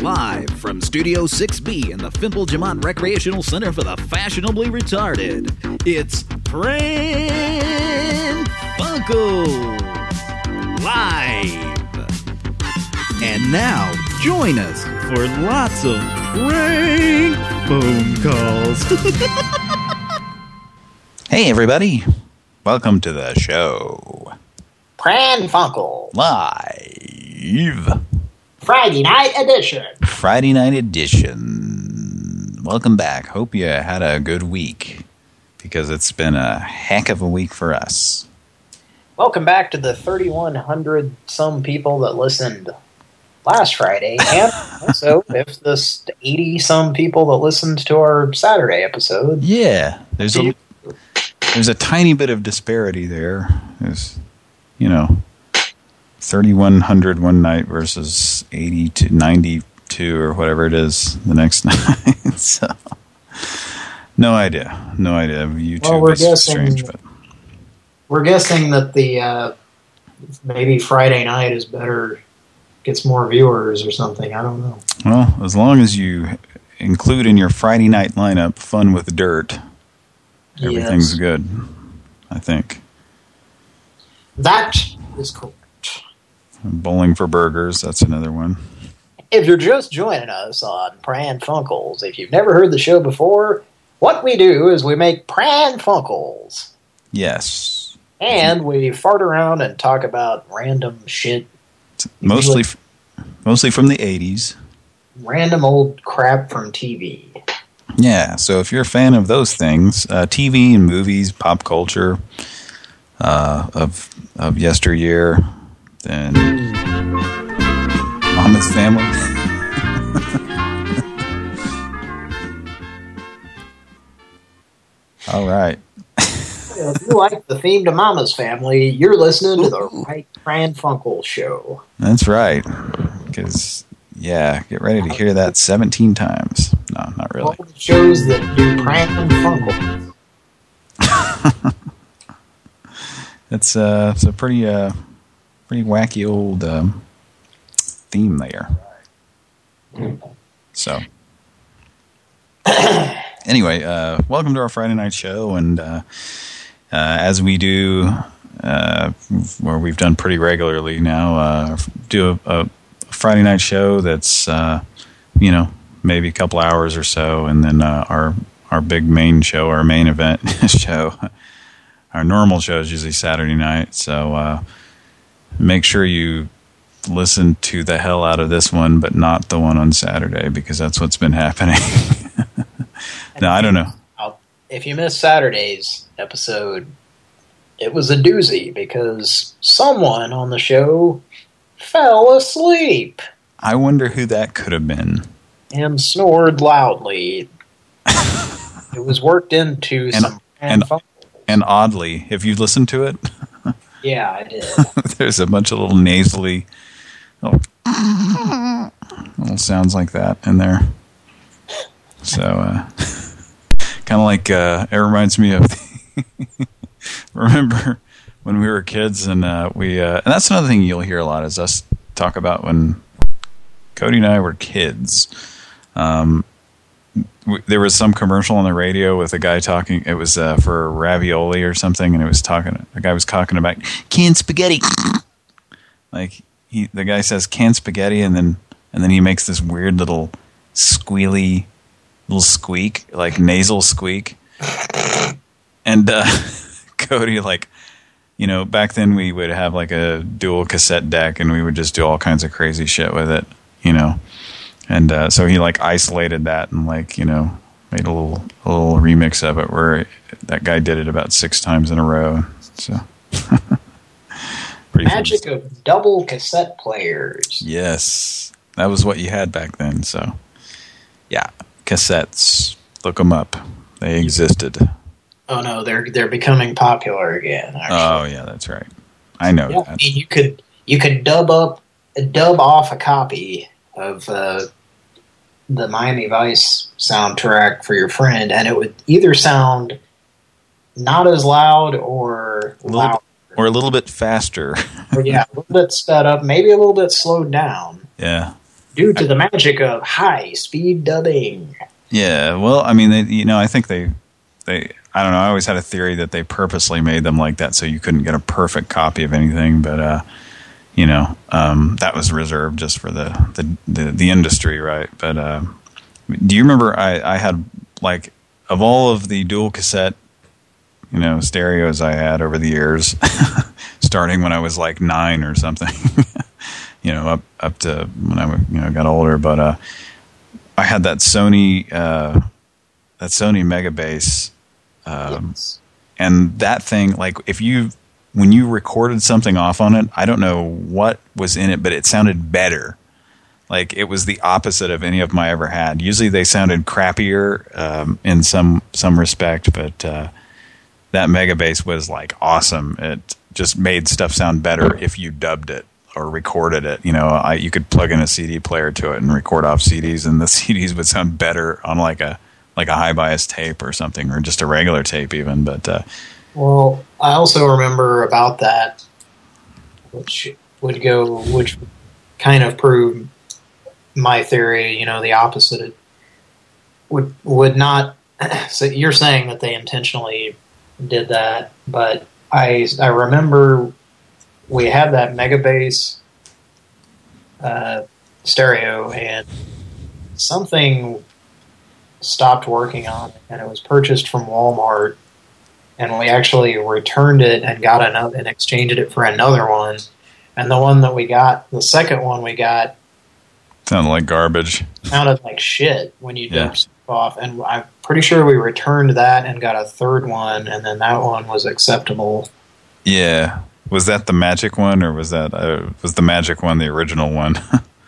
Live from Studio 6B in the Fimple Jamont Recreational Center for the Fashionably Retarded, it's Pran Funkels Live. And now, join us for lots of prank phone calls. hey, everybody. Welcome to the show. Pran Funkel. Live. Friday night edition. Friday night edition. Welcome back. Hope you had a good week because it's been a heck of a week for us. Welcome back to the 3,100 some people that listened last Friday, and also if the 80 some people that listened to our Saturday episode. Yeah, there's a there's a tiny bit of disparity there. There's, you know, 3,100 one night versus 80 to 92 or whatever it is the next night. so, no idea. No idea. YouTube well, we're is guessing, strange, but we're guessing that the uh, maybe Friday night is better, gets more viewers or something. I don't know. Well, as long as you include in your Friday night lineup fun with dirt, everything's yes. good. I think. That is cool. Bowling for Burgers, that's another one. If you're just joining us on Pran Funkels, if you've never heard the show before, what we do is we make Pran Funkels. Yes. And we fart around and talk about random shit. Mostly, mostly from the 80s. Random old crap from TV. Yeah, so if you're a fan of those things, uh, TV and movies, pop culture uh, of of yesteryear, then Mama's Family. All right. if you like the theme to Mama's Family, you're listening to the right Pran Funkel show. That's right. Because, yeah, get ready to hear that 17 times. No, not really. All the shows that do Funkel. it's, uh, it's a pretty... Uh, pretty wacky old um, theme there. So, anyway, uh, welcome to our Friday night show, and uh, uh, as we do, uh, where we've done pretty regularly now, uh, do a, a, Friday night show that's, uh, you know, maybe a couple hours or so, and then our our big main show, our main event show. Our normal show is usually Saturday night, so make sure you listen to the hell out of this one, but not the one on Saturday, because that's what's been happening. now, I don't know. If you missed Saturday's episode, it was a doozy, because someone on the show fell asleep. I wonder who that could have been. And snored loudly. it was worked into and, some... And, and oddly, have you listened to it? Yeah, I did. There's a bunch of little nasally little, little sounds like that in there. So, uh, kind of like, uh, it reminds me of, remember when we were kids and uh, we, uh, and that's another thing you'll hear a lot is us talk about when Cody and I were kids. Um, there was some commercial on the radio with a guy talking. It was uh, for ravioli or something, and it was talking. The guy was talking about canned spaghetti. like he, the guy says canned spaghetti, and then and then he makes this weird little squealy little squeak, like nasal squeak. And uh, Cody, like, you know, back then we would have like a dual cassette deck, and we would just do all kinds of crazy shit with it, you know. And uh, so he like isolated that and like, you know, made a little a little remix of it where that guy did it about six times in a row. So Magic of double cassette players. Yes. That was what you had back then, so yeah, cassettes. Look them up. They existed. Oh no, they're they're becoming popular again. Actually. Oh yeah, that's right. I know yeah. I mean, you could you could dub up dub off a copy of uh, the Miami Vice soundtrack for your friend, and it would either sound not as loud or loud. Or a little bit faster. or yeah, a little bit sped up, maybe a little bit slowed down. Yeah. due to the magic of high-speed dubbing. Yeah, well, I mean, they, you know, I think they, they, I don't know. I always had a theory that they purposely made them like that so you couldn't get a perfect copy of anything, but, uh, you know, um, that was reserved just for the the the, the industry, right? But uh, do you remember I, I had like of all of the dual cassette, you know, stereos I had over the years, starting when I was like nine or something, you know, up up to when I you know got older, but uh, I had that Sony uh, that Sony Megabass. Um, yes. And that thing, like, if you when you recorded something off on it, I don't know what was in it, but it sounded better. Like it was the opposite of any of my ever had. Usually they sounded crappier um, in some some respect, but uh, that Megabass was like awesome. It just made stuff sound better if you dubbed it or recorded it. You know, I, you could plug in a CD player to it and record off CDs, and the CDs would sound better on like a like a high bias tape or something, or just a regular tape even. But uh, well, I also remember about that, which would go, which kind of prove my theory. You know, the opposite it would would not. So you're saying that they intentionally did that, but I I remember we had that Megabass uh, stereo and something stopped working on it and it was purchased from Walmart and we actually returned it and got another and exchanged it for another one. And the one that we got, the second one we got, sounded like garbage. Sounded like shit when you yeah. stuff off. And I'm pretty sure we returned that and got a third one, and then that one was acceptable. Yeah, was that the magic one, or was that uh, was the magic one the original one?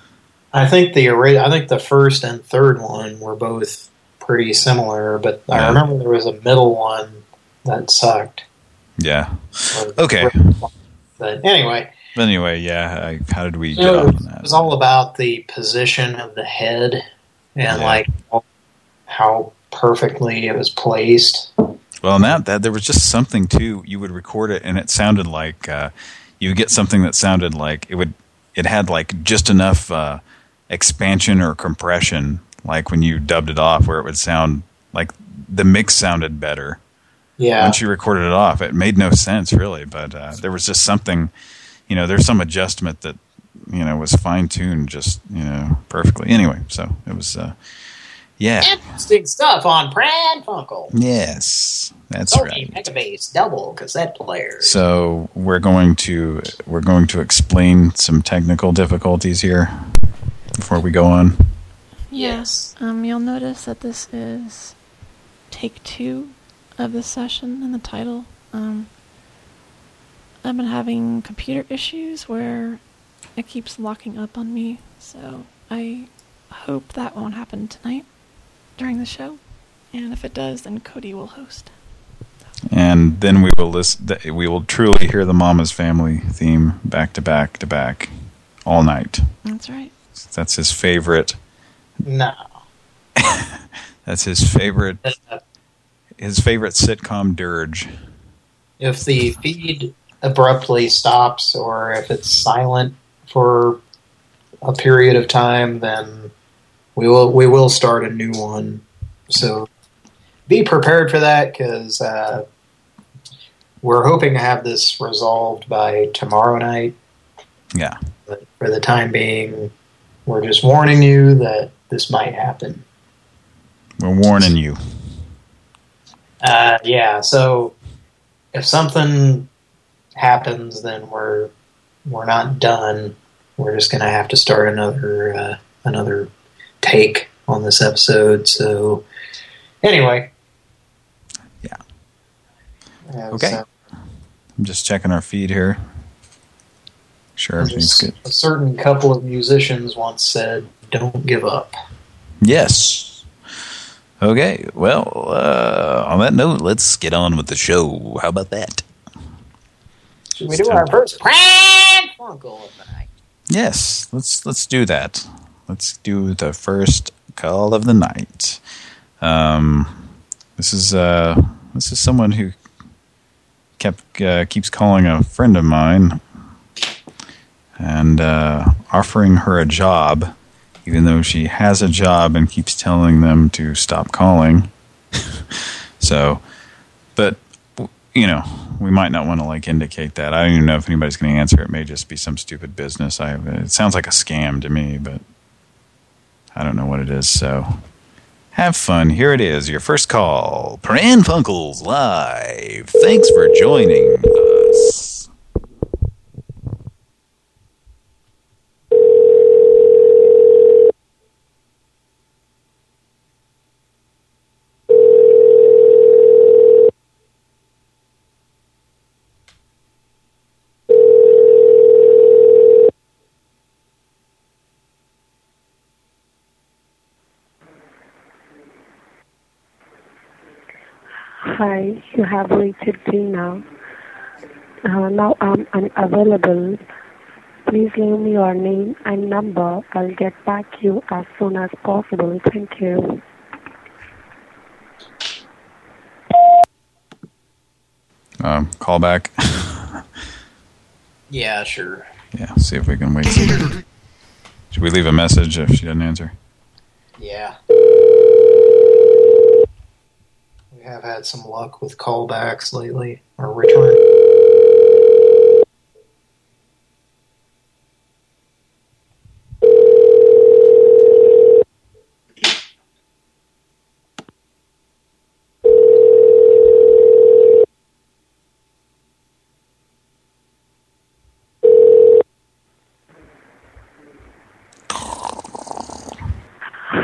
I think the I think the first and third one were both pretty similar, but yeah. I remember there was a middle one that sucked. Yeah. Okay. But anyway. Anyway, yeah. I, how did we get off on that? It was all about the position of the head and yeah. like how perfectly it was placed. Well, and that, that there was just something too. You would record it, and it sounded like uh, you would get something that sounded like it would. It had like just enough uh, expansion or compression, like when you dubbed it off, where it would sound like the mix sounded better. Yeah. Once you recorded it off, it made no sense really, but uh, there was just something, you know, there's some adjustment that, you know, was fine tuned just, you know, perfectly. Anyway, so it was, uh, yeah. Interesting stuff on Pran Funkel. Yes, that's Sony right. Megabass double cassette player. So we're going to we're going to explain some technical difficulties here before we go on. Yes. Um, you'll notice that this is take two of this session and the title. Um, I've been having computer issues where it keeps locking up on me, so I hope that won't happen tonight during the show. And if it does, then Cody will host. And then we will listen. We will truly hear the Mama's Family theme back to back to back all night. That's right. That's his favorite. No. That's his favorite his favorite sitcom dirge. If the feed abruptly stops or if it's silent for a period of time, then we will we will start a new one. So be prepared for that because uh, we're hoping to have this resolved by tomorrow night. Yeah. But for the time being, we're just warning you that this might happen. We're warning you. Uh, yeah, so if something happens, then we're we're not done. We're just going to have to start another uh, another take on this episode. So anyway, yeah. okay. So, I'm just checking our feed here. Sure, everything's good. A certain couple of musicians once said, "Don't give up." Yes. Okay, well, uh, on that note, let's get on with the show. How about that? Should we do our first prank Funkle of the night? Yes, let's let's do that. Let's do the first call of the night. Um, this is uh, this is someone who kept uh, keeps calling a friend of mine and uh, offering her a job even though she has a job and keeps telling them to stop calling. so, but, you know, we might not want to, like, indicate that. I don't even know if anybody's going to answer. It may just be some stupid business. I It sounds like a scam to me, but I don't know what it is, so... Have fun. Here it is, your first call. Pran Funkels Live. Thanks for joining us. Hi, you have reached Dina. Uh, now I'm unavailable. Please leave me your name and number. I'll get back to you as soon as possible. Thank you. Um, call back. Yeah, sure. yeah, see if we can wait. Should we leave a message if she doesn't answer? Yeah. Have had some luck with callbacks lately, or return.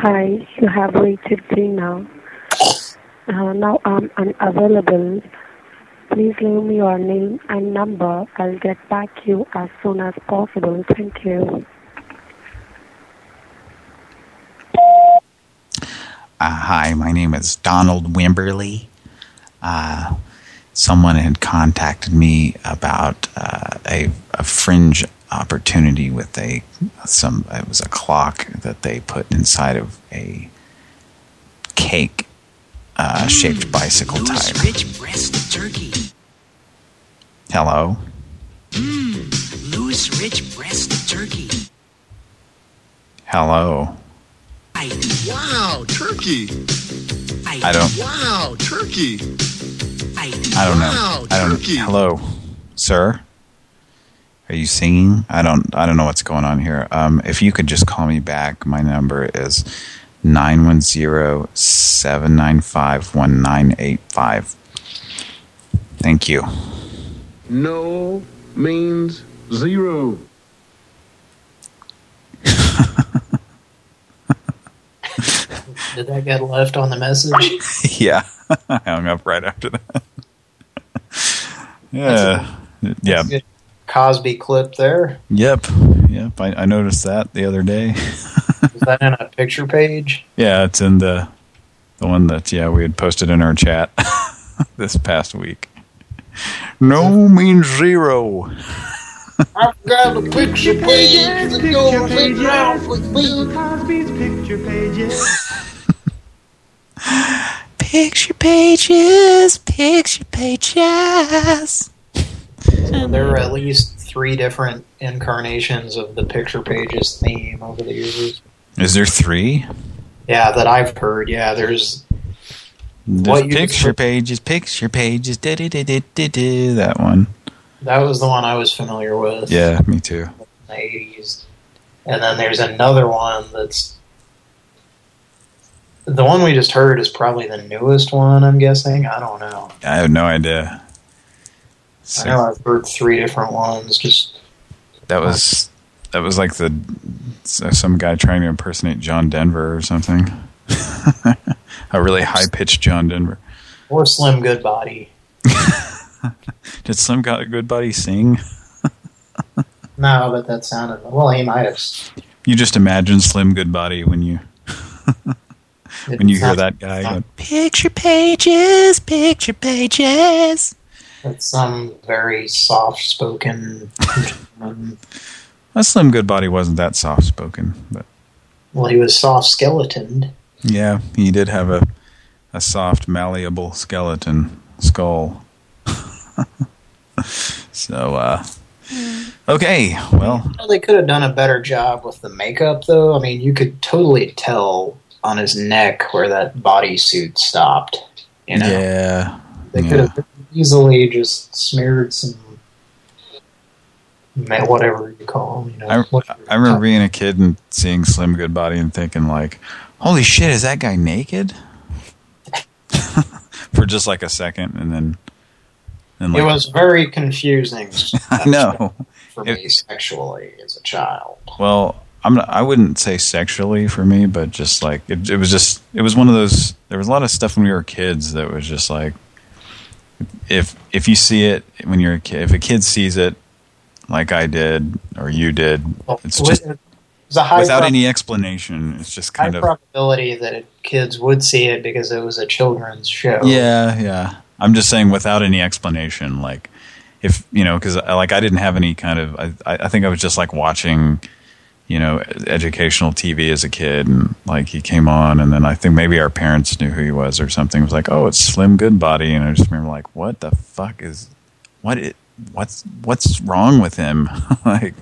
Hi, you have waited reached Dina. Uh, now I'm unavailable. Please leave me your name and number. I'll get back to you as soon as possible. Thank you. Uh, hi, my name is Donald Wimberly. Uh, someone had contacted me about uh, a, a fringe opportunity with a some it was a clock that they put inside of a cake uh, shaped bicycle tire. Rich breast turkey. Hello. Mmm. Louis Rich breast turkey. Hello. I, Wow, turkey. I, I don't Wow, turkey. I, I don't know. I don't turkey. Hello. Sir? Are you singing? I don't I don't know what's going on here. Um if you could just call me back, my number is 910-795-1985. Thank you. No means zero. Did that get left on the message? yeah. I hung up right after that. yeah. Yeah. Good Cosby clip there. Yep. Yep. I, I noticed that the other day. Is that in a picture page? Yeah, it's in the the one that yeah we had posted in our chat this past week. No means zero. I've got a picture page that goes around with me. Cosby's picture pages. Picture pages, picture pages. There are at least three different incarnations of the picture pages theme over the years. Is there three? Yeah, that I've heard. Yeah, there's There's What picture pages, picture pages, da da da da da da. That one. that was the one I was familiar with. Yeah, me too. in the 80s. And then there's another one that's the one we just heard is probably the newest one, I'm guessing. I don't know. I have no idea. I know I've heard three different ones. Just That was that was like the some guy trying to impersonate John Denver or something. A really high pitched John Denver. or Slim Goodbody. Did Slim Got a Good Buddy sing? No, but that sounded well. He might have. You just imagine Slim Goodbody when you when you hear that guy going, Picture pages, picture pages. That's some very soft-spoken. Well, Slim Goodbody wasn't that soft spoken, but well, he was soft-skeletoned. yeah, he did have a a soft, malleable skeleton skull. so, uh, Okay, well, they could have done a better job with the makeup, though. I mean, you could totally tell on his neck where that bodysuit stopped. You know, yeah. they yeah. could have easily just smeared some whatever you call them. You know, I. I remember being a kid and seeing Slim Goodbody and thinking like, holy shit, is that guy naked? For just like a second and then... And it was very confusing. I know. for me sexually as a child. Well, I'm not, I wouldn't say sexually for me, but just like it, it was just it was one of those. There was a lot of stuff when we were kids that was just like if if you see it when you're a kid, if a kid sees it like I did or you did, it's just It's a high without any explanation. It's just kind high of probability that it, kids would see it because it was a children's show. yeah, yeah. I'm just saying without any explanation, like if you know, because like I didn't have any kind of. I I think I was just like watching. You know, educational TV as a kid, and like he came on, and then I think maybe our parents knew who he was or something. It was like, oh, it's Slim Goodbody, and I just remember like, what the fuck is, what it, what's what's wrong with him? like,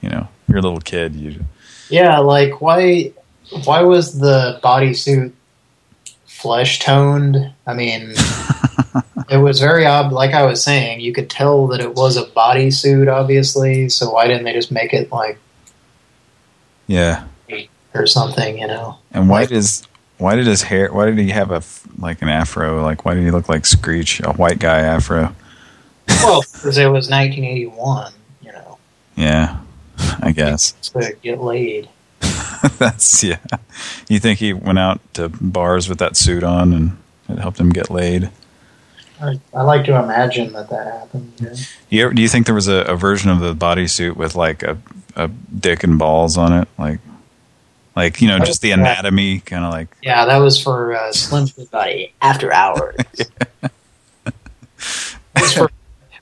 you know, you're a little kid, you Yeah, like why why was the bodysuit flesh toned? I mean, it was very odd. Like I was saying, you could tell that it was a bodysuit, obviously. So why didn't they just make it like yeah. or something? You know? And why does why did his hair? Why did he have a like an afro? Like why did he look like Screech, a white guy afro? Well, because it was 1981. You know, Yeah, I guess to get laid. that's yeah. You think he went out to bars with that suit on and it helped him get laid? I, I like to imagine that that happened. Yeah. You ever, do you think there was a, a version of the bodysuit with like a, a dick and balls on it, like like you know just the anatomy, kind of like Yeah, that was for uh, Slim Goodbody After Hours. Was for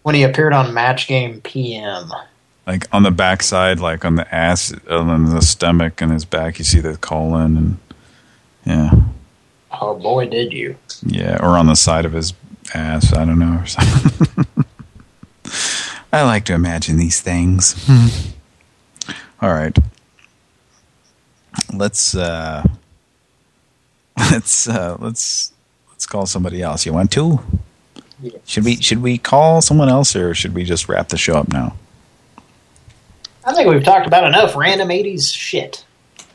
when he appeared on Match Game PM. like on the backside, like on the ass, on the stomach and his back. You see the colon and yeah. Oh boy, did you! Yeah, or on the side of his ass. I don't know. Or something. I like to imagine these things. All right. Let's uh let's uh let's let's call somebody else. You want to? Should we should we call someone else or should we just wrap the show up now? I think we've talked about enough random '80s shit.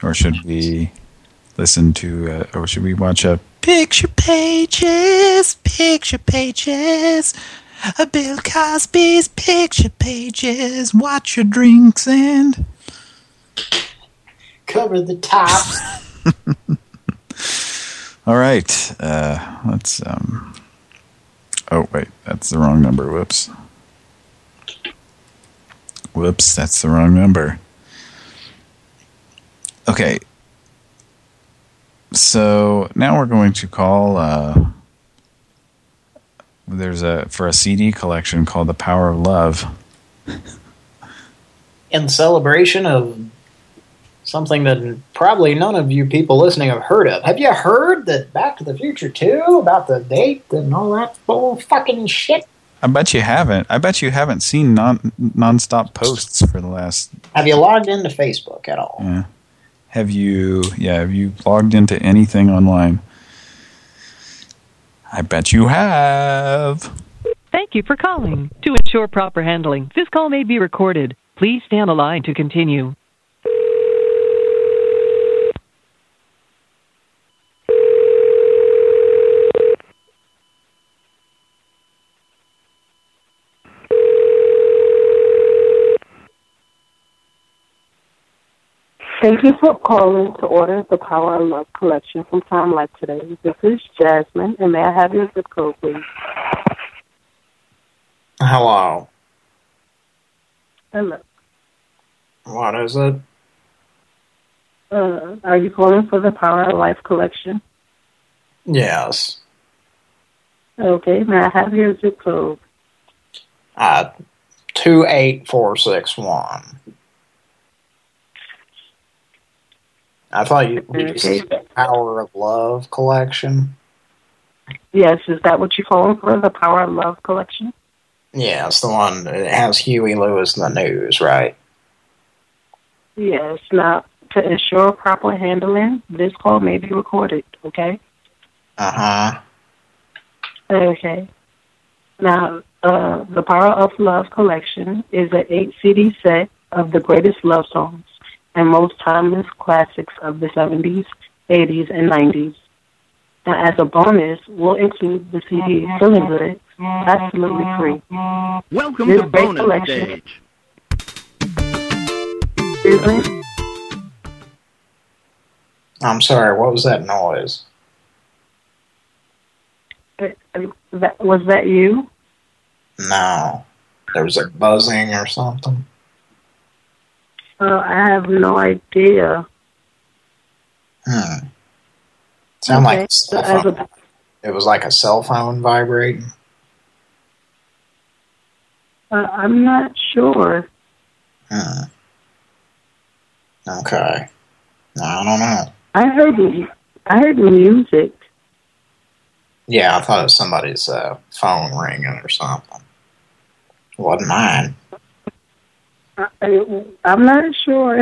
Or should we listen to uh, or should we watch a Picture Pages, Picture Pages, a Bill Cosby's Picture Pages. Watch your drinks and Cover the tops. All right. Uh, let's. Um... Oh wait, that's the wrong number. Whoops. Whoops, that's the wrong number. Okay. So now we're going to call. Uh, there's a for a CD collection called "The Power of Love." in celebration of something that probably none of you people listening have heard of. Have you heard that Back to the Future 2 about the date and all that bull fucking shit? I bet you haven't. I bet you haven't seen non nonstop posts for the last. Have you logged into Facebook at all? Yeah. Have you? Yeah. Have you logged into anything online? I bet you have. Thank you for calling. To ensure proper handling, this call may be recorded. Please stay on the line to continue. Thank you for calling to order the Power of Love collection from Time Life today. This is Jasmine, and may I have your zip code, please? Hello. Hello. What is it? Uh, are you calling for the Power of Life collection? Yes. Okay, may I have your zip code? Uh, 28461. I thought you you said Power of Love collection. Yes, is that what you're calling for, the Power of Love collection? Yeah, it's the one that has Huey Lewis and the News, right? Yes. Now, to ensure proper handling, this call may be recorded, okay? Uh-huh. Okay. Now, uh, the Power of Love collection is an eight CD set of the greatest love songs and most timeless classics of the 70s, 80s, and 90s. Now, as a bonus, we'll include the CD Feeling Good, absolutely free. Welcome This to great bonus collection- stage. Excuse me? I'm sorry, what was that noise? That, was that you? No. There was a buzzing or something. I have no idea. Hmm. Sound Okay, like so cell as phone. a- It was like a cell phone vibrating. Uh, I'm not sure. Hmm. Okay. I don't know. I heard I heard music. Yeah, I thought it was somebody's uh, phone ringing or something. It wasn't mine. I, I- I'm not sure.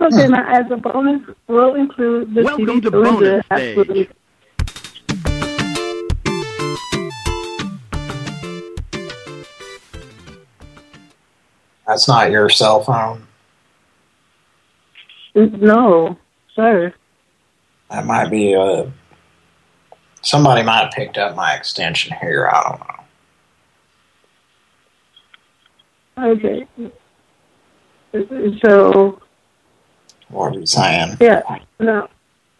okay, now as a bonus, we'll include the Welcome CD to bonus Good, stage. absolutely. That's not your cell phone. No, sir. That might be uh somebody might have picked up my extension here. I don't know. Okay. So What are you saying? yeah, now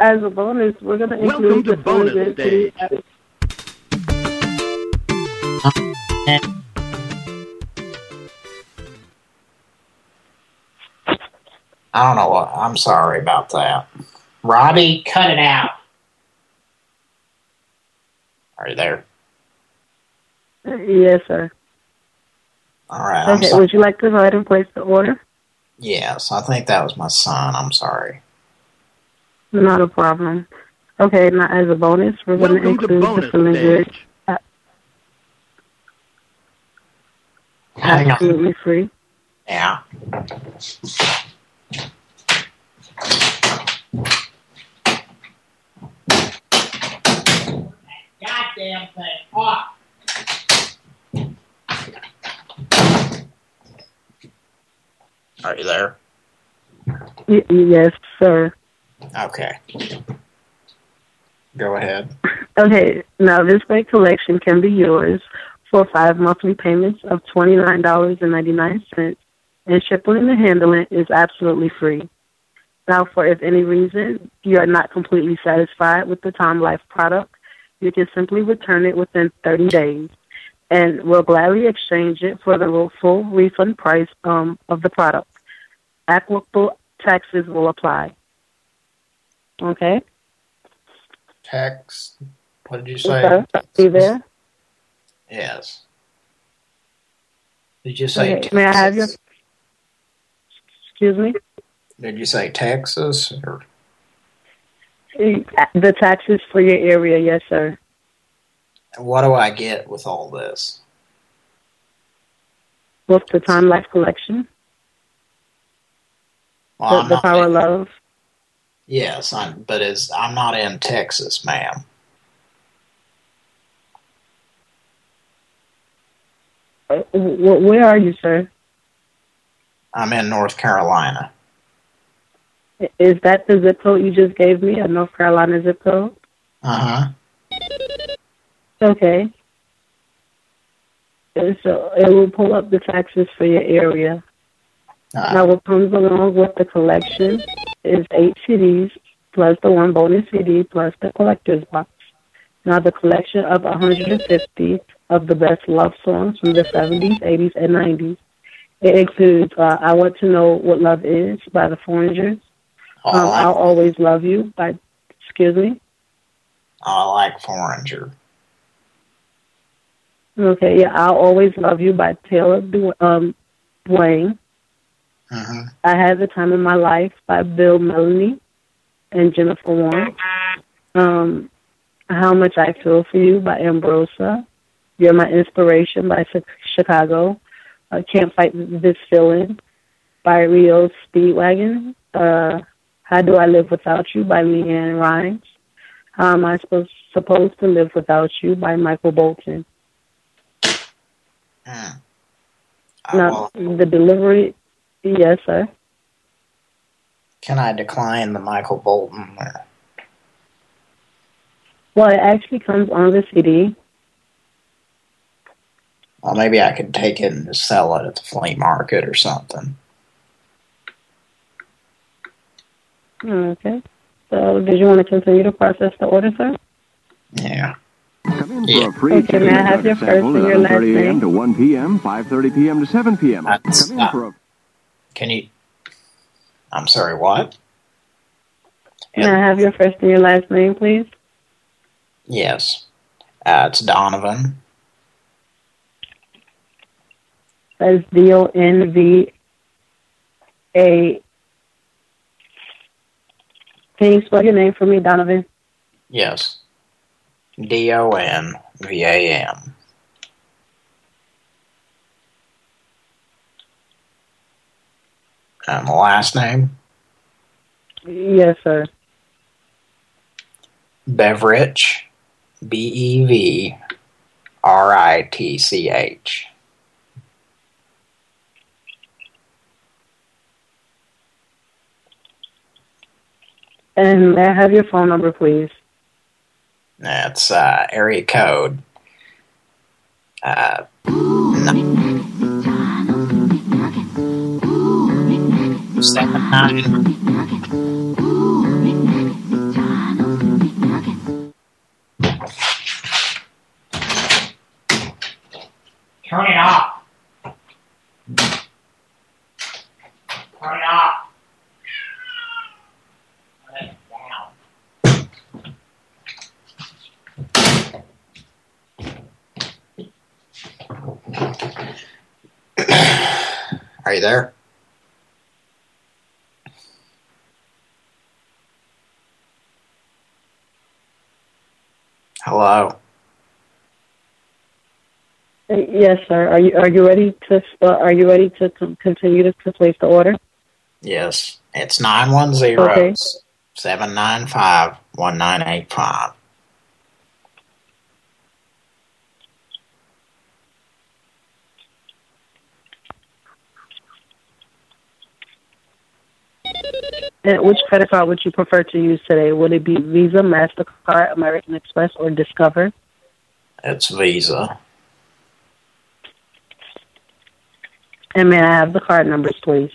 as a bonus, we're gonna Welcome include to the bonus Good CD. stage. I don't know what. I'm sorry about that. Robbie, cut it out. Are you there? Yes, sir. All right. Okay, would you like to go ahead and place the order? Yes, I think that was my son. I'm sorry. Not a problem. Okay, now as a bonus, we're going to include the bonus Feeling Good stage. Hang on. absolutely free. Yeah. Goddamn thing off. Are you there? Y- yes, sir. Okay. Go ahead. Okay, now this great collection can be yours for five monthly payments of $29.99, and shipping and handling is absolutely free. Now, for if any reason you are not completely satisfied with the Time Life product, you can simply return it within 30 days, and we'll gladly exchange it for the full refund price um, of the product. Applicable taxes will apply. Okay? Tax. What did you Okay. say? You there? Yes. Did you say Okay, may I have your- Excuse me? Did you say Texas or eh, The taxes for your area, yes, sir. what do I get with all this? What's the Time Life collection? Well, the I'm the Power in- Love. Yes, I'm, but is I'm not in Texas, ma'am. Uh, Where are you, sir? I'm in North Carolina. Is that the zip code you just gave me, a North Carolina zip code? Uh huh. Okay. So it will pull up the taxes for your area. Now, what comes along with the collection is eight CDs plus the one bonus CD plus the collector's box. Now, the collection of 150 of the best love songs from the 70s, 80s, and 90s. It includes uh, I Want to Know What Love Is by the Foreigners. Oh, Um, I, I'll Always Love You by, excuse me? I like Foreigner. Okay, yeah, I'll Always Love You by Taylor Du- um, Dwayne. Hmm I Had the Time of My Life by Bill Melanie and Jennifer Warren. Um, How Much I Feel for You by Ambrosia. You're My Inspiration by Chicago. Uh, Can't Fight This Feeling by REO Speedwagon. Uh, How Do I Live Without You by LeAnn Rimes. How Am I Supposed, supposed to Live Without You by Michael Bolton. Hmm. Now, the delivery, yes, sir. Can I decline the Michael Bolton? Well, it actually comes on the CD. Well, maybe I could take it and sell it at the flea market or something. Oh, okay. So, did you want to continue to process the order, sir? Yeah. Come in for a free Okay, chicken may I have your nugget first sample and your last 11:30 a.m. name? to 1 p.m., 5:30 p.m. to 7 p.m. Come in not- for a Can you... I'm sorry, what? Can I have your first and your last name, please? Yes. Uh, it's Donovan. That's D O N V A. Can you spell your name for me, Donovan? Yes. D-O-N-V-A-M. And the last name? Yes, sir. Beveridge. B-E-V-R-I-T-C-H. And may I have your phone number, please? That's uh, area code. Uh, no. Seven nine. Turn it off. Turn it off. Are you there? Hello. Uh, Yes, sir. Are you are you ready to uh, are you ready to continue to, to place the order? Yes, it's nine one zero seven nine five one nine eight five. Which credit card would you prefer to use today? Would it be Visa, Mastercard, American Express, or Discover? It's Visa. And may I have the card numbers, please?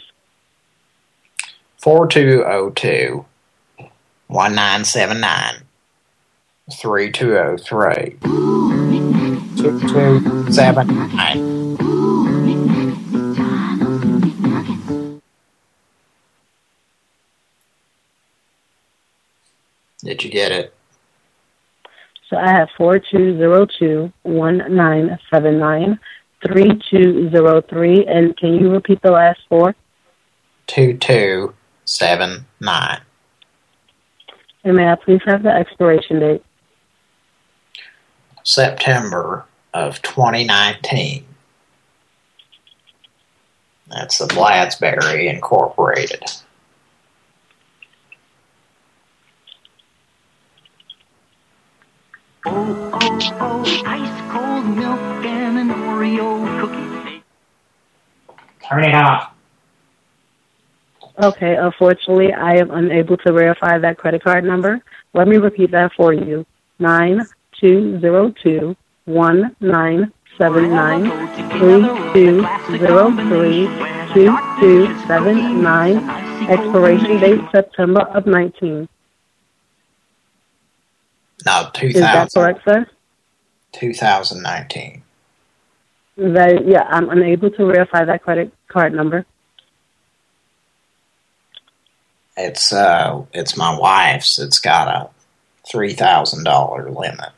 Four two oh two one nine seven nine three two oh three two two seven nine. Did you get it? So I have four two zero two one nine seven nine three two zero three. And can you repeat the last four? Two two seven nine. And may I please have the expiration date? September of 2019. That's the Bladsberry Incorporated. Oh, oh, oh, ice cold milk and an Oreo cookie. Turn it off. Okay, unfortunately, I am unable to verify that credit card number. Let me repeat that for you. Nine two zero two one nine seven nine three two zero three two two seven nine. Expiration date September of nineteen. No, 2000. Is that correct, sir? 2019. That yeah, I'm unable to verify that credit card number. It's uh, it's my wife's. It's got a three thousand dollar limit.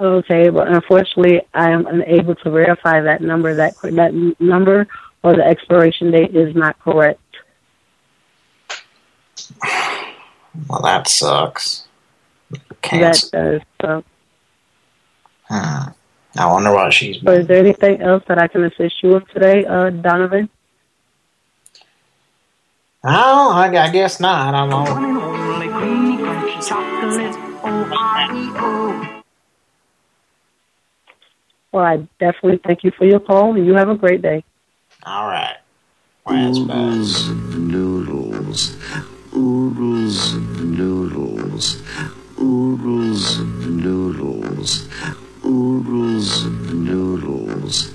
Okay, but unfortunately, I am unable to verify that number. That that number or the expiration date is not correct. Well, that sucks. That does. So Hmm. I wonder what she's So is there anything else that I can assist you with today, uh, Donovan? Oh, I, I guess not. I'm all... Only creamy crunchy chocolate. O-I-E-O. Well, I definitely thank you for your call, and you have a great day. All right. Oodles of noodles. Oodles of noodles. Oodles of noodles. Oodles of noodles.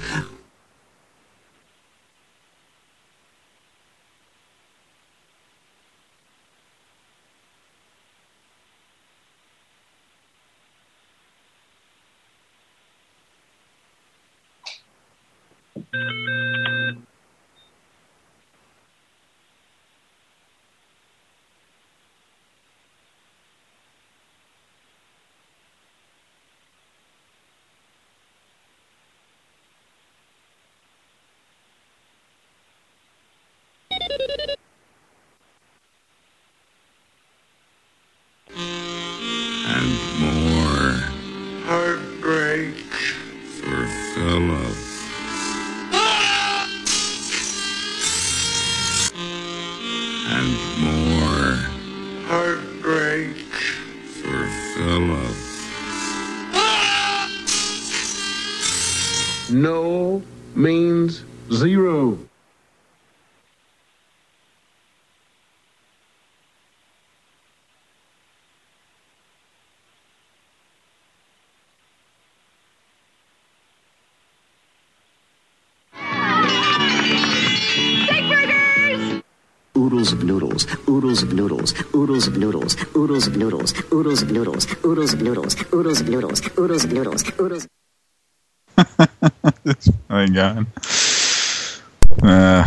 Means zero. Oodles of noodles, oodles of noodles, oodles of noodles, oodles of noodles, oodles of noodles, oodles of noodles, oodles of noodles, oodles of noodles, oodles. oh my god. Uh,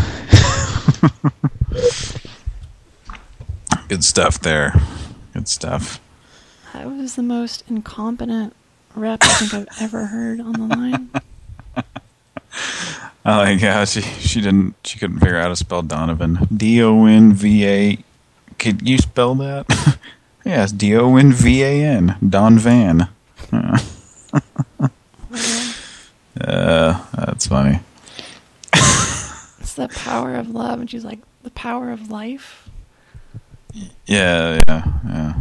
good stuff there. Good stuff. That was the most incompetent rep I think I've ever heard on the line. Oh my god, she she didn't she couldn't figure out how to spell Donovan. D O N V A. Could you spell that? yes, D O N V A N. Don Van. Uh, that's funny. It's the power of love, and she's like, the power of life. Yeah, yeah, yeah.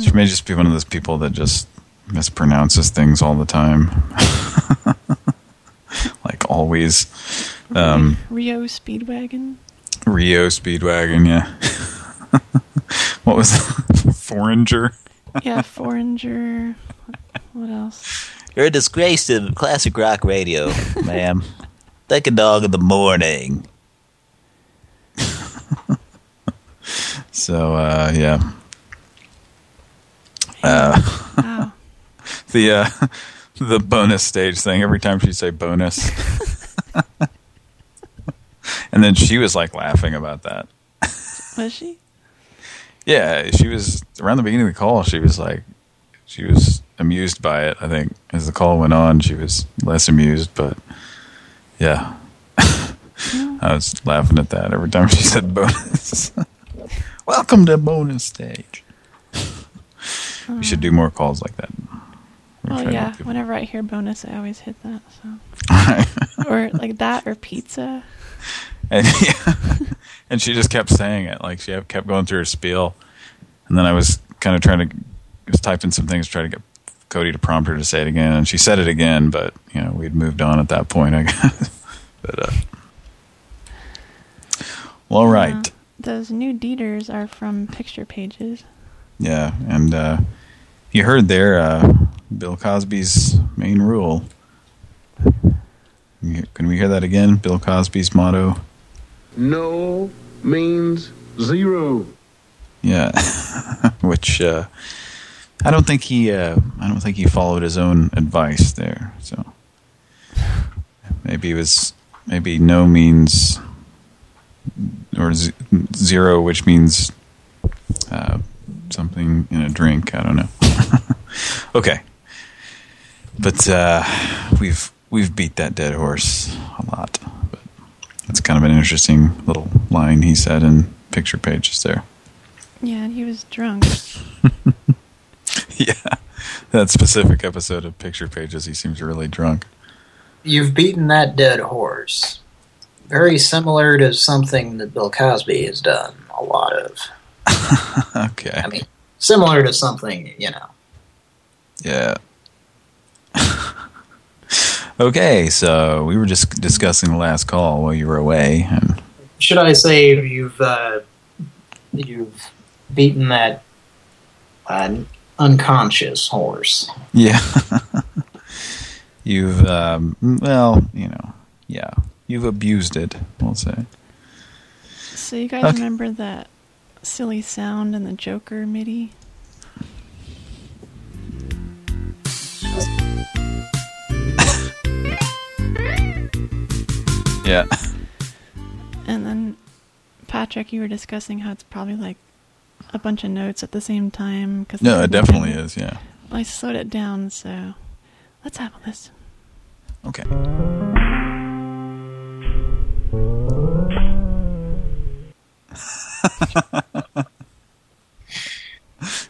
She may just be one of those people that just mispronounces things all the time. like always. Um, REO Speedwagon. REO Speedwagon, yeah. what was that? Foreigner? Yeah, Foreigner. What else? You're a disgrace to classic rock radio, ma'am. Take a dog in the morning. So, uh, yeah. Uh, the uh, the bonus stage thing. Every time she'd say bonus, and then she was like laughing about that. Was she? Yeah, she was around the beginning of the call. She was like, she was amused by it. I think as the call went on, she was less amused. But yeah, I was laughing at that every time she said bonus. Welcome to bonus stage. We should do more calls like that. Oh yeah, whenever I hear bonus, I always hit that. So, or like that, or pizza. And, yeah, and she just kept saying it. Like she kept going through her spiel, and then I was kind of trying to was typing some things, to try to get Cody to prompt her to say it again, and she said it again. But you know, we'd moved on at that point, I guess. but uh, well, all right, Uh, those new Dieters are from picture pages. yeah, and uh, you heard there uh, Bill Cosby's main rule. Can we hear that again? Bill Cosby's motto. No means zero. Yeah, which uh, I don't think he uh, I don't think he followed his own advice there. So maybe it was maybe no means or z zero, which means uh, something in a drink. I don't know. okay, but uh, we've we've beat that dead horse a lot. But it's kind of an interesting little line he said in picture pages there. Yeah, and he was drunk. yeah, that specific episode of Picture Pages, he seems really drunk. You've beaten that dead horse. Very similar to something that Bill Cosby has done a lot of. okay. I mean, similar to something, you know. Yeah. okay, so we were just discussing the last call while you were away, and Should I say you've uh, you've beaten that uh, unconscious horse? yeah, you've um, well, you know, yeah, you've abused it. We'll say. So you guys Okay. remember that silly sound in the Joker MIDI? Yeah. And then, Patrick, you were discussing how it's probably like a bunch of notes at the same time. Cause No, it definitely is. Yeah. Well, I slowed it down, so let's have listen. Okay.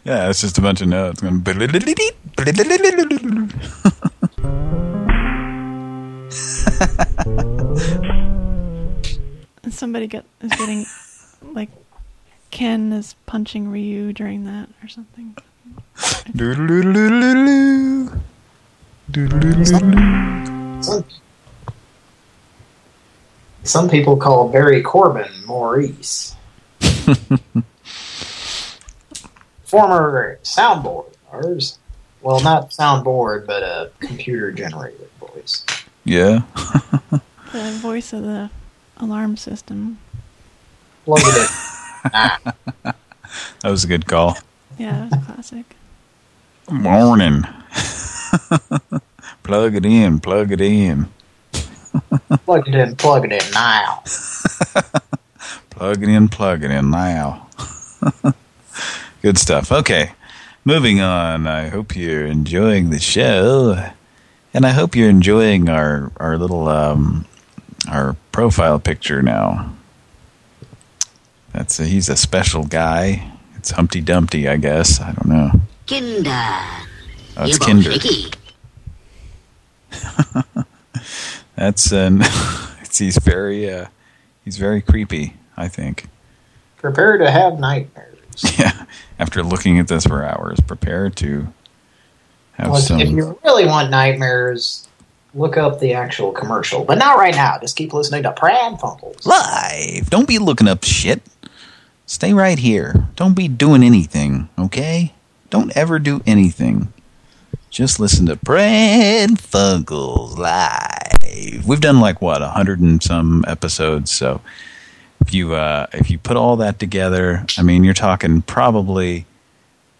yeah, it's just a bunch of notes. Somebody get is getting Ken is punching Ryu during that or something. Some, some people call Barry Corbin Maurice. Former soundboard, ours. Well, not soundboard, but a computer-generated voice. Yeah. The voice of the alarm system. Plug it in. That was a good call. Yeah, it was classic. Morning. plug it in, plug it in. plug it in, plug it in now. Plug it in, plug it in now. Good stuff. Okay, moving on. I hope you're enjoying the show, and I hope you're enjoying our our little um, our profile picture now. That's a, he's a special guy. It's Humpty Dumpty, I guess. I don't know. Kinder. Oh, it's you Kinder. shaky. That's an. it's, he's very uh, he's very creepy. I think. Prepare to have nightmares. Yeah. After looking at this for hours, prepare to have Well, some. if you really want nightmares, look up the actual commercial. But not right now. Just keep listening to Pran Funkels. live. Don't be looking up shit. Stay right here. Don't be doing anything, okay? Don't ever do anything. Just listen to Pran Funkels live. We've done like what a hundred and some episodes, so if you uh, if you put all that together, I mean, you're talking probably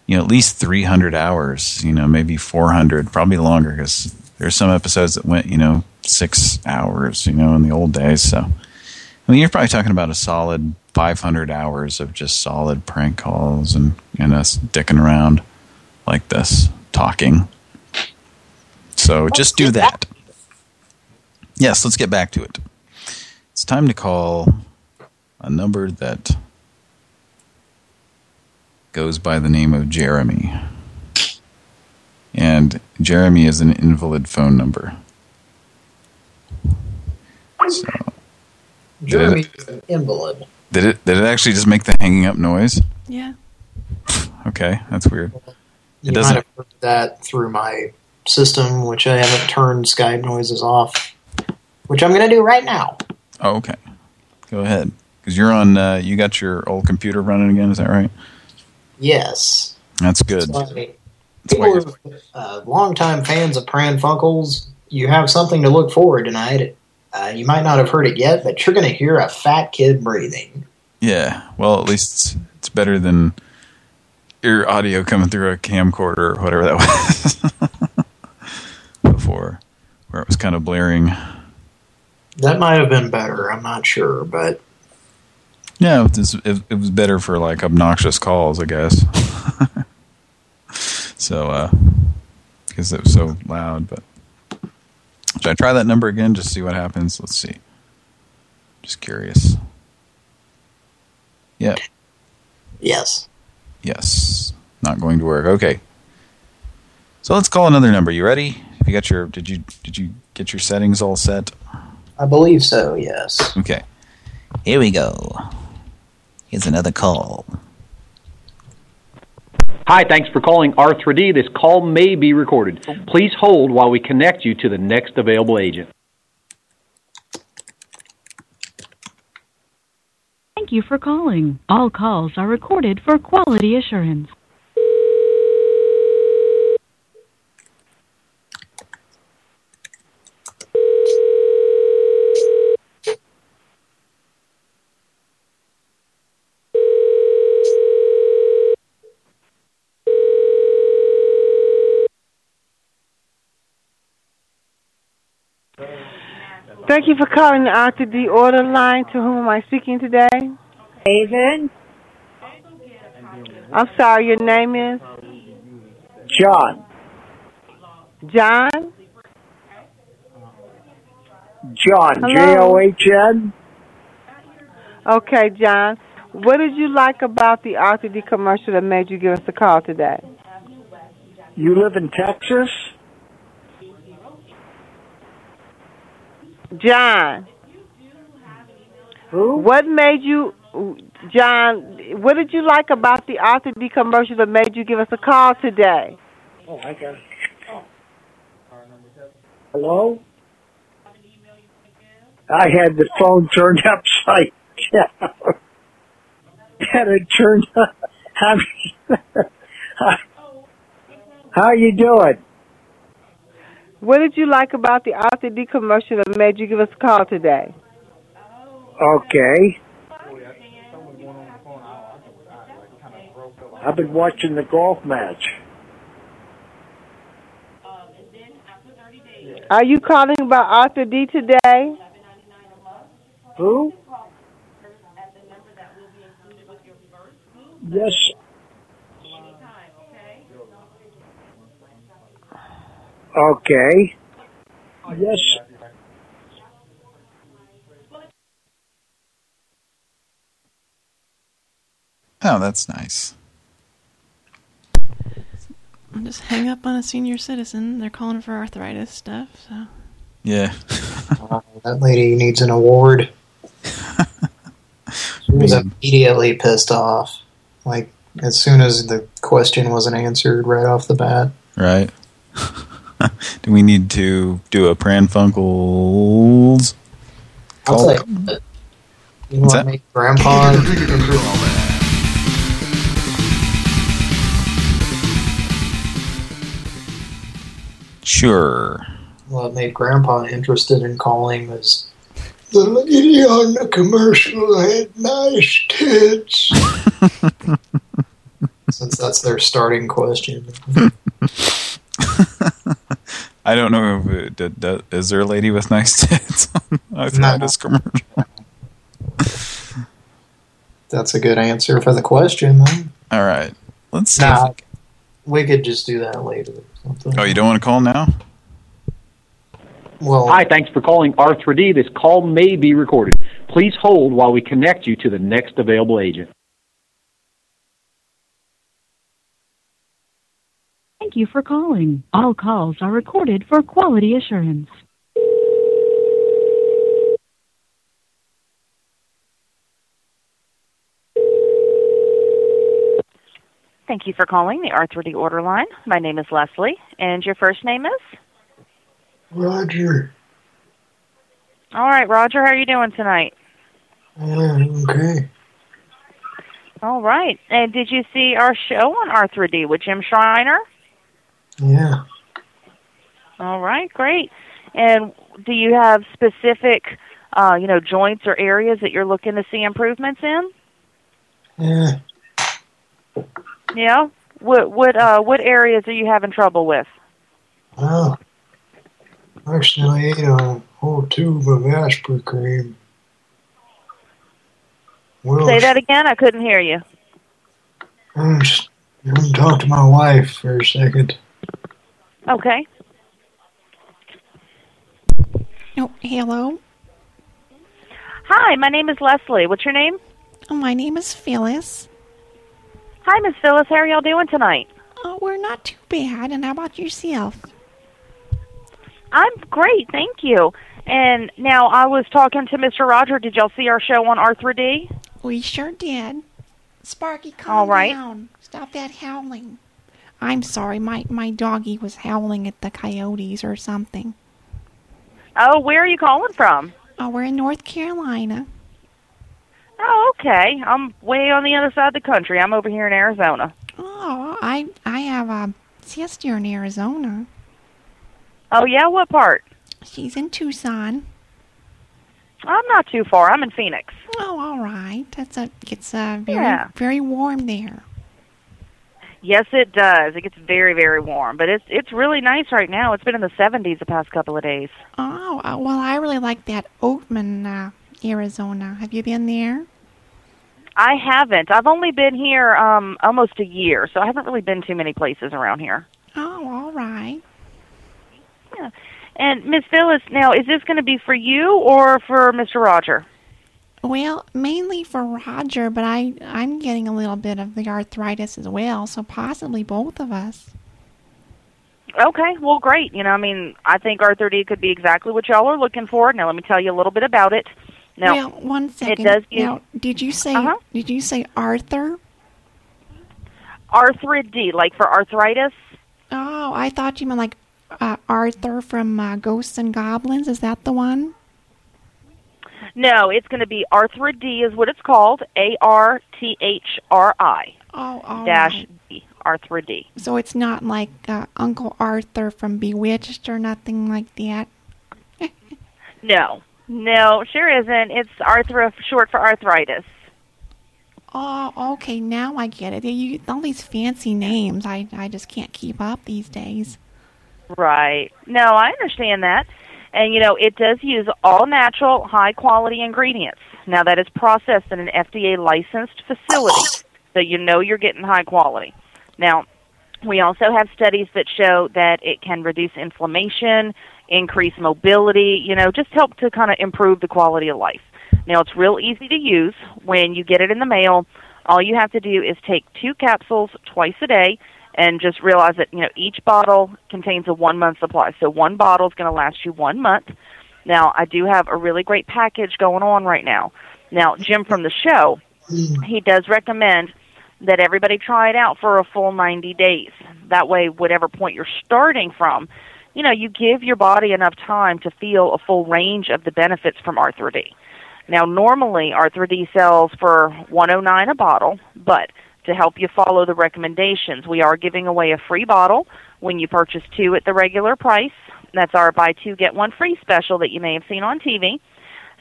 you know at least 300 hours. You know, maybe 400, probably longer because there's some episodes that went you know six hours. You know, in the old days, so. I mean, you're probably talking about a solid 500 hours of just solid prank calls and, and us dicking around like this, talking. So just do that. Yes, let's get back to it. It's time to call a number that goes by the name of Jeremy. And Jeremy is an invalid phone number. So, Jeremy Did is an invalid. Did it did it actually just make the hanging up noise? Yeah. Okay, that's weird. You It doesn't have heard that through my system, which I haven't turned Skype noises off, which I'm going to do right now. Oh, okay. Go ahead. Because you're on, uh, you got your old computer running again, is that right? Yes. That's good. That's why- That's why People who are uh, longtime fans of Pran Funkels, you have something to look forward tonight. Uh, you might not have heard it yet, but you're going to hear a fat kid breathing. Yeah, well, at least it's, it's better than your audio coming through a camcorder or whatever that was before, where it was kind of blaring. That might have been better. I'm not sure, but Yeah, it was, it, it was better for like obnoxious calls, I guess. so, uh, because it was so loud. But should I try that number again? Just see what happens. Let's see. Just curious. Yeah. yes. Yes. Not going to work. Okay. So let's call another number. You ready? Have you got your did you did you get your settings all set? I believe so, yes. Okay. Here we go. Here's another call. Hi, thanks for calling R3D. This call may be recorded. Please hold while we connect you to the next available agent. Thank you for calling. All calls are recorded for quality assurance. Thank you for calling the Arthur D order line. To whom am I speaking today? David. I'm sorry, your name is? John. John? John. J O H N. Okay, John. What did you like about the Arthur D commercial that made you give us a call today? You live in Texas? John. Who? What made you, John, what did you like about the Arthur D commercial that made you give us a call today? Oh, I got it. Hello? I had the phone turned upside down. had it turned up. How, how you doing? What did you like about the Arthur D commercial that made you give us a call today? Okay. I've been watching the golf match. Are you calling about Arthur D today? Who? Yes. Okay. Yes. Oh, that's nice. I'll just hang up on a senior citizen. They're calling for arthritis stuff, so. Yeah. Uh, that lady needs an award. she was immediately pissed off. Like, as soon as the question wasn't answered right off the bat. Right. do we need to do a Pran Funkels? I'll call? tell you, what, you What's want to make Grandpa... Sure. What made Grandpa interested in calling was the lady on the commercial had nice tits. Since that's their starting question. I don't know if it, did, did- is there a lady with nice tits on arthritis commercial? That's a good answer for the question, then. All right. Let's see. Nah, if- we could just do that later. or something. oh, you don't want to call now? Well, Hi, thanks for calling R3D. This call may be recorded. Please hold while we connect you to the next available agent. Thank you for calling. All calls are recorded for quality assurance. Thank you for calling the R3D order line. My name is Leslie, and your first name is? Roger. All right, Roger, how are you doing tonight? Yeah, okay. All right. And did you see our show on R3D with Jim Schreiner? Yeah. All right, great. And do you have specific, uh, you know, joints or areas that you're looking to see improvements in? Yeah. Yeah. What what uh what areas are you having trouble with? Well, actually, I ate a whole tube of aspirin. Well, Say that again. I couldn't hear you. I'm just I'm talk to my wife for a second. Okay. Oh, hello. Hi, my name is Leslie. What's your name? Oh, my name is Phyllis. Hi, Miss Phyllis. How are y'all doing tonight? Oh, we're not too bad. And how about yourself? I'm great, thank you. And now I was talking to Mr. Roger. Did y'all see our show on R3D? We sure did. Sparky, calm All right. down. Stop that howling. I'm sorry, my my doggy was howling at the coyotes or something. Oh, where are you calling from? Oh, we're in North Carolina. Oh, okay. I'm way on the other side of the country. I'm over here in Arizona. Oh, I I have a sister in Arizona. Oh, yeah? What part? She's in Tucson. I'm not too far. I'm in Phoenix. Oh, all right. That's a it's uh, very Yeah. very warm there. Yes, it does. It gets very, very warm, but it's it's really nice right now. It's been in the 70s the past couple of days. Oh, uh, well, I really like that Oatman, uh, Arizona. Have you been there? I haven't. I've only been here um almost a year, so I haven't really been too many places around here. Oh, all right. Yeah. And Miss Phyllis, now is this going to be for you or for Mr. Roger? Well, mainly for Roger, but I I'm getting a little bit of the arthritis as well, so possibly both of us. Okay, well, great. You know, I mean, I think Arthur D could be exactly what y'all are looking for. Now, let me tell you a little bit about it. Now, one second. it does use now, did you say Uh-huh. did you say Arthur? Arthrid D, like for arthritis. Oh, I thought you meant like uh, Arthur from uh, Ghosts and Goblins. Is that the one? No, it's going to be Arthrid D is what it's called. A R T H R I Oh, dash right. D. Arthrid D. So it's not like uh, Uncle Arthur from Bewitched or nothing like that. No, no, sure isn't. It's arthro short for arthritis. Oh, okay. Now I get it. You all these fancy names. I I just can't keep up these days. Right. No, I understand that. And you know, it does use all natural, high quality ingredients. Now that is processed in an FDA licensed facility. So you know you're getting high quality. Now, we also have studies that show that it can reduce inflammation, increase mobility, you know, just help to kind of improve the quality of life. Now, it's real easy to use. When you get it in the mail, all you have to do is take two capsules twice a day and just realize that, you know, each bottle contains a one month supply. So one bottle is going to last you one month. Now, I do have a really great package going on right now. Now, Jim from the show, he does recommend that everybody try it out for a full 90 days. That way, whatever point you're starting from, you know, you give your body enough time to feel a full range of the benefits from Arthur-D. Now, normally Arthur-D sells for 109 a bottle, but to help you follow the recommendations, we are giving away a free bottle when you purchase two at the regular price. That's our buy two get one free special that you may have seen on TV.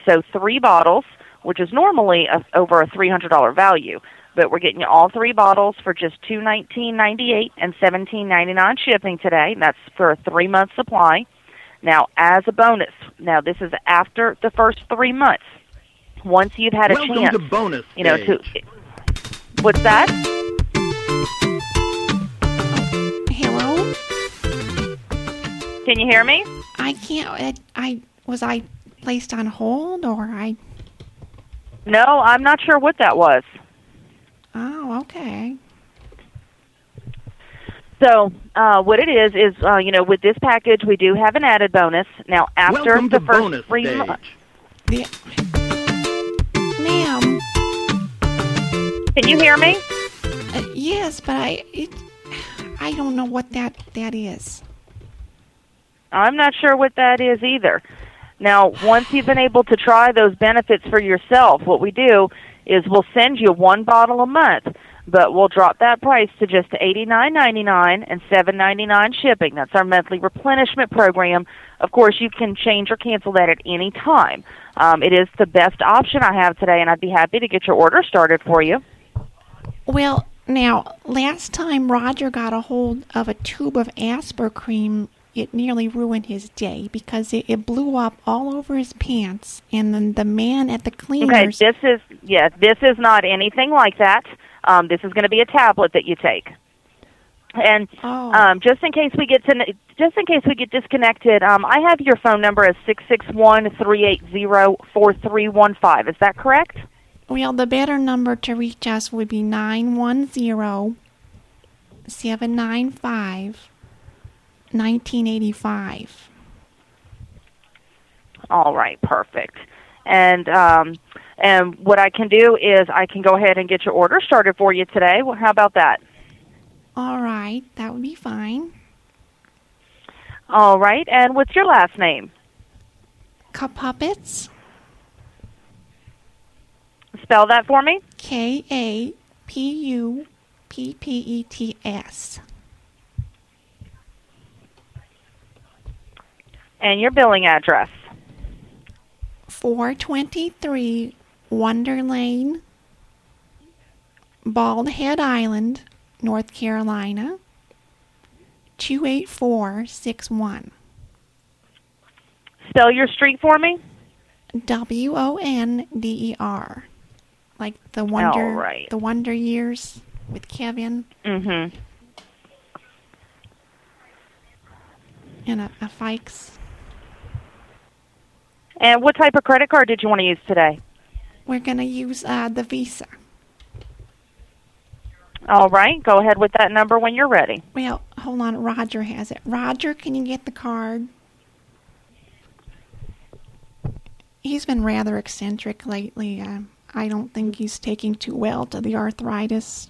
So three bottles, which is normally a, over a $300 value, but we're getting you all three bottles for just two nineteen ninety eight and seventeen ninety nine shipping today. That's for a three month supply. Now, as a bonus, now this is after the first three months. Once you've had a Welcome chance, to bonus you know, to what's that? Hello. Can you hear me? I can't. I, I was I placed on hold or I. No, I'm not sure what that was. Oh, okay. So, uh, what it is is, uh, you know, with this package, we do have an added bonus. Now, after Welcome the first bonus three stage. months, Ma'am. Can you hear me? Uh, yes, but I it, I don't know what that that is. I'm not sure what that is either. Now, once you've been able to try those benefits for yourself, what we do is we'll send you one bottle a month, but we'll drop that price to just eighty nine ninety nine and seven ninety nine shipping. That's our monthly replenishment program. Of course, you can change or cancel that at any time. Um, it is the best option I have today, and I'd be happy to get your order started for you. Well, now last time Roger got a hold of a tube of Asper cream, it nearly ruined his day because it, it blew up all over his pants, and then the man at the cleaners. Okay, this is yeah, this is not anything like that. Um, this is going to be a tablet that you take. And um, just in case we get to just in case we get disconnected, um, I have your phone number as six six one three eight zero four three one five. Is that correct? Well, the better number to reach us would be nine one zero 795 1985. All right, perfect. And um, and what I can do is I can go ahead and get your order started for you today. Well, how about that? All right, that would be fine. All right, and what's your last name? Kapuppets. Spell that for me. K A P U P P E T S. And your billing address. 423 Wonder Lane, Bald Head Island, North Carolina. 28461. Spell your street for me. W O N D E R. Like the wonder All right. the wonder years with Kevin Mm-hmm. and a, a Fikes. And what type of credit card did you want to use today? We're gonna use uh, the Visa. All right, go ahead with that number when you're ready. Well, hold on, Roger has it. Roger, can you get the card? He's been rather eccentric lately. Uh, I don't think he's taking too well to the arthritis.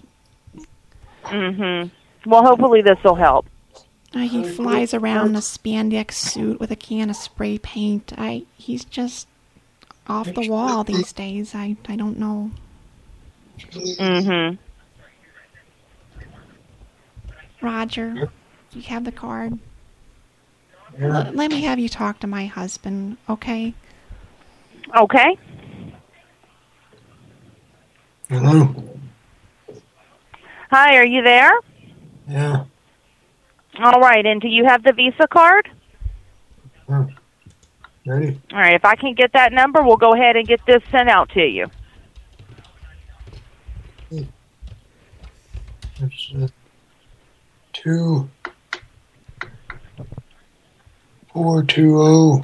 Mm-hmm. Well, hopefully this will help. Uh, he flies around in a spandex suit with a can of spray paint. I he's just off the wall these days. I I don't know. Mm-hmm. Roger, do you have the card? Yeah. L- let me have you talk to my husband, okay? Okay. Hello? Hi, are you there? Yeah. All right, and do you have the Visa card? Ready? All right, if I can get that number, we'll go ahead and get this sent out to you. It's uh, two four two oh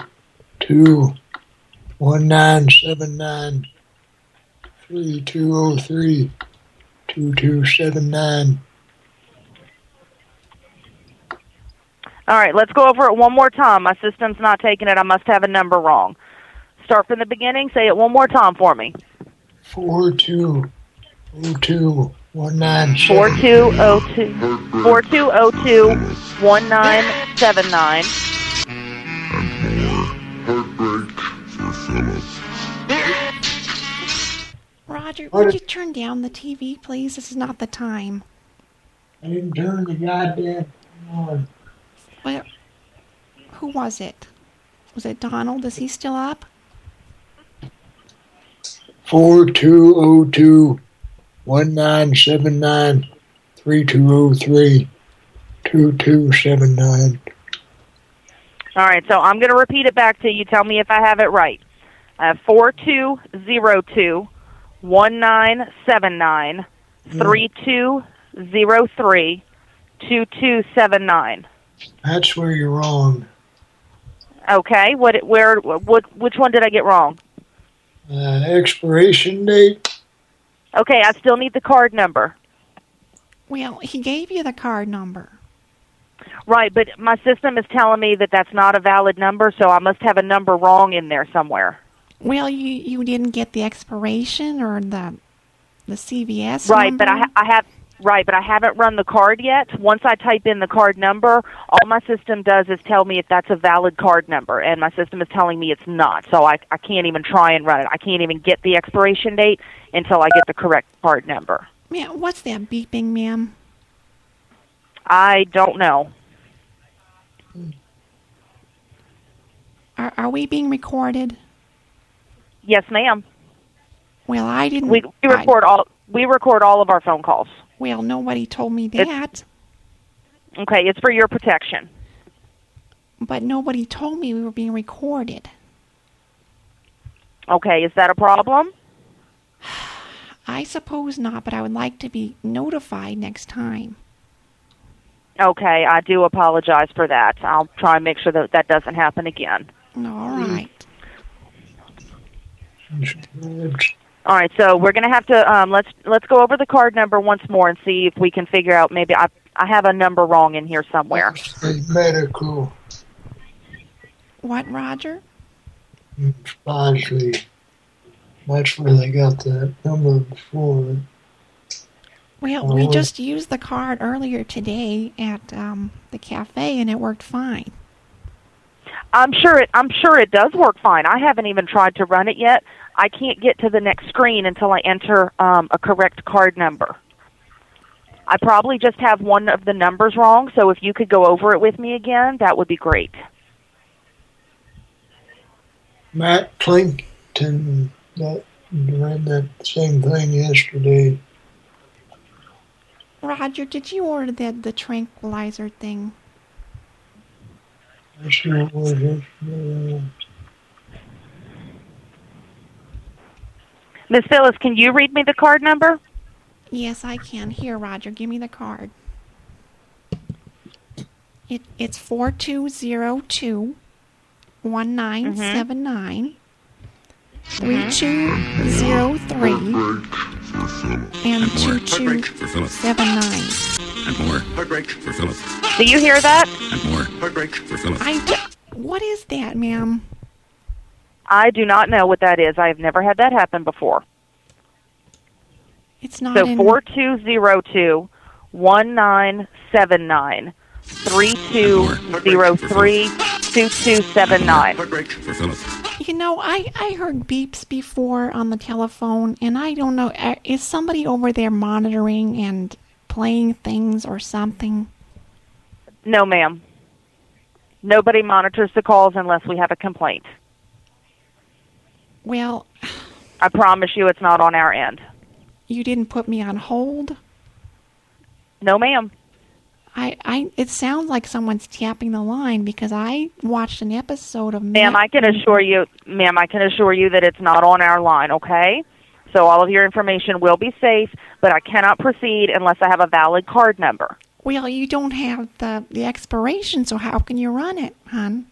two one nine seven nine three two oh three two two seven nine. All right, let's go over it one more time. My system's not taking it. I must have a number wrong. Start from the beginning. Say it one more time for me. Four two oh two one nine Four seven. two oh two four two oh two one nine seven nine. Heartbreak for Philip. Roger, would you turn down the TV, please? This is not the time. I didn't turn the goddamn thing on. Well, who was it? Was it Donald? Is he still up? Four two oh two one nine seven nine three two oh three two two seven nine. All right, so I'm going to repeat it back to you. Tell me if I have it right. Uh, four two zero two one nine seven nine three two zero three two two seven nine. That's where you're wrong. Okay, what where what which one did I get wrong? Uh, expiration date Okay, I still need the card number. Well, he gave you the card number. Right, but my system is telling me that that's not a valid number, so I must have a number wrong in there somewhere. Well, you you didn't get the expiration or the the CVS Right, number? but I I have right, but I haven't run the card yet. Once I type in the card number, all my system does is tell me if that's a valid card number, and my system is telling me it's not. So I I can't even try and run it. I can't even get the expiration date until I get the correct card number. Yeah, what's that beeping, ma'am? I don't know. Are are we being recorded? Yes, ma'am. Well, I didn't. We we I- record all we record all of our phone calls. well, nobody told me It's- that. Okay, it's for your protection. But nobody told me we were being recorded. Okay, is that a problem? I suppose not, but I would like to be notified next time. Okay, I do apologize for that. I'll try and make sure that that doesn't happen again. All right. All right, so we're gonna have to um, let's let's go over the card number once more and see if we can figure out. Maybe I I have a number wrong in here somewhere. It's medical. What, Roger? Bosley. That's where they got that number before. Well, we just used the card earlier today at um, the cafe, and it worked fine. I'm sure it. I'm sure it does work fine. I haven't even tried to run it yet. I can't get to the next screen until I enter um, a correct card number. I probably just have one of the numbers wrong. So if you could go over it with me again, that would be great. Matt Clinton that ran that same thing yesterday. Roger, did you order that the tranquilizer thing? I sure was yesterday. Miss Phyllis, can you read me the card number? Yes, I can. Here, Roger, give me the card. It it's four two zero two one nine seven nine three two zero three and two two seven nine. And more. Heartbreak for Philip. Do you hear that? And more. Heartbreak for Philip. I d- what is that, ma'am? I do not know what that is. I have never had that happen before. It's not So in. four two zero two one nine seven nine three two zero three two two seven nine. Heartbreak for You know, I I heard beeps before on the telephone, and I don't know. uh, Is somebody over there monitoring and playing things or something? No, ma'am. Nobody monitors the calls unless we have a complaint. Well, I promise you, it's not on our end. you didn't put me on hold. No, ma'am. I, I it sounds like someone's tapping the line because I watched an episode of Ma'am, I can assure you, ma'am, I can assure you that it's not on our line, okay? So all of your information will be safe, but I cannot proceed unless I have a valid card number. Well, you don't have the the expiration, so how can you run it, hon?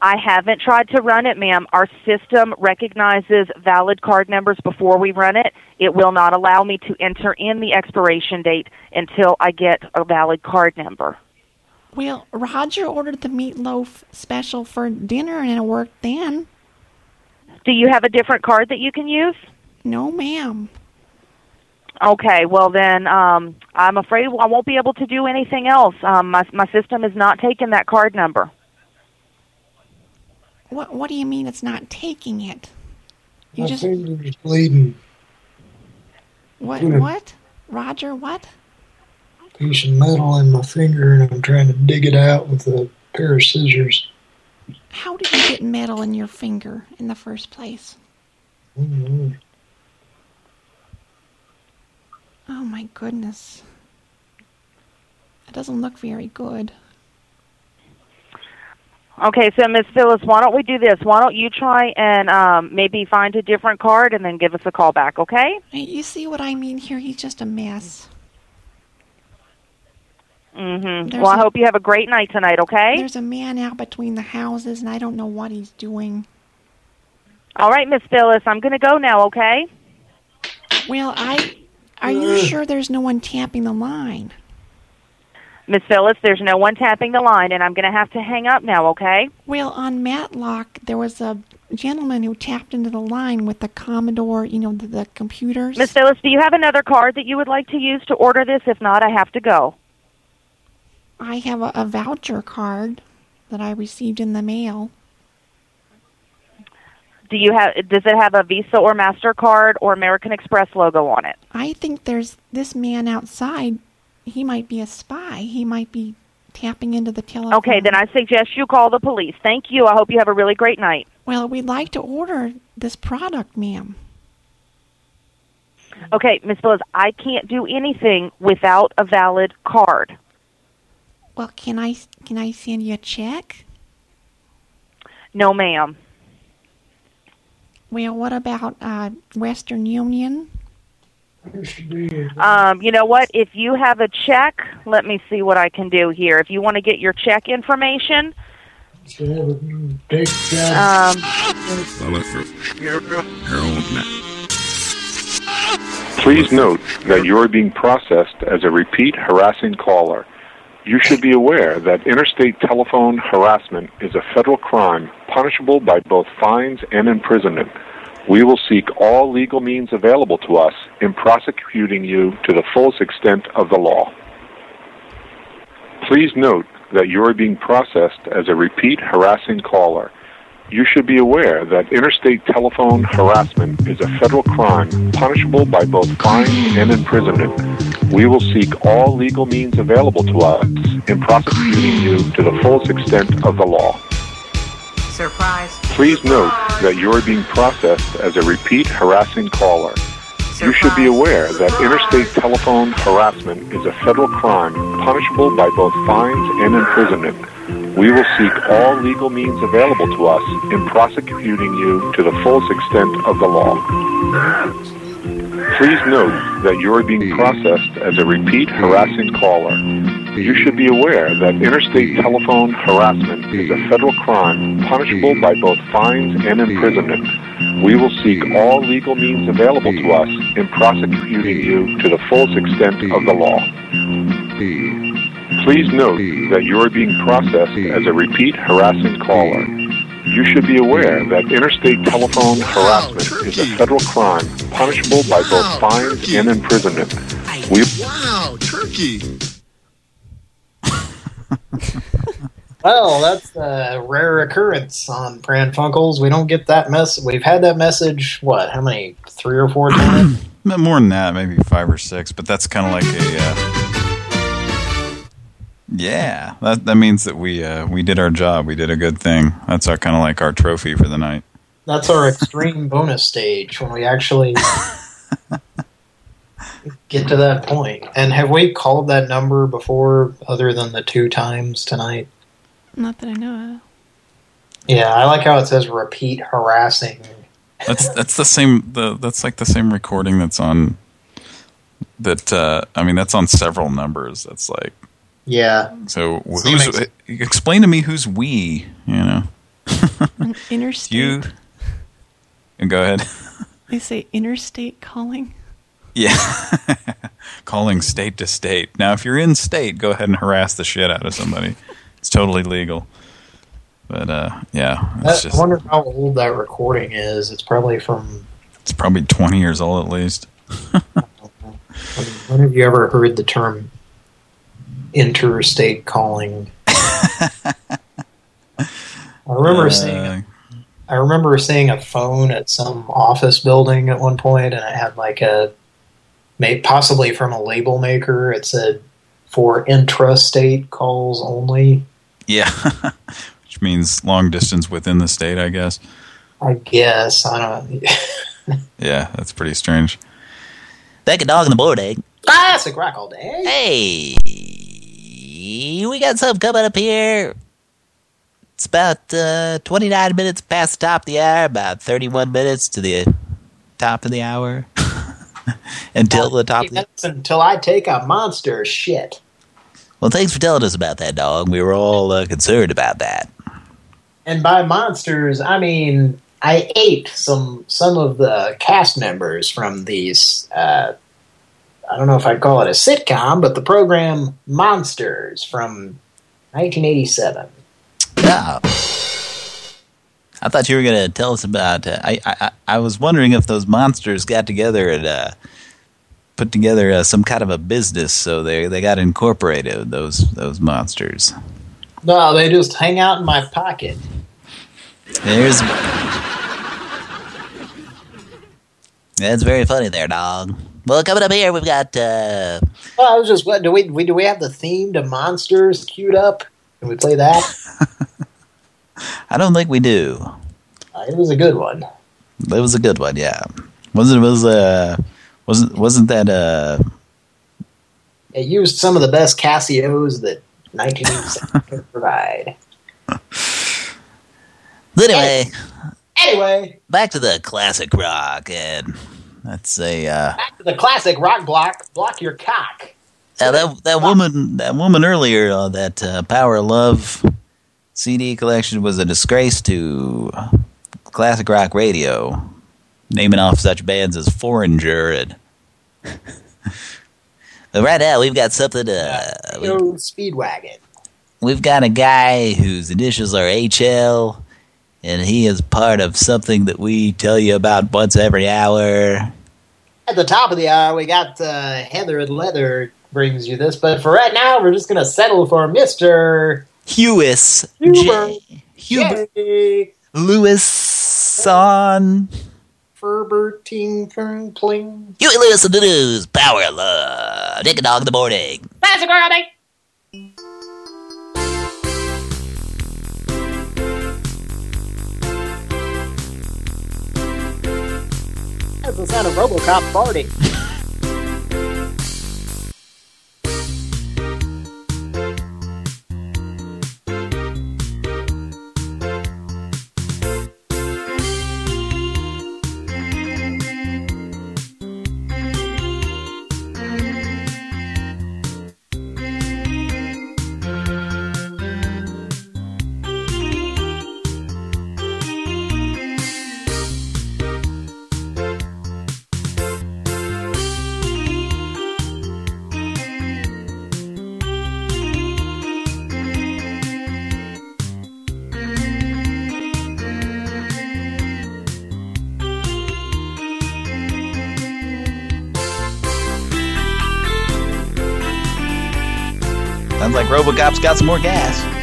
I haven't tried to run it, ma'am. Our system recognizes valid card numbers before we run it. It will not allow me to enter in the expiration date until I get a valid card number. Well, Roger ordered the meatloaf special for dinner, and it worked then. Do you have a different card that you can use? No, ma'am. Okay, well then, um, I'm afraid I won't be able to do anything else. Um, my my system is not taking that card number. What What do you mean it's not taking it? You My just finger's bleeding. what? Hmm. What? Roger? What? Piece of metal in my finger, and I'm trying to dig it out with a pair of scissors. How did you get metal in your finger in the first place? Oh my goodness. It doesn't look very good. Okay, so Miss Phyllis, why don't we do this? Why don't you try and um, maybe find a different card and then give us a call back, okay? You see what I mean here? He's just a mess. Mm-hmm. There's Well, I a- hope you have a great night tonight, okay? There's a man out between the houses, and I don't know what he's doing. All right, Miss Phyllis, I'm going to go now, okay? Well, I. Are you sure there's no one tapping the line? Miss Phyllis, there's no one tapping the line, and I'm going to have to hang up now, okay? Well, on Matlock, there was a gentleman who tapped into the line with the Commodore, you know, the, the computers. Miss Phyllis, do you have another card that you would like to use to order this? If not, I have to go. I have a, a voucher card that I received in the mail. Do you have? Does it have a Visa or Mastercard or American Express logo on it? I think there's this man outside. He might be a spy. He might be tapping into the telephone. Okay, then I suggest you call the police. Thank you. I hope you have a really great night. Well, we'd like to order this product, ma'am. Okay, Miss Phyllis, I can't do anything without a valid card. Well, can I can I send you a check? No, ma'am. Well, what about uh, Western Union? Um, you know what? If you have a check, let me see what I can do here. If you want to get your check information, um, Well, let's Harold Matt. Please note that you are being processed as a repeat harassing caller. You should be aware that interstate telephone harassment is a federal crime punishable by both fines and imprisonment. We will seek all legal means available to us in prosecuting you to the fullest extent of the law. Please note that you are being processed as a repeat harassing caller. You should be aware that interstate telephone harassment is a federal crime punishable by both fines and imprisonment. We will seek all legal means available to us in prosecuting you to the fullest extent of the law. Surprise. Please note that you are being processed as a repeat harassing caller. You should be aware that interstate telephone harassment is a federal crime punishable by both fines and imprisonment. We will seek all legal means available to us in prosecuting you to the fullest extent of the law. Please note that you are being processed as a repeat harassing caller. You should be aware that interstate telephone harassment is a federal crime punishable by both fines and imprisonment. We will seek all legal means available to us in prosecuting you to the fullest extent of the law. Please note that you are being processed as a repeat harassing caller. You should be aware that interstate telephone harassment is a federal crime punishable by both fines and imprisonment. We Wow, turkey. Well, that's a rare occurrence on Pran Funkels. We don't get that mess. We've had that message, what, how many, three or four times? More than that, maybe five or six, but that's kind of like a... Uh, yeah, that that means that we uh, we did our job. We did a good thing. That's our kind of like our trophy for the night. That's our extreme bonus stage when we actually get to that point. And have we called that number before other than the two times tonight? Not that I know of. Yeah, I like how it says repeat harassing. That's that's the same. The that's like the same recording that's on. That uh, I mean, that's on several numbers. That's like Yeah. so. Same Who's ex- explain to me who's we? You know, Interstate. you. Go ahead. They say interstate calling. Yeah. Calling state to state. Now, if you're in state, go ahead and harass the shit out of somebody. It's totally legal. But, uh, yeah, it's I just, wonder how old that recording is. It's probably from. it's probably 20 years old at least. When have you ever heard the term interstate calling? I remember Uh, seeing. I remember seeing a phone at some office building at one point, and it had like a, may possibly from a label maker. It said for intrastate calls only. Yeah. Which means long distance within the state, I guess. I guess I don't. Yeah, that's pretty strange. Back a dog in the morning. Classic rock all day. Hey, we got something coming up here. It's about uh, 29 minutes past the top of the hour, about 31 minutes to the top of the hour. Until the top of the until I take a monster shit. Well, thanks for telling us about that, dog. We were all uh, concerned about that. And by monsters, I mean I ate some some of the cast members from these. Uh, I don't know if I'd call it a sitcom, but the program Monsters from 1987. Oh. I thought you were going to tell us about. Uh, I, I I was wondering if those monsters got together and uh, put together uh, some kind of a business, so they they got incorporated. Those those monsters. No, they just hang out in my pocket. There's. That's very funny there, dog. Well, coming up here, we've got. Uh, Well, I was just what do we, we do we have the theme to Monsters queued up? Can we play that? I don't think we do. Uh, it was a good one. It was a good one, yeah. Wasn't was uh wasn't wasn't that uh It used some of the best Casios that 1987 could provide. anyway? Anyway, back to the classic rock, and that's a uh, back to the classic rock block. Block your cock. uh, that that woman that woman earlier on that uh, Power of Love CD collection was a disgrace to classic rock radio, naming off such bands as Foreigner and But right now, we've got something. Uh, we, Speedwagon. we've got a guy whose initials are HL, and he is part of something that we tell you about once every hour. At the top of the hour, we got uh, Heather and Leather brings you this, but for right now, we're just going to settle for Mr. Hewis Huber. Huber. J. Lewis Son. Ferberting Pling. Huey Lewis and the News. Power of love. Dick and dog in the morning. Classic Robbie. The sound of Robocop farting. Robocop's got some more gas.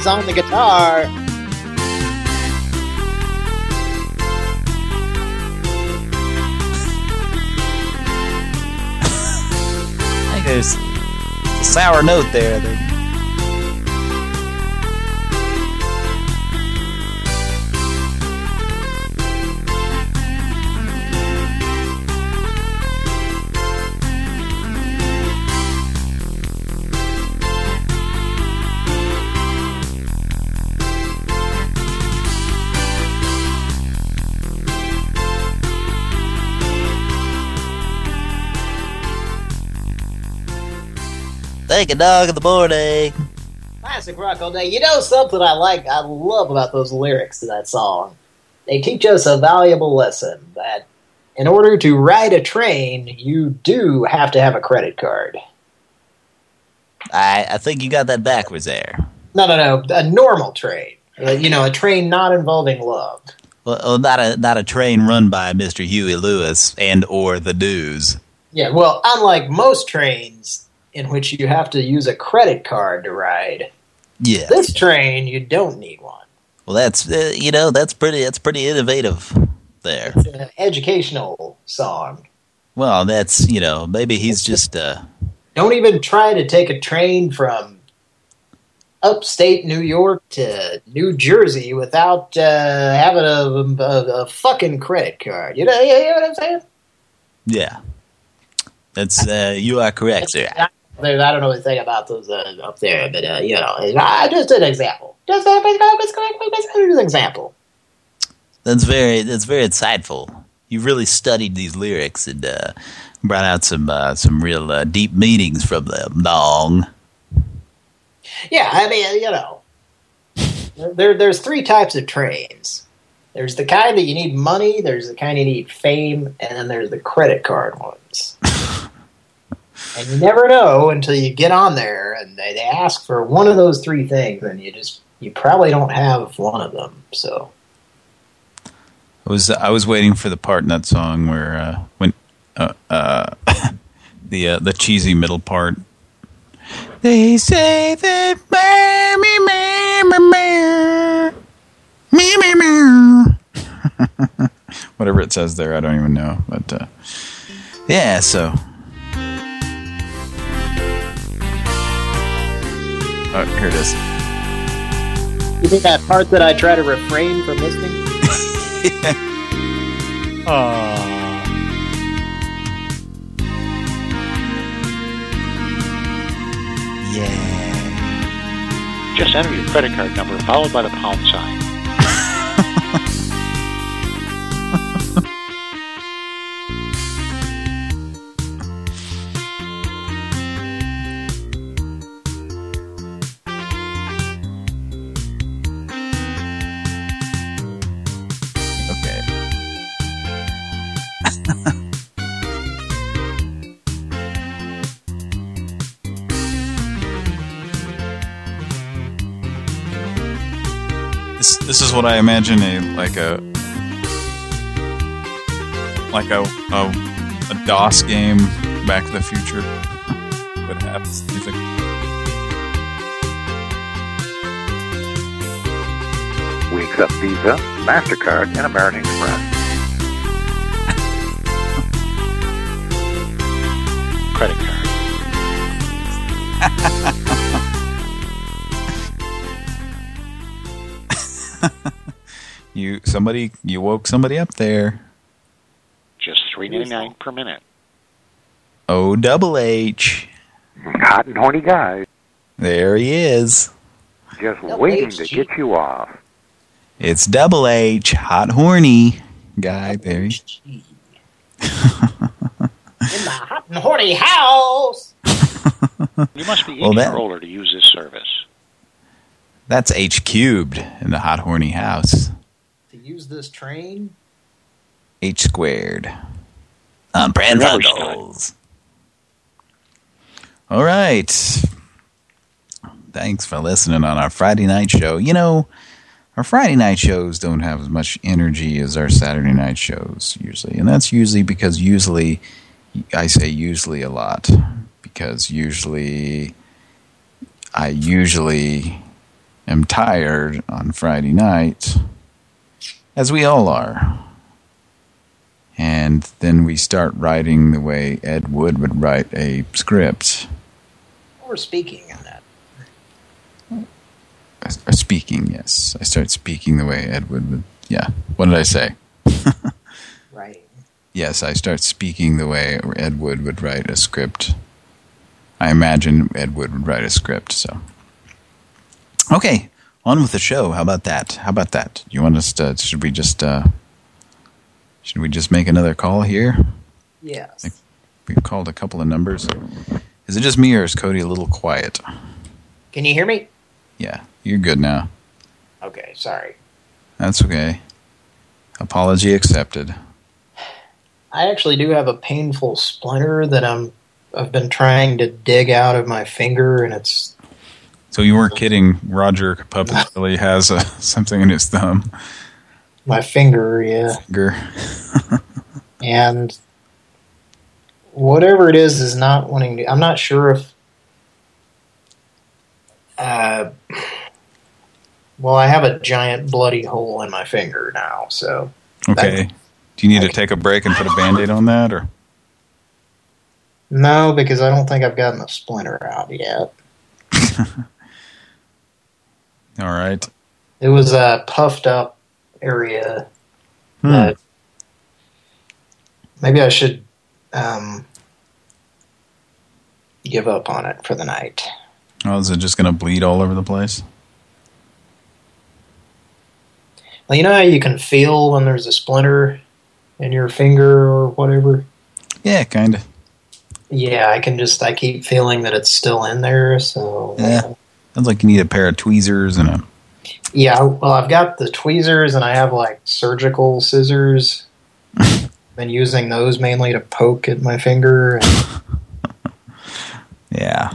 That on the guitar. I think there's a sour note there. that- Take a dog in the morning. Classic rock all day. You know something I like, I love about those lyrics to that song? They teach us a valuable lesson that in order to ride a train, you do have to have a credit card. I I think you got that backwards there. No, no, no, a normal train. Uh, you know, a train not involving love. Well, well, not a not a train run by Mr. Huey Lewis and or the News. Yeah, well, unlike most trains in which you have to use a credit card to ride, Yeah. this train, you don't need one. Well, that's uh, you know that's pretty that's pretty innovative there. It's an educational song. Well, that's you know maybe he's just uh Don't even try to take a train from upstate New York to New Jersey without uh, having a, a, a fucking credit card. You know, you know what I'm saying? yeah. That's uh, you are correct, sir. There's, I don't know anything about those uh, up there, but uh, you know, uh, just an example. Just, uh, just an example. That's very that's very insightful. You really studied these lyrics and uh, brought out some uh, some real uh, deep meanings from them. Dong. Yeah, I mean, you know, there there's three types of trains. There's the kind that you need money, there's the kind you need fame, and then there's the credit card ones. and you never know until you get on there and they, they ask for one of those three things, and you just you probably don't have one of them. So I was I was waiting for the part in that song where uh, when uh, uh, the uh, the cheesy middle part. They say that me me me me me me whatever it says there, I don't even know. But uh, yeah, so oh, here it is. you think that part that I try to refrain from listening? Aww, Yeah. Just enter your credit card number followed by the pound sign. Is what I imagine a like a like a a, a DOS game Back to the Future would have this music. We accept Visa, MasterCard, and American Express. Credit card. You somebody you woke somebody up there. Just three ninety nine per minute. O double H. Hot and horny guy, There he is. just waiting to get you off. It's double H, hot horny guy. There he. In the hot and horny house. You must be Well, 18 that- or older to use this service. That's H cubed in the hot horny house. To use this train, H squared. On Pran Remember, All right. Thanks for listening on our Friday night show. You know, our Friday night shows don't have as much energy as our Saturday night shows usually. And that's usually because usually, I say usually a lot, because usually, I usually am tired on Friday night, as we all are. And then we start writing the way Ed Wood would write a script. or speaking on that. Or speaking, yes. I start speaking the way Ed Wood would. Yeah. What did I say? Right. Yes, I start speaking the way Ed Wood would write a script. I imagine Ed Wood would write a script, so. Okay, on with the show. How about that? How about that? You want us to, should we just, uh, should we just make another call here? Yes. We've called a couple of numbers. Is it just me or is Cody a little quiet? Can you hear me? Yeah, you're good now. Okay, sorry. That's okay. Apology accepted. I actually do have a painful splinter that I'm I've been trying to dig out of my finger, and it's So you weren't kidding. Roger Puppet really has uh, something in his thumb. my finger, yeah. Finger. And whatever it is is not wanting to. I'm not sure if. Uh, well, I have a giant bloody hole in my finger now, so Okay. Do you need to take a break and put a Band-Aid on that, or? no, because I don't think I've gotten the splinter out yet. All right. It was a puffed up area Hmm. maybe I should um, give up on it for the night. Oh, is it just going to bleed all over the place? Well, you know how you can feel when there's a splinter in your finger or whatever? Yeah, kind of. Yeah, I can just, I keep feeling that it's still in there, so... Yeah. Sounds like you need a pair of tweezers and a... Yeah, well, I've got the tweezers and I have, like, surgical scissors. Been using those mainly to poke at my finger. And Yeah.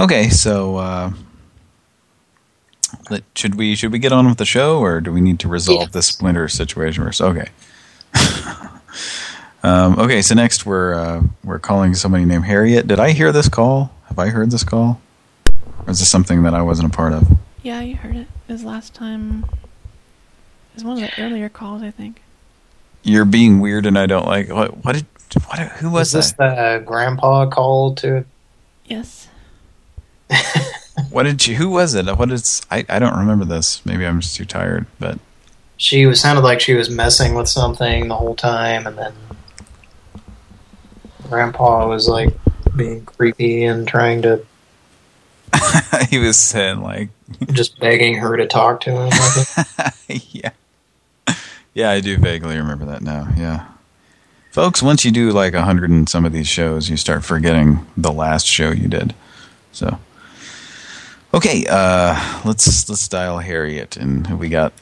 Okay, so uh, let, should we should we get on with the show, or do we need to resolve this splinter situation first? Okay. um, okay, so next we're uh, we're calling somebody named Harriet. Did I hear this call? Have I heard this call? Or is this something that I wasn't a part of? Yeah, you heard it. It was last time. It was one of the earlier calls, I think. You're being weird, and I don't like. What? What did? What? Who was is this that? the grandpa call to... Yes. What did you? Who was it? What is? I I don't remember this. Maybe I'm just too tired. But She was sounded like she was messing with something the whole time, and then Grandpa was like being creepy and trying to he was saying like just begging her to talk to him. Yeah. Yeah, I do vaguely remember that now. Yeah. Folks, once you do like a hundred and some of these shows, you start forgetting the last show you did. So, okay, uh, let's let's dial Harriet, and have we got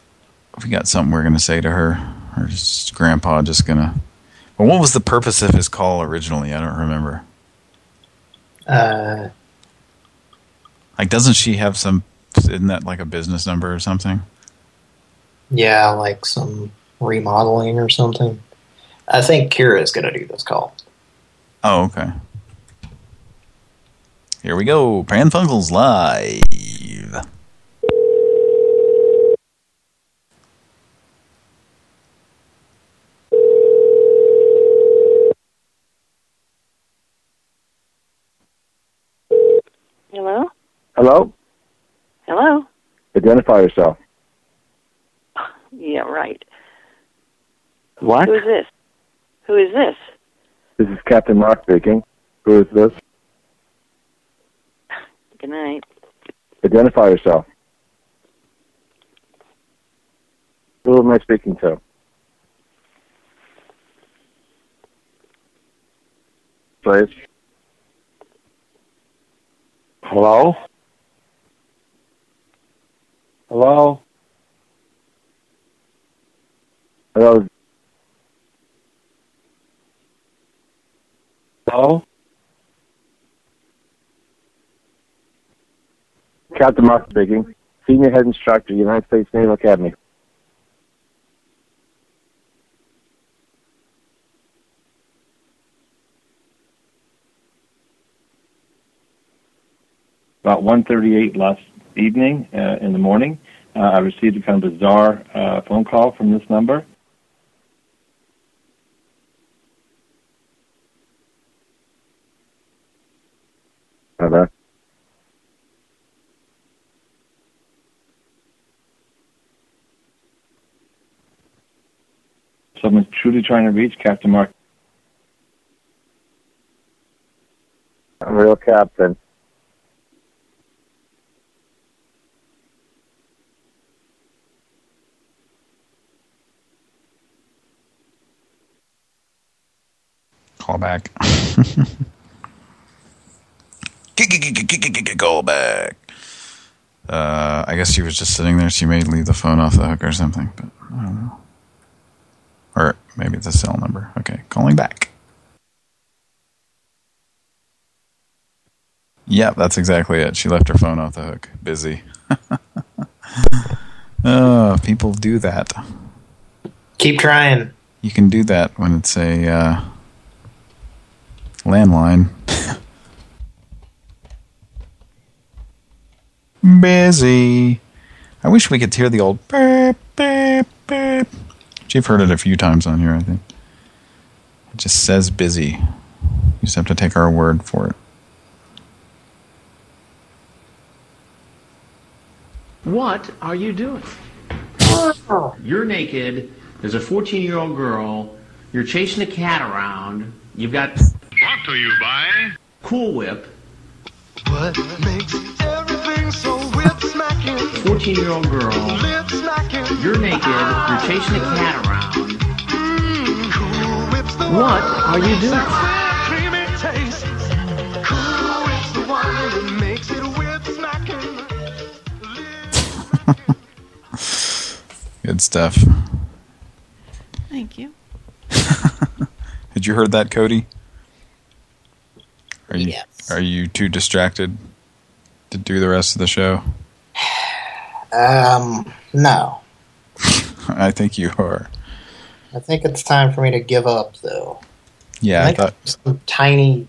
have we got something we're gonna say to her, or is Grandpa just gonna? Well, what was the purpose of his call originally? I don't remember. Uh, Like, doesn't she have some? Isn't that like a business number or something? yeah, like some remodeling or something. I think Kira is going to do this call. Oh, okay. Here we go. Pran Funkels live. Hello? Hello? Hello? Identify yourself. Yeah, right. What? Who is this? Who is this? This is Captain Mark speaking. Who is this? Good night. Identify yourself. Who am I speaking to? Please. Hello? Hello? Hello? Hello? Captain Mark speaking. Senior Head Instructor, United States Naval Academy. About 1.38 last evening uh, in the morning. Uh, I received a kind of bizarre uh, phone call from this number. Hello? Someone's truly trying to reach Captain Mark. I'm real captain. Call back. Call back. Uh, I guess she was just sitting there. She may leave the phone off the hook or something, but I don't know. Or maybe it's a cell number. Okay, calling back. Yep, that's exactly it. She left her phone off the hook. Busy. oh, people do that. Keep trying. You can do that when it's a uh, landline. Busy. I wish we could hear the old beep, beep, beep. You've heard it a few times on here, I think. It just says busy. You just have to take our word for it. What are you doing? You're naked. There's a 14 year old girl. You're chasing a cat around. You've got. Brought to you by. Cool Whip. What makes everything so whip smacking? 14 year old girl. Lip smacking. You're naked. You're chasing a cat around. Mm, cool What are you doing? that creamy taste. Cool whip's the one that makes it whip smacking. Good stuff. Thank you. Had you heard that, Cody? Are you Yes. are you too distracted to do the rest of the show? Um, no. I think you are. I think it's time for me to give up, though. Yeah, I, think thought some tiny,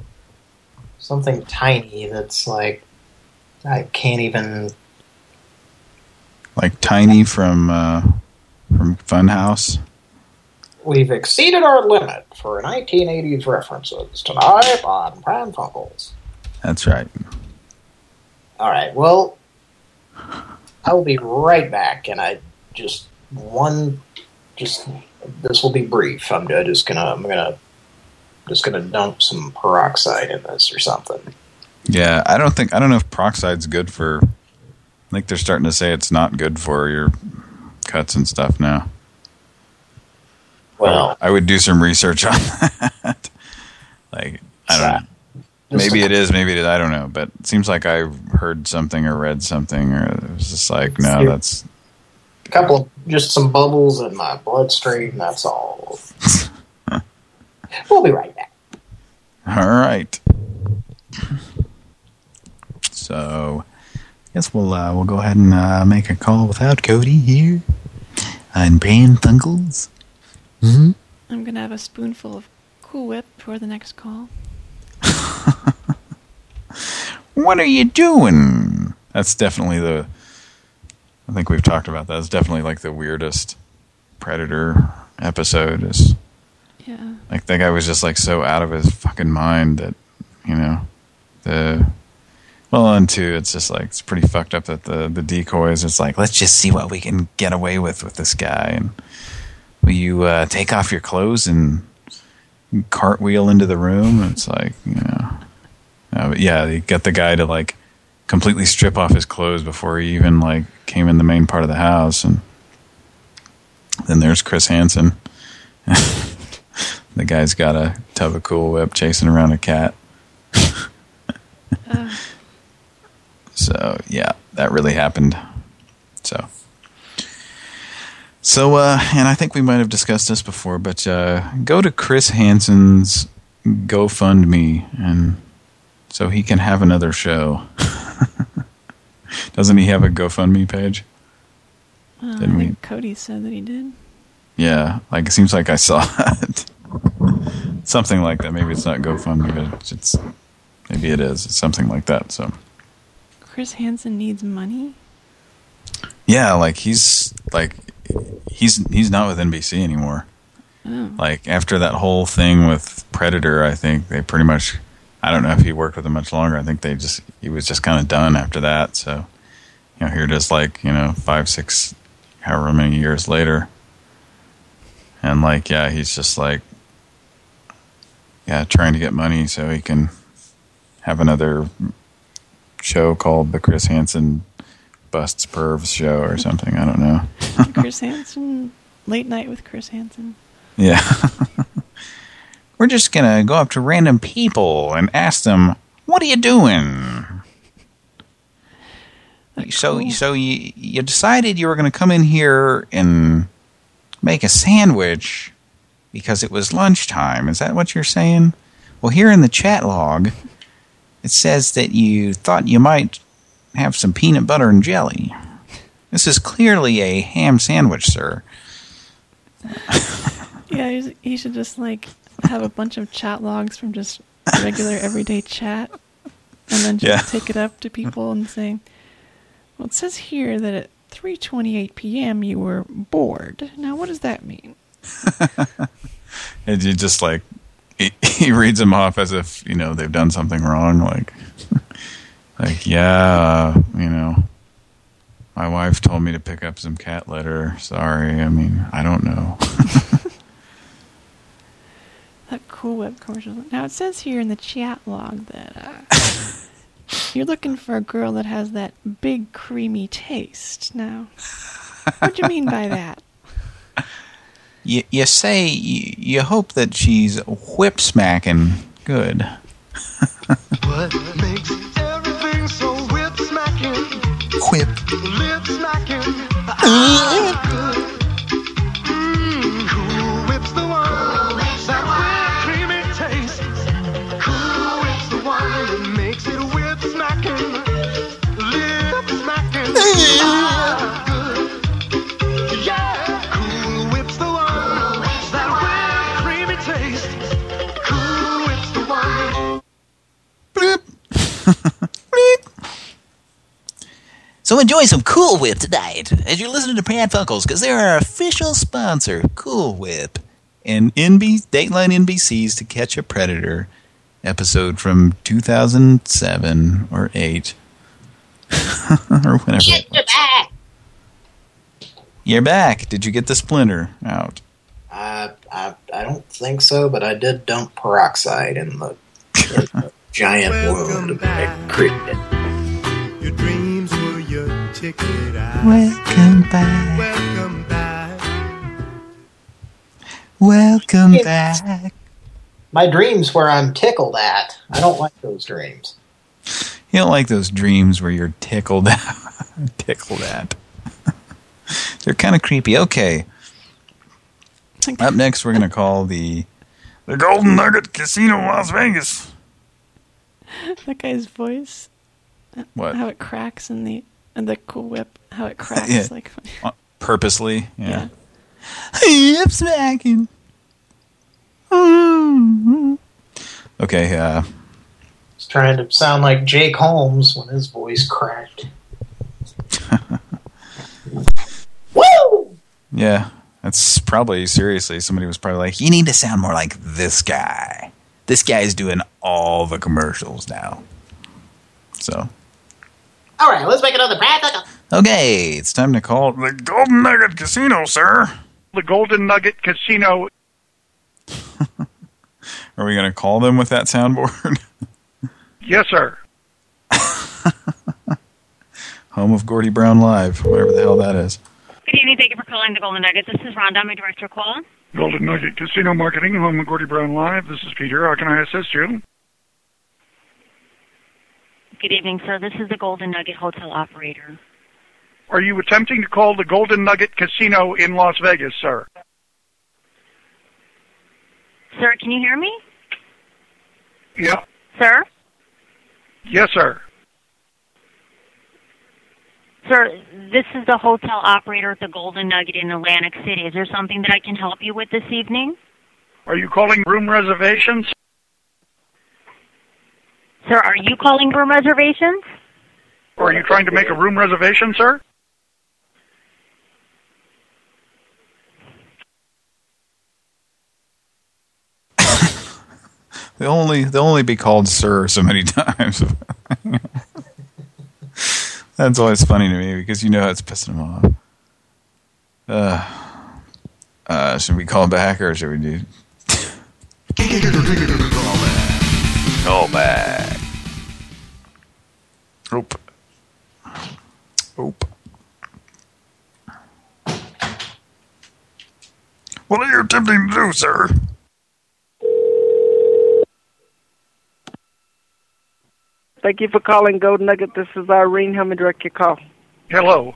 something tiny that's like I can't even. like Tiny from uh, from Funhouse. We've exceeded our limit for 1980s references tonight on Pran Funkels. That's right. All right, well, I will be right back, and I just one, just this will be brief. I'm just gonna, I'm gonna just going to dump some peroxide in this or something. Yeah, I don't think I don't know if peroxide's good for. I think they're starting to say it's not good for your cuts and stuff now. Well, I would do some research on that. like, I don't know. Maybe it is, maybe it is, I don't know. But it seems like I've heard something or read something, or it was just like, no, that's A couple of, just some bubbles in my bloodstream, that's all. we'll be right back. all right. So, I guess we'll uh, we'll go ahead and uh, make a call without Cody here on Pran Funkels. Mm-hmm. I'm gonna have a spoonful of Cool Whip for the next call. What are you doing? That's definitely the. I think we've talked about that. It's definitely like the weirdest Predator episode. Is Yeah. like that guy was just like so out of his fucking mind that you know the. Well, and two, it's just like it's pretty fucked up that the the decoys. It's like let's just see what we can get away with with this guy. And will you uh, take off your clothes and cartwheel into the room? It's like you know. Uh, but yeah, they got the guy to like completely strip off his clothes before he even like came in the main part of the house, and then there's Chris Hansen. the guy's got a tub of Cool Whip chasing around a cat. So yeah, that really happened. So. So, uh, and I think we might have discussed this before, but uh, go to Chris Hansen's GoFundMe and so he can have another show. Doesn't he have a GoFundMe page? Uh, Didn't we- think Cody said that he did. Yeah, like it seems like I saw it. something like that. Maybe it's not GoFundMe, but it's, it's maybe it is. It's something like that. So Chris Hansen needs money. yeah, like he's like he's he's not with NBC anymore. Oh. Like after that whole thing with Predator, I think they pretty much. I don't know if he worked with them much longer. I think they just he was just kind of done after that. So you know, here it is, like you know, five, six, however many years later, and like yeah, he's just like yeah, trying to get money so he can have another show called the Chris Hansen Busts Pervs Show or something. I don't know. Chris Hansen, late night with Chris Hansen. Yeah. We're just going to go up to random people and ask them, what are you doing? So, so you, you decided you were going to come in here and make a sandwich because it was lunchtime. Is that what you're saying? Well, here in the chat log, it says that you thought you might have some peanut butter and jelly. This is clearly a ham sandwich, sir. Yeah, he's- he should just like have a bunch of chat logs from just regular everyday chat, and then just Yeah. take it up to people and say, "Well, it says here that at 3:28 p.m. you were bored. Now, what does that mean?" And you just like he, he reads them off as if you know they've done something wrong. Like, like yeah, uh, you know, my wife told me to pick up some cat litter. Sorry, I mean I don't know. That Cool Whip commercial. Now it says here in the chat log that uh, you're looking for a girl that has that big creamy taste. Now, what do you mean by that? you you say you, you hope that she's whip smacking good. What makes Whip. Lip smacking. Mm, Cool Whip's the one. That whipped creamy taste. Cool Whip's the one that makes it whip smacking. Lip smacking. Ah, good. Yeah. Cool Whip's the one. That whipped creamy taste. Cool Whip's the one. So enjoy some Cool Whip tonight as you're listening to Pran Funkels because they're our official sponsor, Cool Whip. And NB Dateline NBC's To Catch a Predator episode from 2007 or 8 or whenever. it was. back. You're back. Did you get the splinter out? Uh, I I don't think so, but I did dump peroxide in the, the giant wound that created. Your Welcome back. Welcome back. Welcome back. My dreams where I'm tickled at. I don't like those dreams. You don't like those dreams where you're tickled at. tickled at. They're kind of creepy. Okay. Up next, we're going to call the the Golden Nugget Casino Las Vegas. that guy's voice. What? How it cracks in the and the cool whip. How it cracks Yeah. like. Uh, Purposely. Yeah. Yeah. Hip smacking. Okay, uh, He's trying to sound like Jake Holmes when his voice cracked. Woo! yeah. That's probably, seriously, somebody was probably like, you need to sound more like this guy. This guy's doing all the commercials now. So, All right, let's make another practical. okay, it's time to call the Golden Nugget Casino, sir. The Golden Nugget Casino. Are we going to call them with that soundboard? Yes, sir. Home of Gordie Brown Live, whatever the hell that is. Good evening. Thank you for calling the Golden Nuggets. This is Rhonda, my director of call. Golden Nugget Casino Marketing, home of Gordie Brown Live. This is Peter. How can I assist you? Good evening, sir. This is the Golden Nugget Hotel operator. Are you attempting to call the Golden Nugget Casino in Las Vegas, sir? Sir, can you hear me? Yeah. Sir? Yes, sir. Sir, this is the hotel operator at the Golden Nugget in Atlantic City. Is there something that I can help you with this evening? Are you calling room reservations? Sir, are you calling room reservations? Or are you trying to make a room reservation, sir? They'll only they'll only be called sir so many times. That's always funny to me because you know it's pissing them off. Uh, uh, should we call back or should we do? Oop. Oop. What are you attempting to do, sir? Thank you for calling Golden Nugget. This is Irene. How may I direct your call? Hello.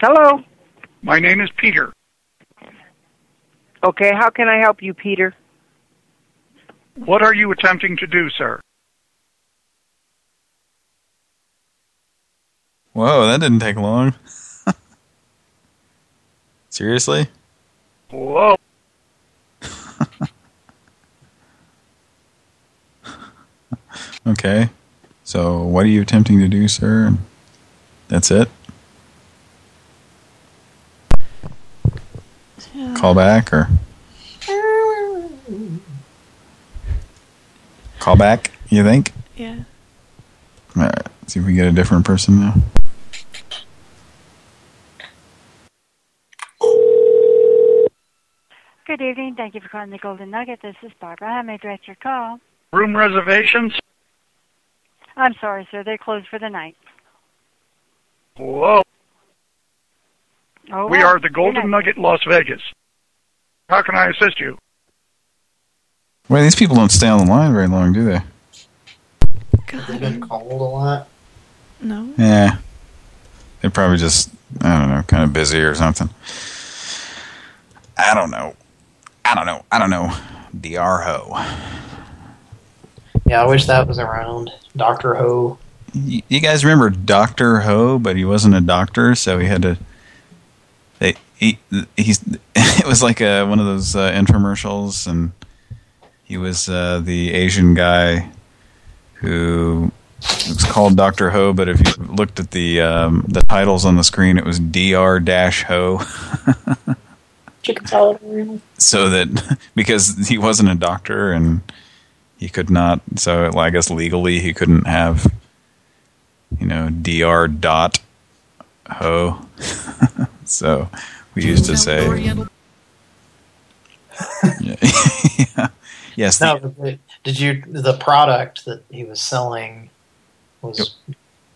Hello. My name is Peter. Okay, how can I help you, Peter? What are you attempting to do, sir? Whoa, that didn't take long. Seriously? Whoa. Okay. So what are you attempting to do, sir? That's it? Yeah. Call back or call back, you think? Yeah. All right. See if we get a different person now. Good evening. Thank you for calling the Golden Nugget. This is Barbara. How may I direct your call? Room reservations? I'm sorry, sir. They're closed for the night. Whoa. Oh, we well. are the Golden night. Nugget Las Vegas. How can I assist you? Wait, these people don't stay on the line very long, do they? They've been called a lot. No. Yeah. They're probably just, I don't know, kind of busy or something. I don't know. I don't know. I don't know. Diarho. Yeah, I wish that was around. Doctor Ho. You, you guys remember Doctor Ho, but he wasn't a doctor, so he had to. They he he's it was like a one of those uh, infomercials, and he was uh, the Asian guy who it was called Doctor Ho, but if you looked at the um, the titles on the screen, it was Dr. Dash Ho. Chicken salad. so that because he wasn't a doctor and he could not so I guess legally he couldn't have you know dr dot ho so we used to say. yeah. Yes. No, the- did you the product that he was selling was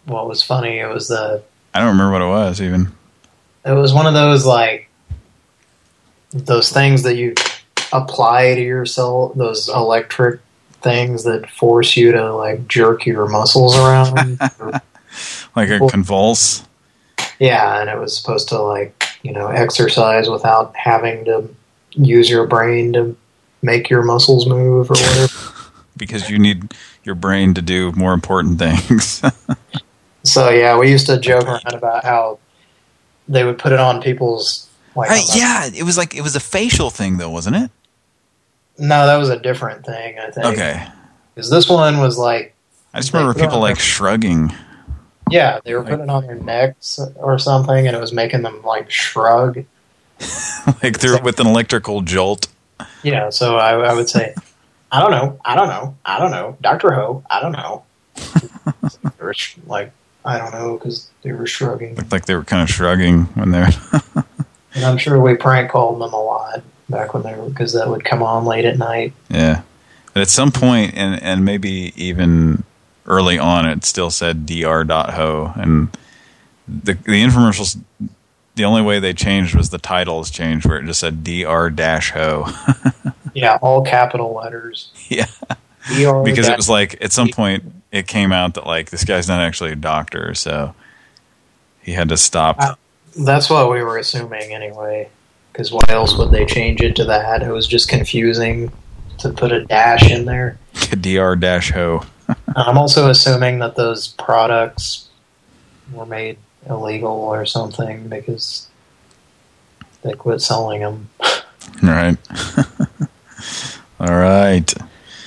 what was funny? It was the I don't remember what it was even. it was one of those like those things that you apply to yourself, those electric things that force you to like jerk your muscles around. Like a convulse. yeah, and it was supposed to like, you know, exercise without having to use your brain to make your muscles move or whatever. Because you need your brain to do more important things. so yeah, we used to joke around about how they would put it on people's like right, yeah, it was like it was a facial thing though, wasn't it? No, that was a different thing, I think. Okay. Because this one was like, I just remember people like their- shrugging. yeah, they were putting on their necks or something, and it was making them like shrug. like they're with an electrical jolt. Yeah, so I, I would say, I don't know, I don't know, I don't know, Doctor Ho, I don't know. They were sh- like, I don't know, because they were shrugging. Looked like they were kind of shrugging when they're And I'm sure we prank called them a lot back when they were, because that would come on late at night. Yeah. But at some point, and and maybe even early on, it still said dr.ho. And the the infomercials, the only way they changed was the titles changed, where it just said dr-ho. Yeah, all capital letters. yeah. ER Because it was like, at some point, it came out that like, this guy's not actually a doctor, so he had to stop. Uh, That's what we were assuming anyway. Because why else would they change it to that? It was just confusing to put a dash in there. dr-ho. I'm also assuming that those products were made illegal or something because they quit selling them. Right. All right.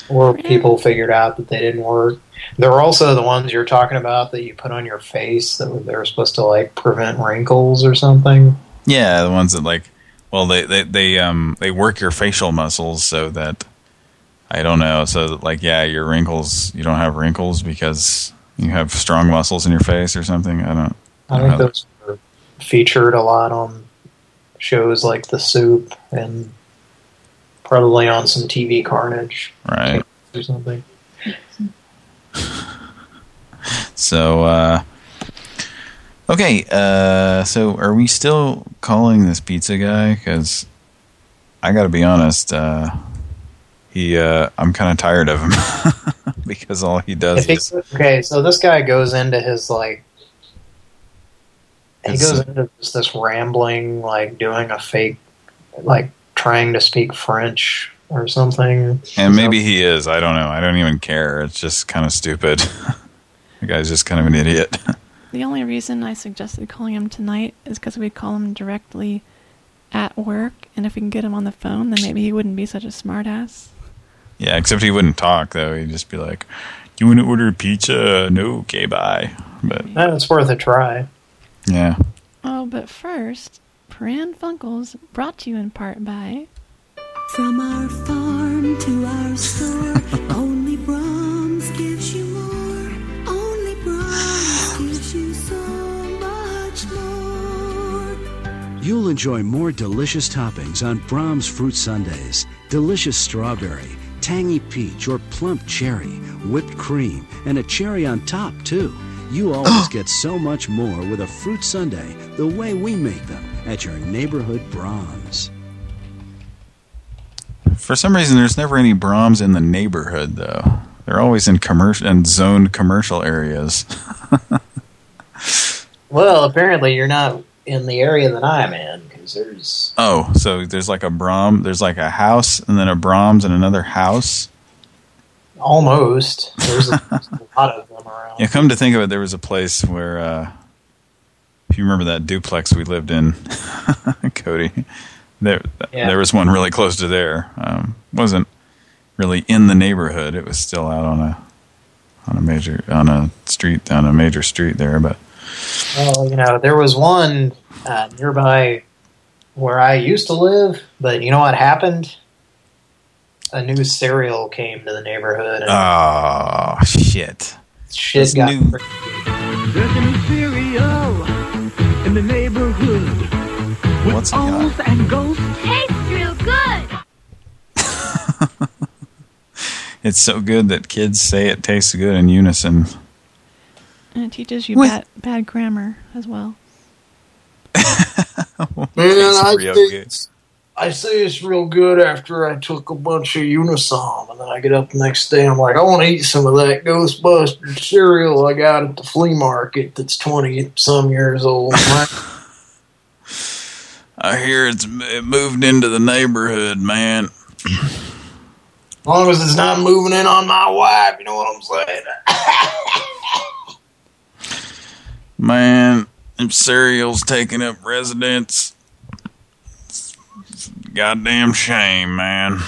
Or people figured out that they didn't work. There were also the ones you're talking about that you put on your face that they were supposed to like prevent wrinkles or something. Yeah, the ones that like, well, they they they um they work your facial muscles so that I don't know, so that like yeah, your wrinkles you don't have wrinkles because you have strong muscles in your face or something. I don't. I don't think those were featured a lot on shows like The Soup and probably on some TV Carnage right. or something. So uh okay, uh so are we still calling this pizza guy? Because I got to be honest, uh he uh I'm kind of tired of him because all he does If he- is okay, so this guy goes into his like he goes into just this rambling, like doing a fake, like trying to speak French or something. And maybe he is. I don't know. I don't even care. It's just kind of stupid. the guy's just kind of an idiot. The only reason I suggested calling him tonight is because we call him directly at work, and if we can get him on the phone, then maybe he wouldn't be such a smartass. yeah, except he wouldn't talk, though. He'd just be like, you want to order pizza? No, okay, bye. But, Eh, it's worth a try. yeah. Oh, but first, Pran Funkels brought to you in part by. From our farm to our store, only Braum's gives you more. Only Braum's gives you so much more. You'll enjoy more delicious toppings on Braum's fruit sundaes. Delicious strawberry, tangy peach, or plump cherry, whipped cream, and a cherry on top, too. You always get so much more with a fruit sundae the way we make them at your neighborhood Braum's. For some reason, there's never any Braum's in the neighborhood, though. They're always in commercial and zoned commercial areas. Well, apparently you're not in the area that I'm in because there's oh, so there's like a Braum, there's like a house, and then a Braum's and another house. almost there's a, a lot of them around. Yeah, come to think of it, there was a place where, uh, if you remember that duplex we lived in, Cody, there Yeah. there was one really close to there. Um, wasn't really in the neighborhood; it was still out on a on a major on a street on a major street there. But Well, you know, there was one uh, nearby where I used to live, but you know what happened? A new cereal came to the neighborhood, oh shit! shit this got new- There's a new cereal in the neighborhood. What what's he got? Owls and ghosts. Tastes real good. It's so good that kids say it tastes good in unison. And it teaches you What? bad, bad grammar as well. Man, I real think good. I say it's real good after I took a bunch of Unisom, and then I get up the next day. I'm like, I want to eat some of that Ghostbusters cereal I got at the flea market that's 20 some years old. I hear it's it moved into the neighborhood, man. As long as it's not moving in on my wife, you know what I'm saying? Man, them cereal's taking up residence. Goddamn shame, man.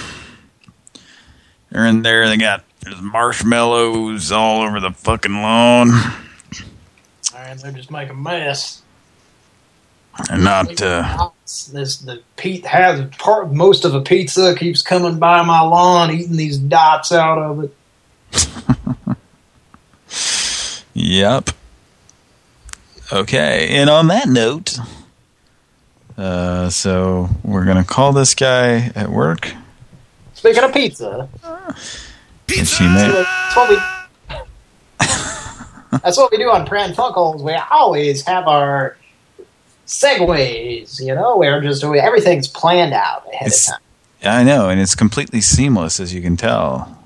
They're in there, they got there's marshmallows all over the fucking lawn. And they just make a mess. And not, uh, This the Pete has part most of a pizza keeps coming by my lawn, eating these dots out of it. yep. Okay, and on that note, uh, so we're gonna call this guy at work. Speaking of pizza, may, that's what we. that's what we do on Pran Funkels. We always have our segues. You know, we're just everything's planned out ahead It's- of time. I know, and it's completely seamless, as you can tell.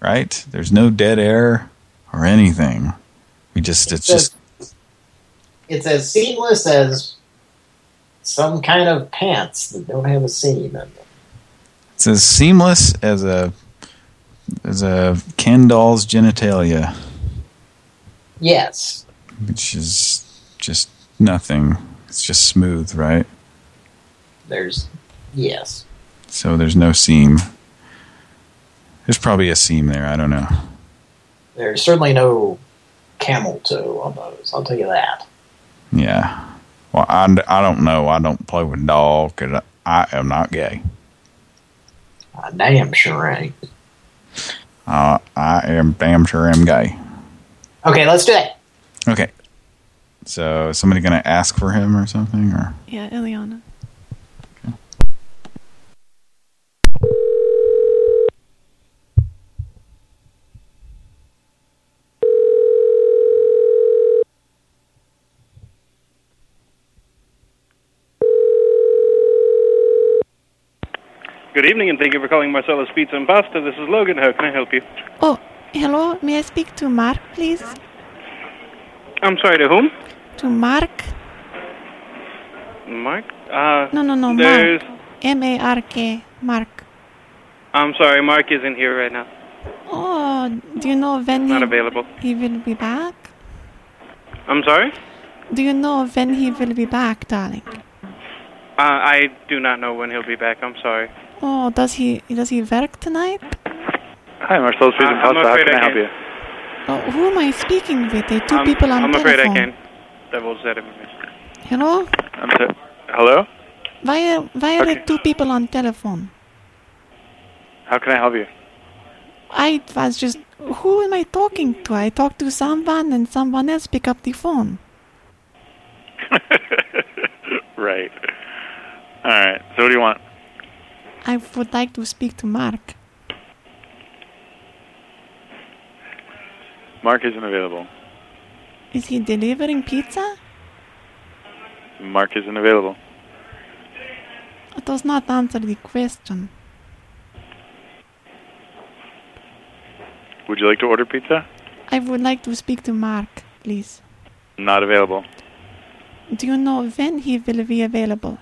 Right? There's no dead air or anything. We just, it's just, It's as seamless as some kind of pants that don't have a seam in them. it's as seamless as a, as a Ken doll's genitalia, Yes. which is just nothing. It's just smooth, right? There's yes. So there's no seam. There's probably a seam there. I don't know. There's certainly no camel toe on those. I'll tell you that. Yeah. Well, I, I don't know. I don't play with doll because I am not gay. I damn sure ain't. Uh, I am damn sure I'm gay. Okay, let's do it. Okay. So is somebody going to ask for him or something? Or Yeah, Ileana. Good evening, and thank you for calling Marcella's Pizza and Pasta. This is Logan. How can I help you? Oh, hello. May I speak to Mark, please? I'm sorry, to whom? to Mark? Mark? Uh, no, no, no, Mark. M A R K, Mark. I'm sorry, Mark isn't here right now. Oh, do you know when Not he, available. he will be back? I'm sorry? Do you know when he will be back, darling? Uh, I do not know when he'll be back. I'm sorry. Oh, does he does he work tonight? Hi, Marcel. Susan uh, Pasta. How can I, I help you? Oh, who am I speaking with? 2 um, people on I'm telephone. I'm afraid I can't. 070. Hello? I'm so Hello? Why are, why are okay. there two people on telephone? How can I help you? I was just, who am I talking to? I talked to someone and someone else pick up the phone. right. All right. So what do you want? I would like to speak to Mark. Mark isn't available. Is he delivering pizza? Mark isn't available. It does not answer the question. Would you like to order pizza? I would like to speak to Mark, please. Not available. Do you know when he will be available?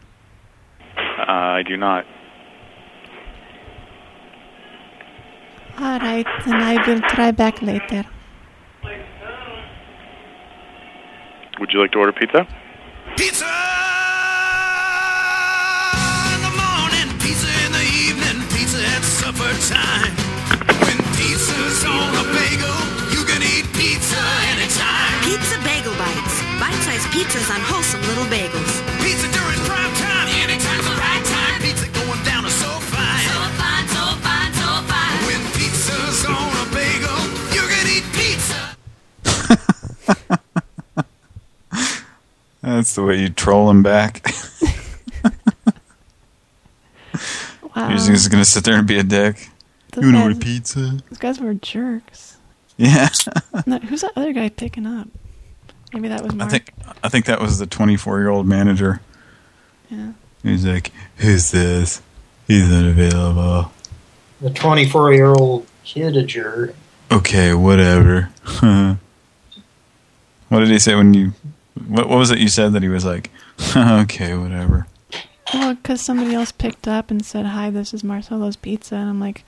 Uh, I do not. All right, then I will try back later. Would you like to order pizza? Pizza in the morning, pizza in the evening, pizza at supper time. When pizza's on a bagel, you can eat pizza anytime. Pizza Bagel Bites. Bite-sized pizzas on wholesome little bagels. Pizza during prime time, anytime's the right time. Pizza going down is so fine. So fine, so fine, so fine. When pizza's on a bagel, you can eat pizza. that's the way you troll him back. Wow. He's just gonna sit there and be a dick. Those you know guys- what pizza? Those guys were jerks. Yeah. No, who's that other guy picking up? Maybe that was I think I think that was the 24 year old manager. Yeah. He's like, "Who's this? He's unavailable." The 24 year old kid a jerk. Okay, whatever. what did he say when you? What, what was it you said that he was like? okay, whatever. Well, because somebody else picked up and said, "Hi, this is Marcelo's Pizza," and I'm like,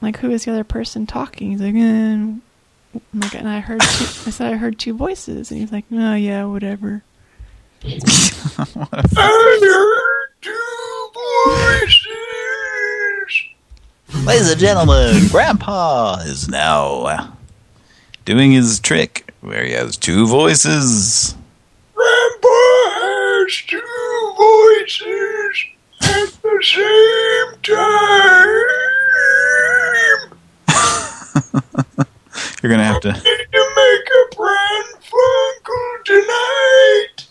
"Like, who is the other person talking?" He's like, eh. I'm like, and I heard, two, I said, I heard two voices, and he's like, "Oh yeah, whatever." I heard two voices. Ladies and gentlemen, Grandpa is now doing his trick where he has two voices. Grandpa has two voices at the same time. You're gonna have to Need to make a Pran Funkel tonight.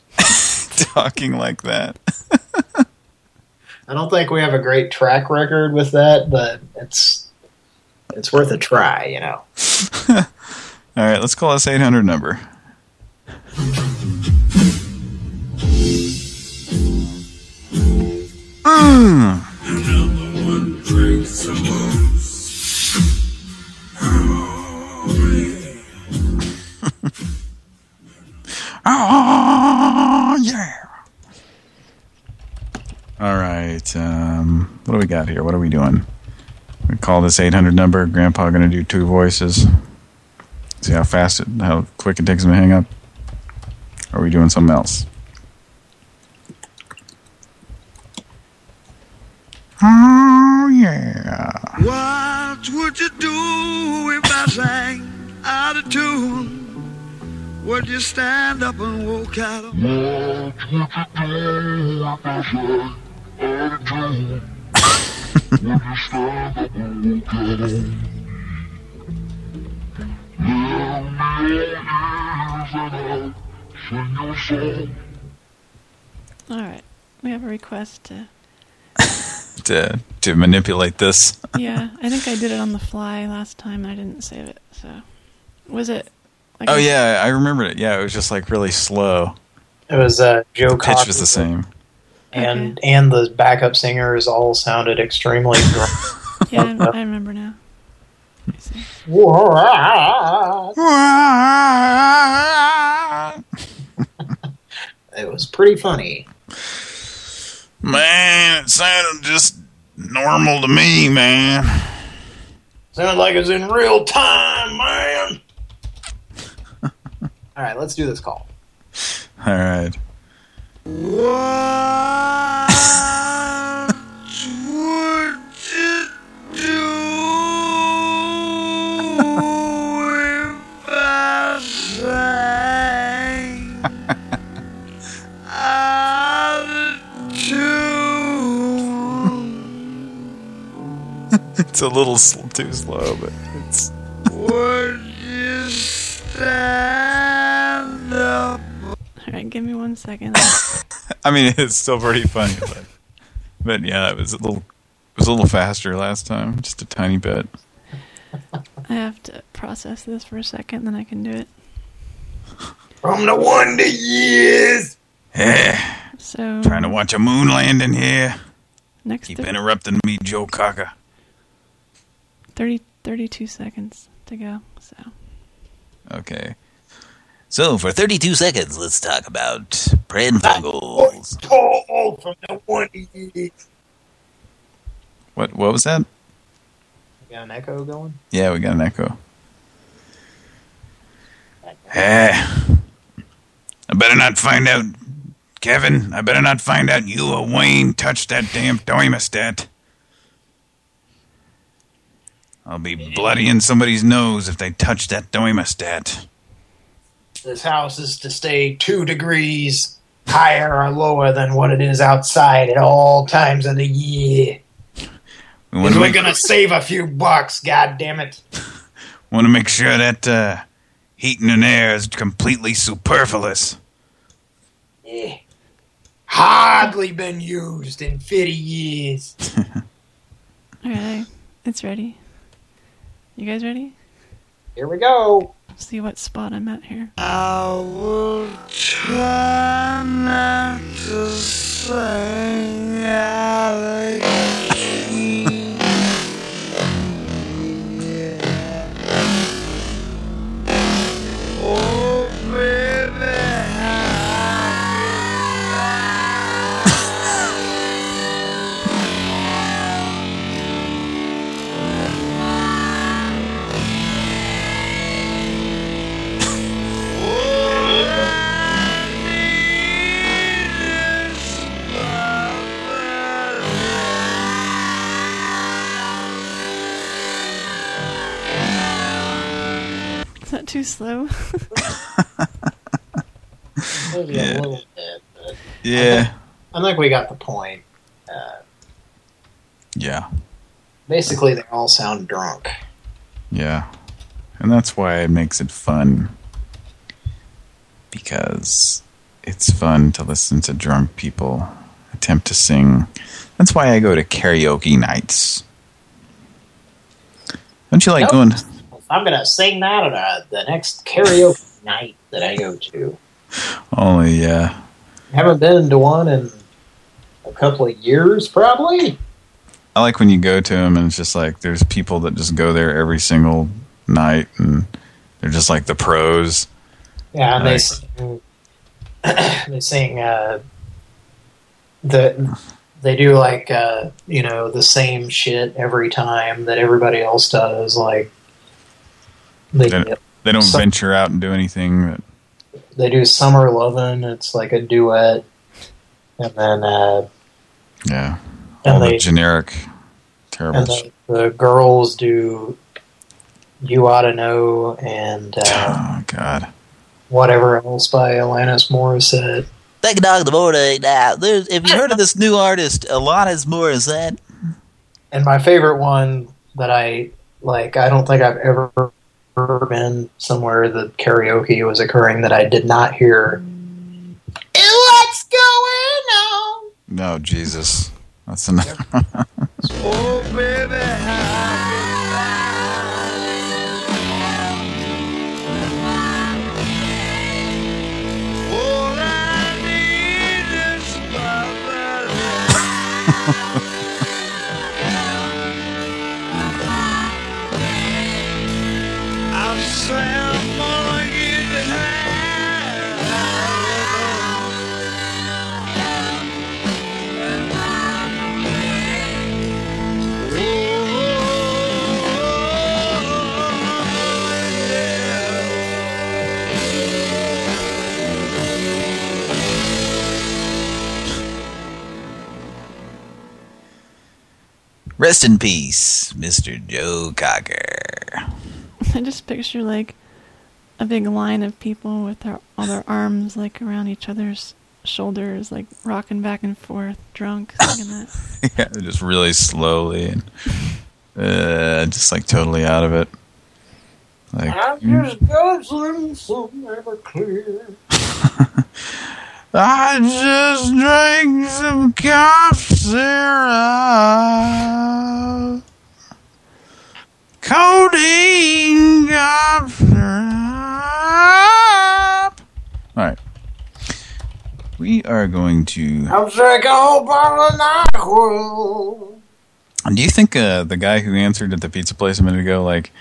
talking like that. I don't think we have a great track record with that, but it's it's worth a try, you know. All right, let's call this 800 number. Mm. Oh, yeah. All right. Um, what do we got here? What are we doing? We call this 800 number. Grandpa going to do two voices. See how fast it, how quick it takes him to hang up. Or are we doing something else? Oh, yeah. What would you do if I sang out of tune? Would you stand up and walk out of What would you do if I sang out of tune? Would you stand up and walk out of All right, we have a request to. To, to manipulate this. Yeah, I think I did it on the fly last time and I didn't save it. So, was it? Like oh, yeah, I remembered it. Yeah, it was just like really slow. It was uh, Joe The pitch was the same. and and the backup singers all sounded extremely. Yeah, I, I remember now. it was pretty funny. Man, it sounded just normal to me, man. Sounded like it's in real time, man. All right, let's do this call. All right. It's a little sl too slow, but it's. Would you stand up? All right, give me one second. I mean, it's still pretty funny, but but yeah, it was a little it was a little faster last time, just a tiny bit. I have to process this for a second, then I can do it. From the wonder years. Yeah, So trying to watch a moon landing here. next Keep thir- interrupting me, Joe Cocker. 30, 32 seconds to go. So Okay. So for 32 seconds, let's talk about Pran Funkels. Tall from the wonder years. What what was that? You got an echo going? Yeah, we got an echo. Eh. I better not find out, Kevin. I better not find out you or Wayne touched that damn thermostat. I'll be bloodying somebody's nose if they touch that thermostat. This house is to stay two degrees higher or lower than what it is outside at all times of the year. We And want to we're make, gonna save a few bucks, god damn it. want to make sure that uh, heating and air is completely superfluous. Yeah. Hardly been used in 50 years. Alright, it's ready. You guys ready? Here we go. See what spot I'm at here. I will try not to sing out of key. Oh, too slow? Maybe a little bit. But Yeah. I think we got the point. Uh, Yeah. basically, they all sound drunk. Yeah. And that's why it makes it fun. Because it's fun to listen to drunk people attempt to sing. That's why I go to karaoke nights. Don't you like Nope. going... I'm gonna sing that at uh, the next karaoke night that I go to. Only, yeah. Haven't been to one in a couple of years, probably. I like when you go to them and it's just like there's people that just go there every single night and they're just like the pros. Yeah, and they Right. sing. they sing. Uh, the they do like uh, you know the same shit every time that everybody else does. Like they They, they don't Some- venture out and do anything. That, they do summer lovin'. It's like a duet, and then uh, yeah. And All the they- generic, terrible and the, the girls do you ought to know and uh, Oh, God. whatever else by Alanis Morissette. Take a dog the morning now. There's, have you heard of this new artist, Alanis Morissette? And my favorite one that I like, I don't think I've ever been somewhere that karaoke was occurring that I did not hear. What's going on? No, Jesus. That's enough. Oh, baby, Rest in peace, Mr. Joe Cocker. I just picture like a big line of people with their all their arms like around each other's shoulders, like rocking back and forth, drunk, singing that. yeah, just really slowly and uh, just like totally out of it. Like, I'm just guzzling some Everclear. I just drank some cough syrup. Codeine cough syrup. All right. We are going to... I'm drinking a whole bottle of NyQuil. Do you think uh, the guy who answered at the pizza place a minute ago, like,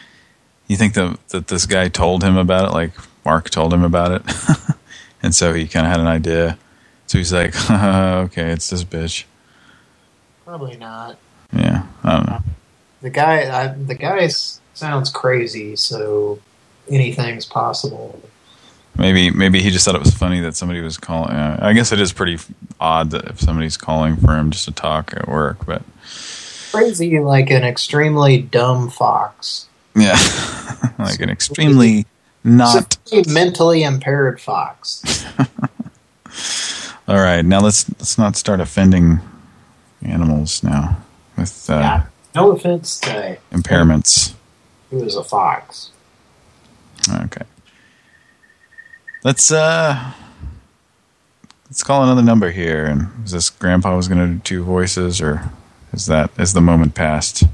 you think that that this guy told him about it, like Mark told him about it, and so he kind of had an idea. So he's like, okay, it's this bitch. Probably not. Yeah, I don't know. The guy, I, the guy sounds crazy, so anything's possible. Maybe maybe he just thought it was funny that somebody was calling. Uh, I guess it is pretty odd that if somebody's calling for him just to talk at work, but Crazy like an extremely dumb fox. yeah, like an extremely not. Simply mentally impaired fox. All right, now let's let's not start offending animals now with uh, Yeah. No offense to impairments. who is a fox. Okay. Let's uh let's call another number here and is this grandpa was gonna do two voices or Is that is the moment past?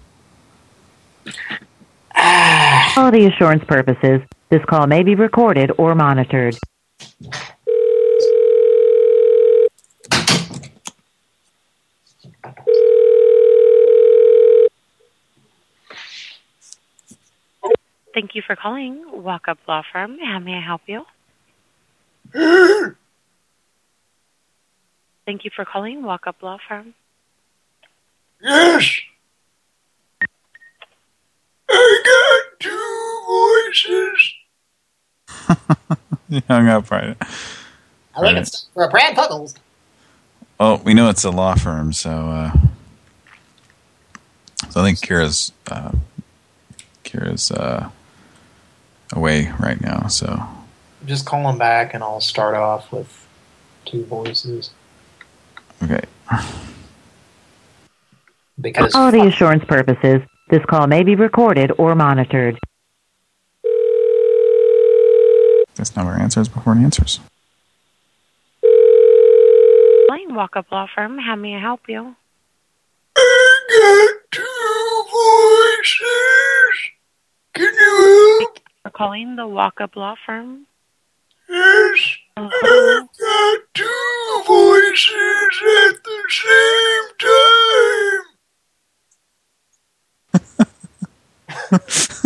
Quality assurance purposes, this call may be recorded or monitored. Thank you for calling Walk Up Law Firm. How may I help you? Thank you for calling Walk Up Law Firm. Yes. I got two voices. You hung up right. I think Right. it's for a Brad Puckles. Oh, we know it's a law firm, so uh, so I think Kira's uh, Kira's uh, away right now. So Just call him back and I'll start off with two voices. okay, Because Quality assurance purposes, this call may be recorded or monitored. This number answers before it answers. Calling Walk Up Law Firm. How may I help you? I got two voices. Can you help? For calling the Walk Up Law Firm. Yes. I've got two voices at the same time.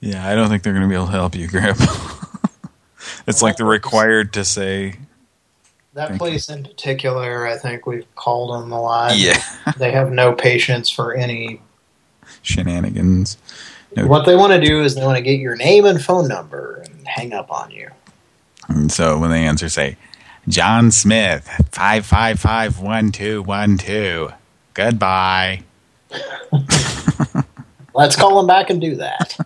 Yeah, I don't think they're going to be able to help you, Grip. it's like they're required to say, that place in particular, I think we've called them a lot. Yeah. they have no patience for any. shenanigans. No. What they want to do is they want to get your name and phone number and hang up on you. And so when they answer, say, John Smith, 5551212. Goodbye. Let's call them back and do that.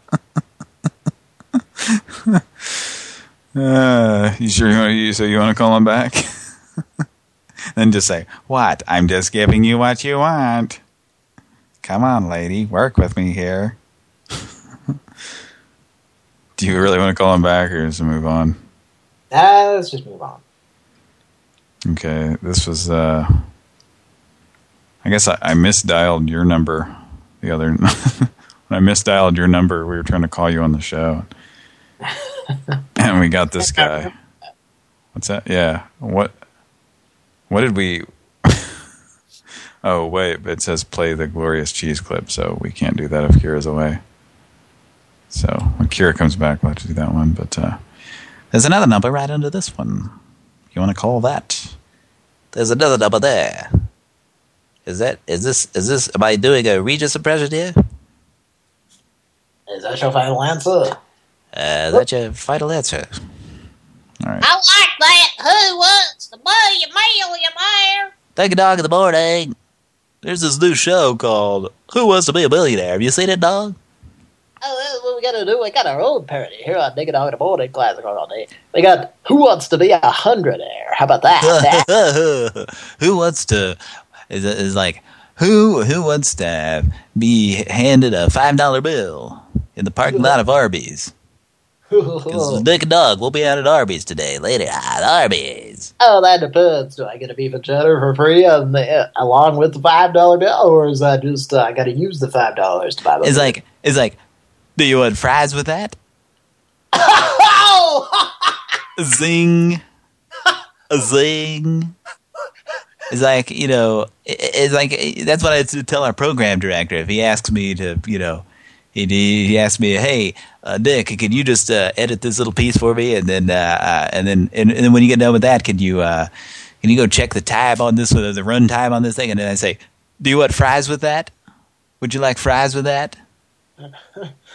Uh, you sure you, want, you so you want to call him back? then just say, "What? I'm just giving you what you want." Come on, lady, work with me here. Do you really want to call him back, or just move on? Let's just move on. Okay, this was. uh I guess I, I misdialed your number the other. when I misdialed your number, we were trying to call you on the show, and we got this guy. What's that? Yeah. What? What did we? oh wait, but it says play the glorious cheese clip, so we can't do that if Kira's away. So when Kira comes back, we'll have to do that one. But uh, there's another number right under this one. You want to call that? There's another number there. Is that is this is this am I doing a Regis impression here? Is that your final answer? Uh, that's your final answer. All right. I like that. Who wants to be a millionaire? Take a dog in the morning. There's this new show called Who Wants to Be a Millionaire. Have you seen it, dog? Oh, that's what we gotta do. We got our own parody here on Dig It Out in the Morning Classic all day. We got Who Wants to Be a Hundredaire? How about that? who wants to is is like who who wants to be handed a five dollar bill in the parking lot of Arby's? Dick and Dog, we'll be out at Arby's today. Later at Arby's. oh, that depends. Do I get a beef and cheddar for free on the, along with the five dollar bill, or is that just uh, I got to use the five dollars to buy the? It's like it's like, do you want fries with that? Zing. A zing. It's like, you know, it's like, that's what I tell our program director. If he asks me to, you know, he, he asks me, hey, uh, Dick, can you just uh, edit this little piece for me? And then, uh, uh, and then, and, and then when you get done with that, can you, uh, can you go check the time on this, uh, the run time on this thing? And then I say, do you want fries with that? Would you like fries with that?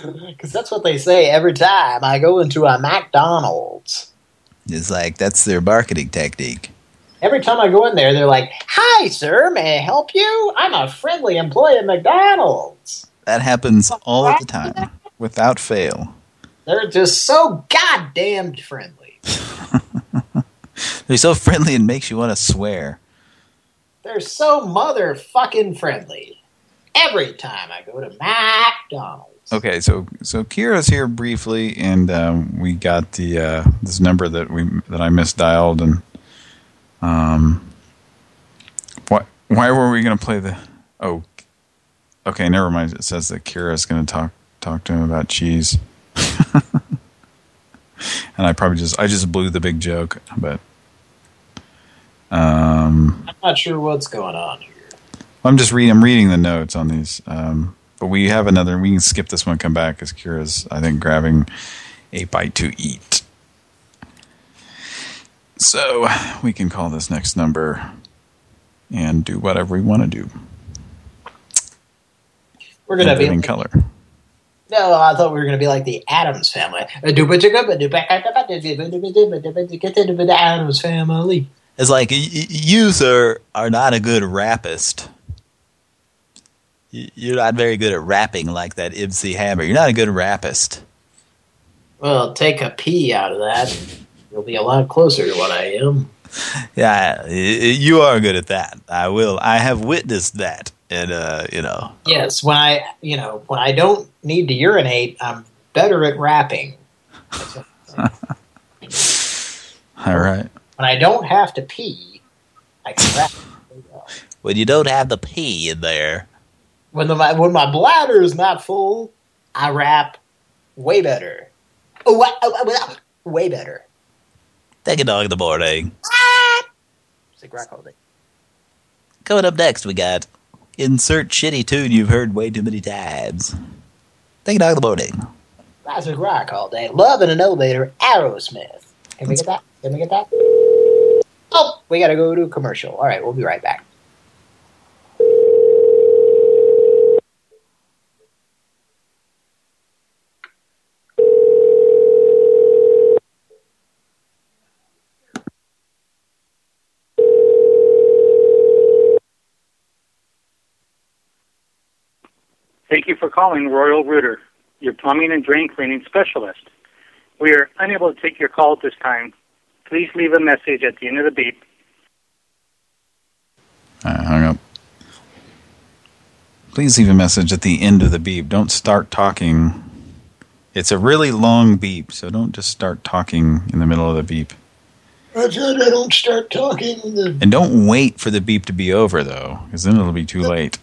Because that's what they say every time I go into a McDonald's. It's like, that's their marketing technique. Every time I go in there, they're like, "Hi, sir, may I help you? I'm a friendly employee at McDonald's." That happens all the time, without fail. They're just so goddamn friendly. They're so friendly and makes you want to swear. They're so motherfucking friendly. Every time I go to McDonald's. Okay, so so Kira's here briefly, and um, we got the uh, this number that we that I misdialed, and um, what Why were we going to play the... Oh, okay, never mind. It says that Kira's going to talk talk to him about cheese. and I probably just I just blew the big joke, but um, I'm not sure what's going on here. I'm just reading. I'm reading the notes on these. Um, but we have another. We can skip this one. Come back because Kira's I think grabbing a bite to eat. So we can call this next number and do whatever we want to do. We're gonna be in color. No, I thought we were going to be like the Addams family. The Addams family. It's like, y- y- you, sir, are not a good rappist. Y- You're not very good at rapping like that MC Hammer. You're not a good rappist. Well, take a P out of that. You'll be a lot closer to what I am. Yeah, y- y- you are good at that. I will. I have witnessed that. And, uh, you know, Yes, when I, you know, when I don't need to urinate, I'm better at rapping. All right. When I don't have to pee, I can rap. when you don't have the pee in there. When the my, when my bladder is not full, I rap way better. Oh, oh, way better. Take a dog in the morning. It's like rock all day. Coming up next, we got insert shitty tune you've heard way too many times. Dog in the morning. Classic rock all day. Love in an elevator. Aerosmith. Can we get that? Can we get that? Oh, we gotta go to a commercial. All right, we'll be right back. Thank you for calling Royal Rooter, your plumbing and drain cleaning specialist. We are unable to take your call at this time. Please leave a message at the end of the beep. I hung up. Please leave a message at the end of the beep. Don't start talking. It's a really long beep, so don't just start talking in the middle of the beep. I said I don't start talking. The And don't wait for the beep to be over, though, because then it'll be too late.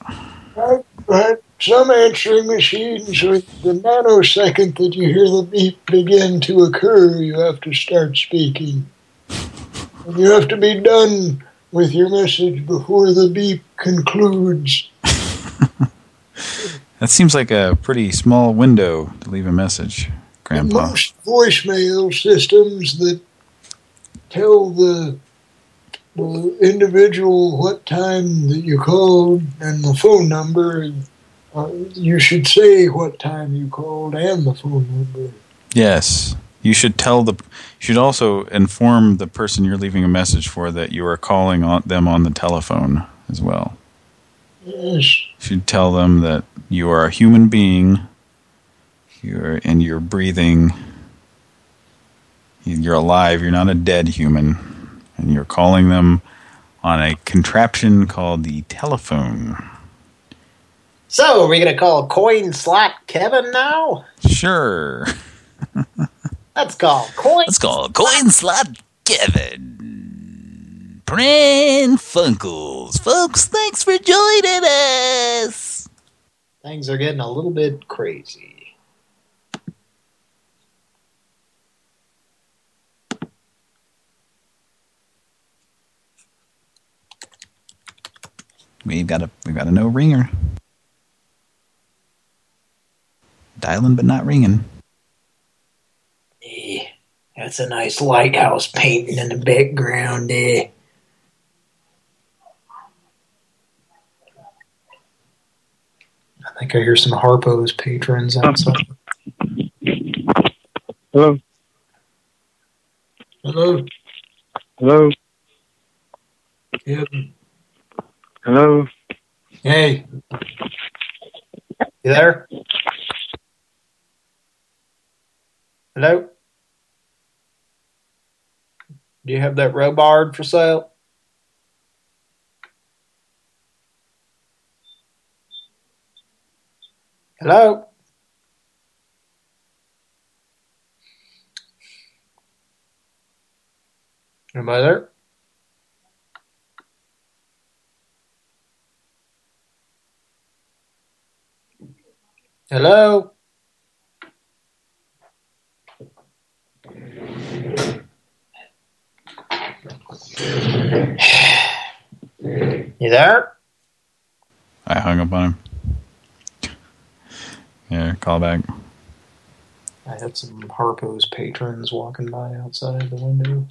Right, right. Some answering machines, with the nanosecond that you hear the beep begin to occur, you have to start speaking. And you have to be done with your message before the beep concludes. That seems like a pretty small window to leave a message, Grandpa. Most voicemail systems that tell the, the individual what time that you called and the phone number, uh, you should say what time you called and the phone number. Yes. You should tell the. You should also inform the person you're leaving a message for that you are calling on them on the telephone as well. Yes. You should tell them that you are a human being. You're and you're breathing. You're alive. You're not a dead human, and you're calling them on a contraption called the telephone. So, are we going to call Coin Slot Kevin now? Sure. Let's call Coin. Let's call Coin Slot Kevin. Pran Funkels. Folks, thanks for joining us. Things are getting a little bit crazy. We've got a we've got a no ringer. Dialing but not ringing. Eh, That's a nice lighthouse painting in the background there. I think I hear some Harpo's patrons outside. Hello. Hello. Hello. Yep. Hello. Hey. You there? Hello? Do you have that Robard for sale? Hello? Am I there? Hello? You there? I hung up on him. Yeah, call back. I had some Harpo's patrons walking by outside the window.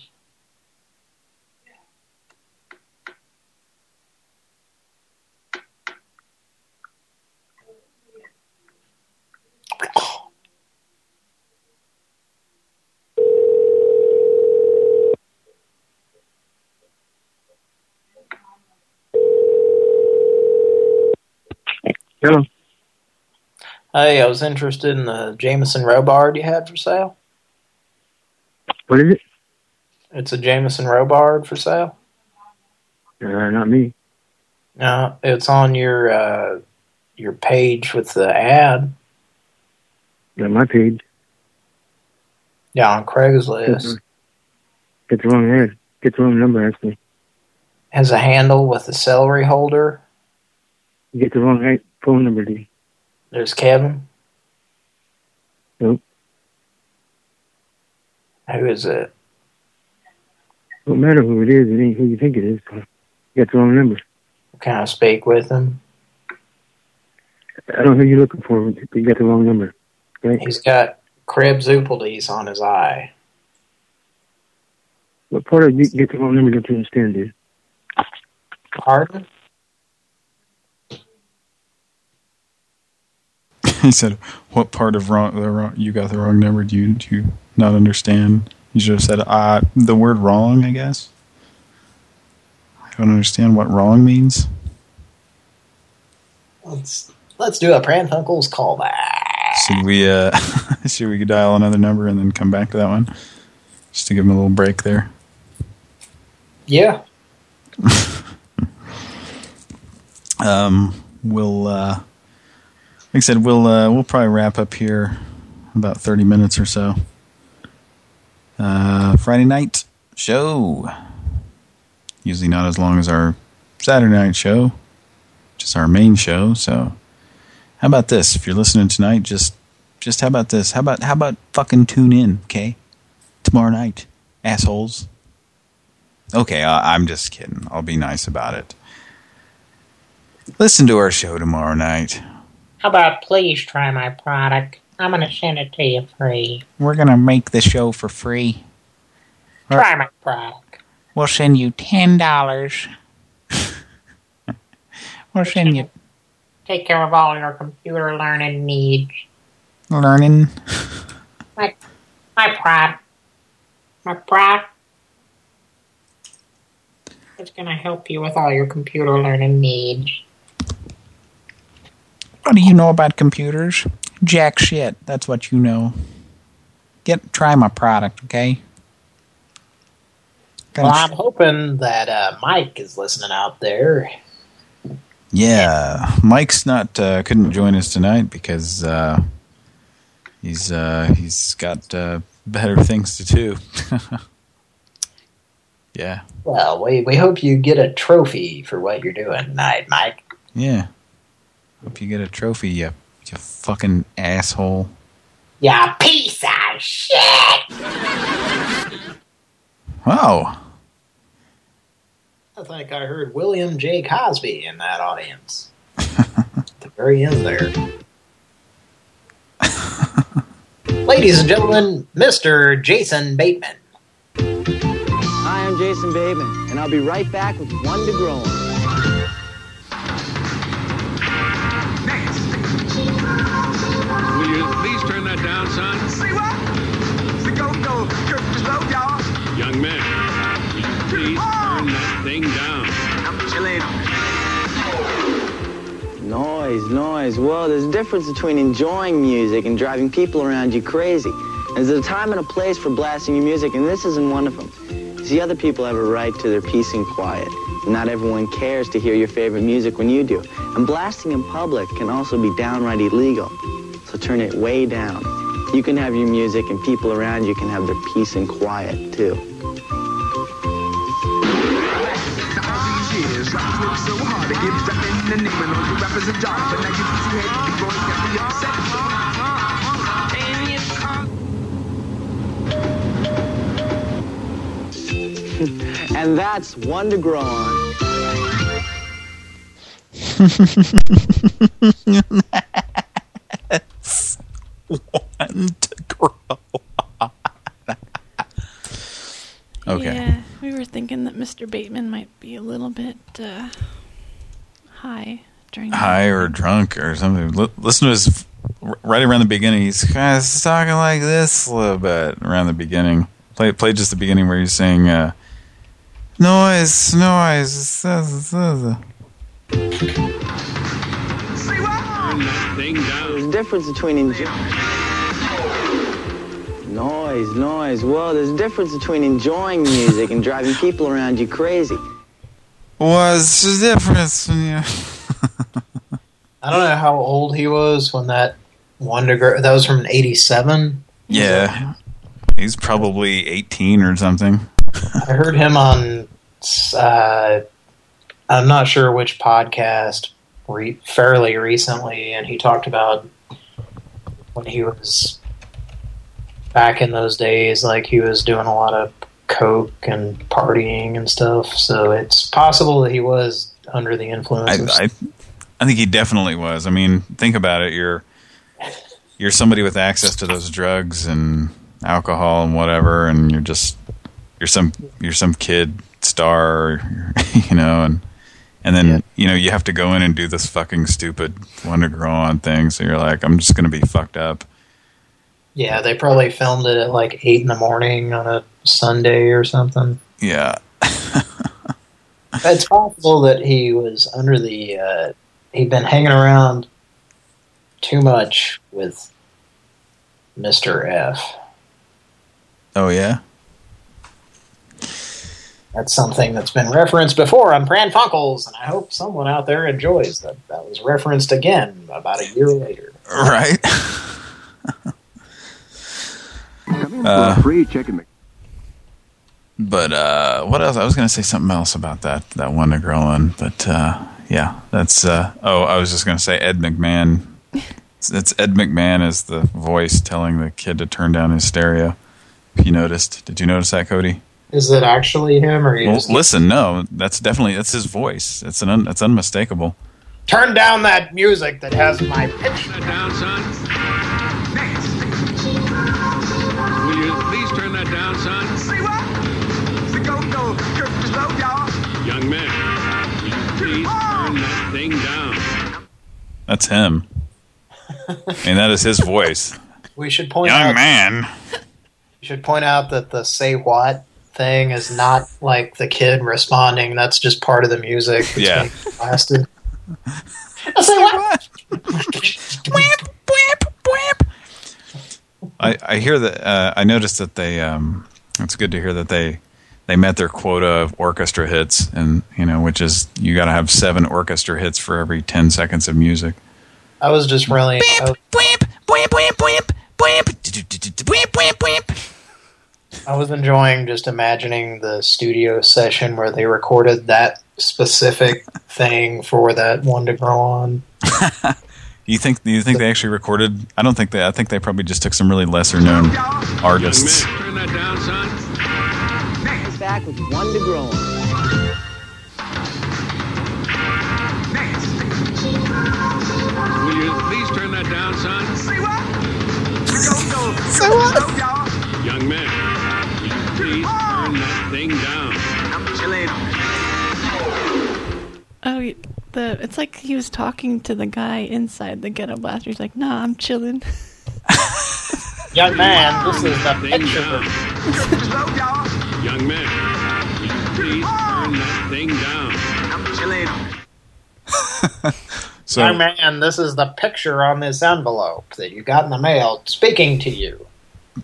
Hello. Hey, I was interested in the Jameson Robard you had for sale. What is it? It's a Jameson Robard for sale. Uh, not me. No, it's on your uh, your page with the ad. Not my page. Yeah, on Craigslist. Get the wrong ad. Get the wrong number, actually. Has a handle with a celery holder. You get the wrong phone number, dude. There's Kevin. Nope. Who is it? Don't matter who it is. It ain't who you think it is. You got the wrong number. Can I speak with him? I don't know who you're looking for, but you got the wrong number. Right? He's got Krebs on his eye. What part of you get the wrong number don't you understand, dude? Pardon? he said, "What part of wrong, the wrong you got the wrong number? Do you do you not understand?" You should have said, "Uh, the word wrong." I guess. I don't understand what wrong means. Let's let's do a Pran Funkels callback. Should we uh, should we could dial another number and then come back to that one, just to give him a little break there? Yeah. Um, we'll, uh, I said, we'll uh, we'll probably wrap up here about 30 minutes or so. Uh, Friday night show. Usually not as long as our Saturday night show, just our main show. So, how about this? If you're listening tonight, just just how about this? How about how about fucking tune in, okay? Tomorrow night, assholes. Okay, I, I'm just kidding. I'll be nice about it. Listen to our show tomorrow night. How about please try my product? I'm going to send it to you free. We're going to make the show for free. Try my product. We'll send you $10. we'll send you Take care of all your computer learning needs. learning. My, my product. My product. It's going to help you with all your computer learning needs. What do you know about computers? Jack shit. That's what you know. Get try my product, okay? Well, I'm hoping that uh, Mike is listening out there. Yeah, Mike's not uh, couldn't join us tonight because uh, he's uh, he's got uh, better things to do. yeah, Well, we we hope you get a trophy for what you're doing tonight, Mike. yeah. Hope you get a trophy, you you fucking asshole. Yeah, piece of shit! Wow. I think I heard William J. Cosby in that audience. At the very end there. Ladies and gentlemen, Mr. Jason Bateman. Hi, I'm Jason Bateman, and I'll be right back with one to grow on. Turn that down, son? See what? Go, go, go, slow, y'all. Young man, please oh! turn that thing down. I'm chilling. Noise, noise. Well, there's a difference between enjoying music and driving people around you crazy. There's a time and a place for blasting your music, and this isn't one of them. See, other people have a right to their peace and quiet. Not everyone cares to hear your favorite music when you do. And blasting in public can also be downright illegal. So turn it way down. You can have your music, and people around you can have their peace and quiet, too. And that's one to grow on. That's one to grow on. okay. Yeah, we were thinking that Mr. Bateman might be a little bit uh, high during. High or drunk or something. L listen to his right around the beginning. He's kind of talking like this a little bit around the beginning. Play play just the beginning where he's saying uh, noise, noise. There's a difference between enjoy. Noise, noise. Well, there's a difference between enjoying music and driving people around you crazy. What's the difference? When you... I don't know how old he was when that Wonder Girl. That was from '87. Yeah, he's probably 18 or something. I heard him on. Uh, I'm not sure which podcast, re fairly recently, and he talked about when he was back in those days, like he was doing a lot of coke and partying and stuff. So it's possible that he was under the influence. I, I, I think he definitely was. I mean, think about it. You're you're somebody with access to those drugs and alcohol and whatever, and you're just you're some you're some kid star, you know, and and then you know you have to go in and do this fucking stupid one to grow on thing. So you're like, I'm just gonna be fucked up. Yeah, they probably filmed it at like eight in the morning on a Sunday or something. Yeah, It's possible that he was under the. Uh, he'd been hanging around too much with Mr. F. Oh yeah. That's something that's been referenced before on Pran Funkels, and I hope someone out there enjoys that. That was referenced again about a year later. Right. Uh, free chicken. But uh, what else? I was going to say something else about that that one to grow on, but uh, yeah, that's. Uh, oh, I was just going to say Ed McMahon. It's, it's Ed McMahon as the voice telling the kid to turn down his stereo. If you noticed, did you notice that, Cody? Is it actually him, or you Well, just listen, no, that's definitely that's his voice. It's an un, that's unmistakable. turn down that music that has my pitch? down, son. Y'all. Young man, please turn that thing down. That's him. I mean, that is his voice. We should point Young out. man. We should point out that the "say what" thing is not like the kid responding. That's just part of the music. Yeah. being blasted. say what? I, I hear that. Uh, I noticed that they. Um, it's good to hear that they they met their quota of orchestra hits, and you know, which is you got to have seven orchestra hits for every ten seconds of music. I was just really. I was- I was enjoying just imagining the studio session where they recorded that specific thing for that one to grow on. You think? You think they actually recorded? I don't think they. I think they probably just took some really lesser known artists. Back with one to grow on. Will you please turn that down, son? See what? The go-go, Kirk slow, y'all. Young man, please turn that thing down. I'm chilling. Oh, the it's like he was talking to the guy inside the ghetto blaster. He's like, "Nah, I'm chilling." Young man, this is the Thing picture. Down. Slow, y'all. Man, please turn that thing down. I'm chilling. So Young man, this is the picture on this envelope that you got in the mail speaking to you.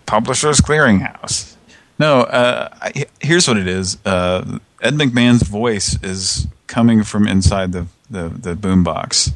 Publishers Clearinghouse. No, uh, I, here's what it is. Uh, Ed McMahon's voice is coming from inside the, the, the boombox.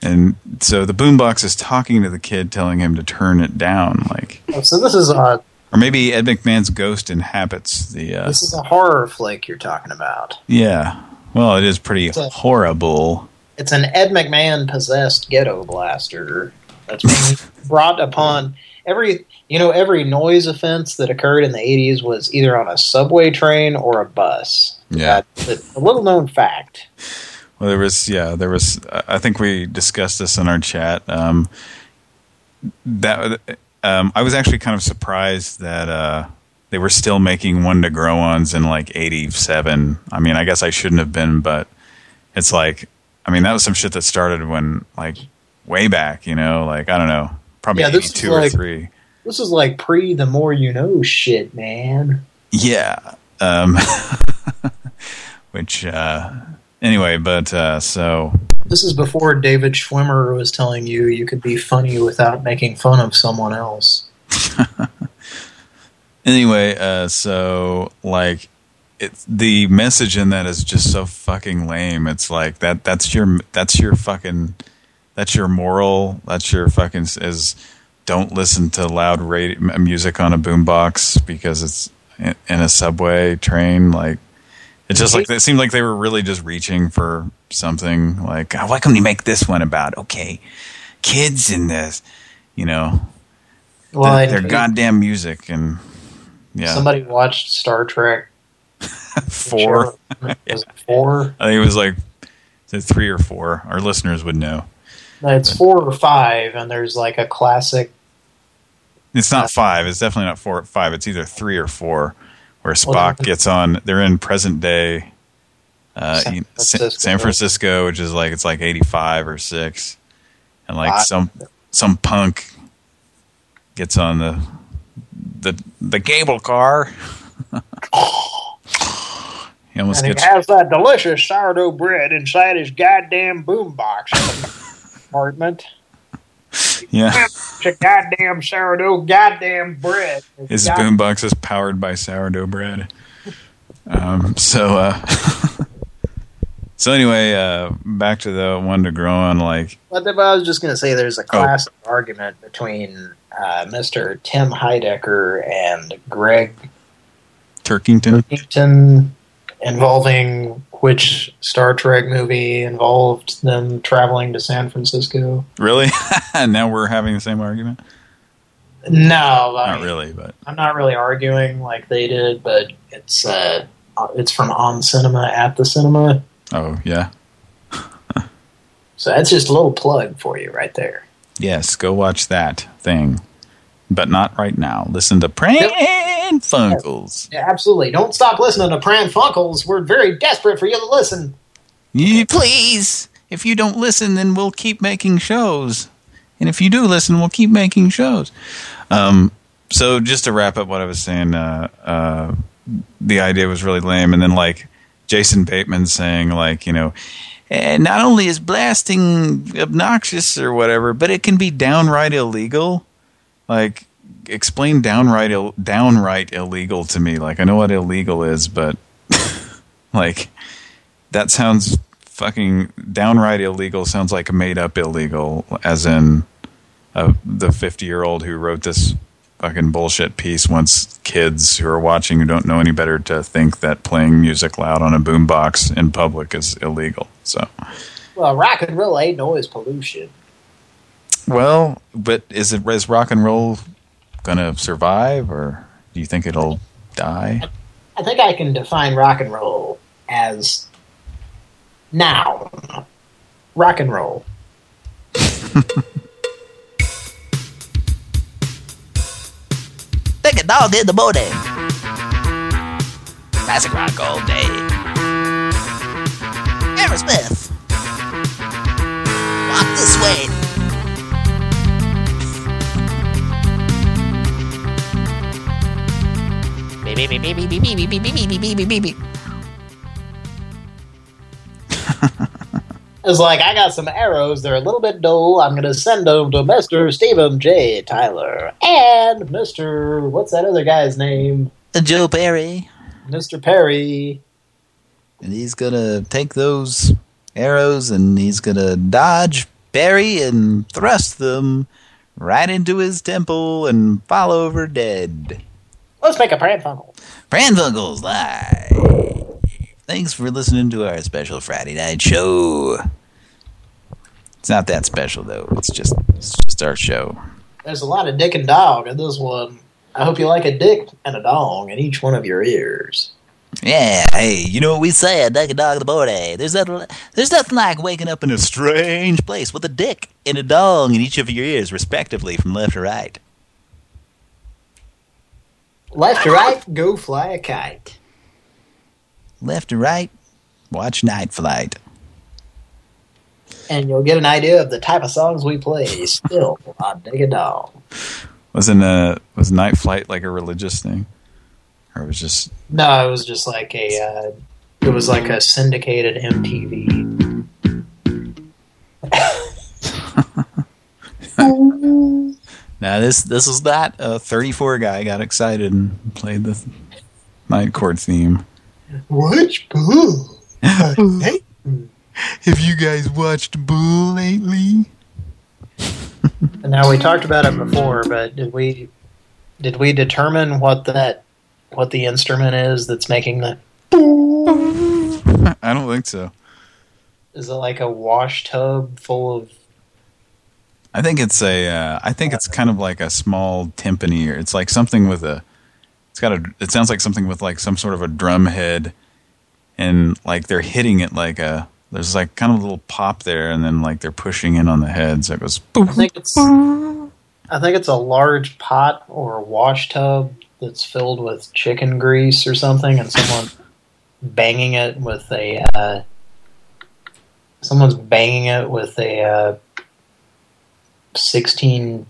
And so the boombox is talking to the kid, telling him to turn it down. Like, Oh, So this is a Or maybe Ed McMahon's ghost inhabits the... Uh, this is a horror flick you're talking about. yeah. Well, it is pretty It's a- horrible. it's an Ed McMahon possessed ghetto blaster that's brought upon every you know every noise offense that occurred in the 80s was either on a subway train or a bus. Yeah. That's a little known fact. Well, there was, yeah, there was, I think we discussed this in our chat. Um, that um, I was actually kind of surprised that uh, they were still making one to grow ons in like 87. I mean, I guess I shouldn't have been, but it's like, I mean, that was some shit that started when, like, way back, you know, like, I don't know, probably Yeah, 82 or like- 3. This is like pre the more you know shit, man. Yeah. Um, which, uh, anyway, but, uh, so, This is before David Schwimmer was telling you you could be funny without making fun of someone else. Anyway, uh, so like, it's the message in that is just so fucking lame. It's like that. That's your. That's your fucking. That's your moral. That's your fucking is. Don't listen to loud radio, music on a boombox because it's in, in a subway train. Like it's just like it seemed like they were really just reaching for something. Like "Oh, why couldn't you make this one about okay, kids in this, you know, Well, their, their goddamn music and yeah. Somebody watched Star Trek four. Was it four? I think it was like three or four. Our listeners would know. No, It's four or five, and there's like a classic. It's not five. It's definitely not four. Five. It's either three or four, where Spock gets on. They're in present day uh, San Francisco. San Francisco, which is like it's like eighty five or six, and like some some punk gets on the the the cable car. he almost and he gets has that delicious sourdough bread inside his goddamn boombox apartment. Yeah. It's a goddamn sourdough, goddamn bread. It's His god- boombox is powered by sourdough bread. Um, so, uh, so anyway, uh, back to the one to grow on. Like, But I was just going to say there's a classic argument between uh, Mr. Tim Heidecker and Gregg Turkington. Turkington involving which Star Trek movie involved them traveling to San Francisco. Really? now we're having the same argument. No, I Not mean, really, but I'm not really arguing like they did, but it's uh, it's from On Cinema at the cinema. oh yeah, So that's just a little plug for you right there. yes. Go watch that thing, but not right now. Listen to Pran Funkels. Yeah, absolutely. Don't stop listening to Pran Funkels. We're very desperate for you to listen. Yeah, please. If you don't listen, then we'll keep making shows. And if you do listen, we'll keep making shows. Um, so just to wrap up what I was saying, uh, uh, the idea was really lame. And then like Jason Bateman saying like, you know, and not only is blasting obnoxious or whatever, but it can be downright illegal. Like, explain downright Ill downright illegal to me. Like, I know what illegal is, but like, that sounds fucking downright illegal. Sounds like made up illegal, as in uh, the 50 year old who wrote this fucking bullshit piece wants kids who are watching who don't know any better to think that playing music loud on a boombox in public is illegal. So, Well, rock and roll ain't noise pollution. Well, but is it is rock and roll gonna survive, or do you think it'll die? I think I can define rock and roll as now. Rock and roll. Take a dog in the morning. Classic rock all day. Aerosmith. Walk this way. It's like, I got some arrows. They're a little bit dull. I'm going to send them to Mr. Steven J. Tyler. And Mr. What's that other guy's name? Joe Perry. Mr. Perry. And he's gonna take those arrows and he's gonna dodge, parry, and thrust them right into his temple and fall over dead. Let's make a prank funnel. Pran Funkels live. Thanks for listening to our special Friday night show. It's not that special though. It's just it's just our show. There's a lot of dick and dog in this one. I hope you like a dick and a dong in each one of your ears. Yeah, hey, you know what we say, a duck a dog in the morning. There's nothing, there's nothing like waking up in a strange place with a dick and a dong in each of your ears, respectively, from left to right. Left to right, go fly a kite. Left to right, watch Night Flight. And you'll get an idea of the type of songs we play still on Dig a Dog. Wasn't uh was night flight like a religious thing, or it was just No, it was just like a, uh, it was like a syndicated MTV. now this this is that a 34 guy got excited and played the night court theme. Which boo? Hey, have you guys watched Bull lately? Now we talked about it before, but did we did we determine what that what the instrument is that's making the? Boo? I don't think so. Is it like a wash tub full of? I think it's a. Uh, I think it's kind of like a small timpani. Or it's like something with a. It's got a. It sounds like something with like some sort of a drum head, and like they're hitting it like a. There's like kind of a little pop there, and then like they're pushing in on the head, so it goes. I think it's. I think it's a large pot or a wash tub that's filled with chicken grease or something, and someone banging it with a. Uh, someone's banging it with a uh, 16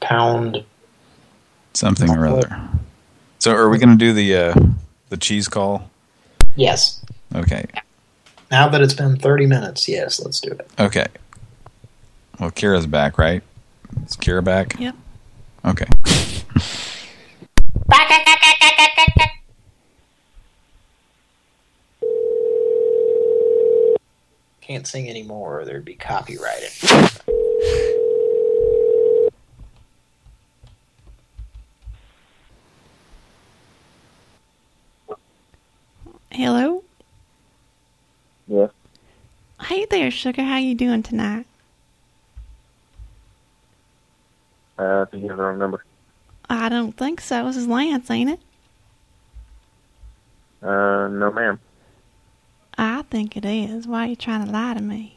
pound Something or other. So are we going to do the uh, the cheese call? Yes. Okay. Now that it's been 30 minutes, yes, let's do it. Okay. Well, Kira's back, right? Is Kira back? Yep. Okay. Can't sing anymore or there'd be copyrighted. Hello? Yeah. Hey there, sugar. How you doing tonight? Uh, I think you have the wrong number. I don't think so. This is Lance, ain't it? Uh, no, ma'am. I think it is. Why are you trying to lie to me?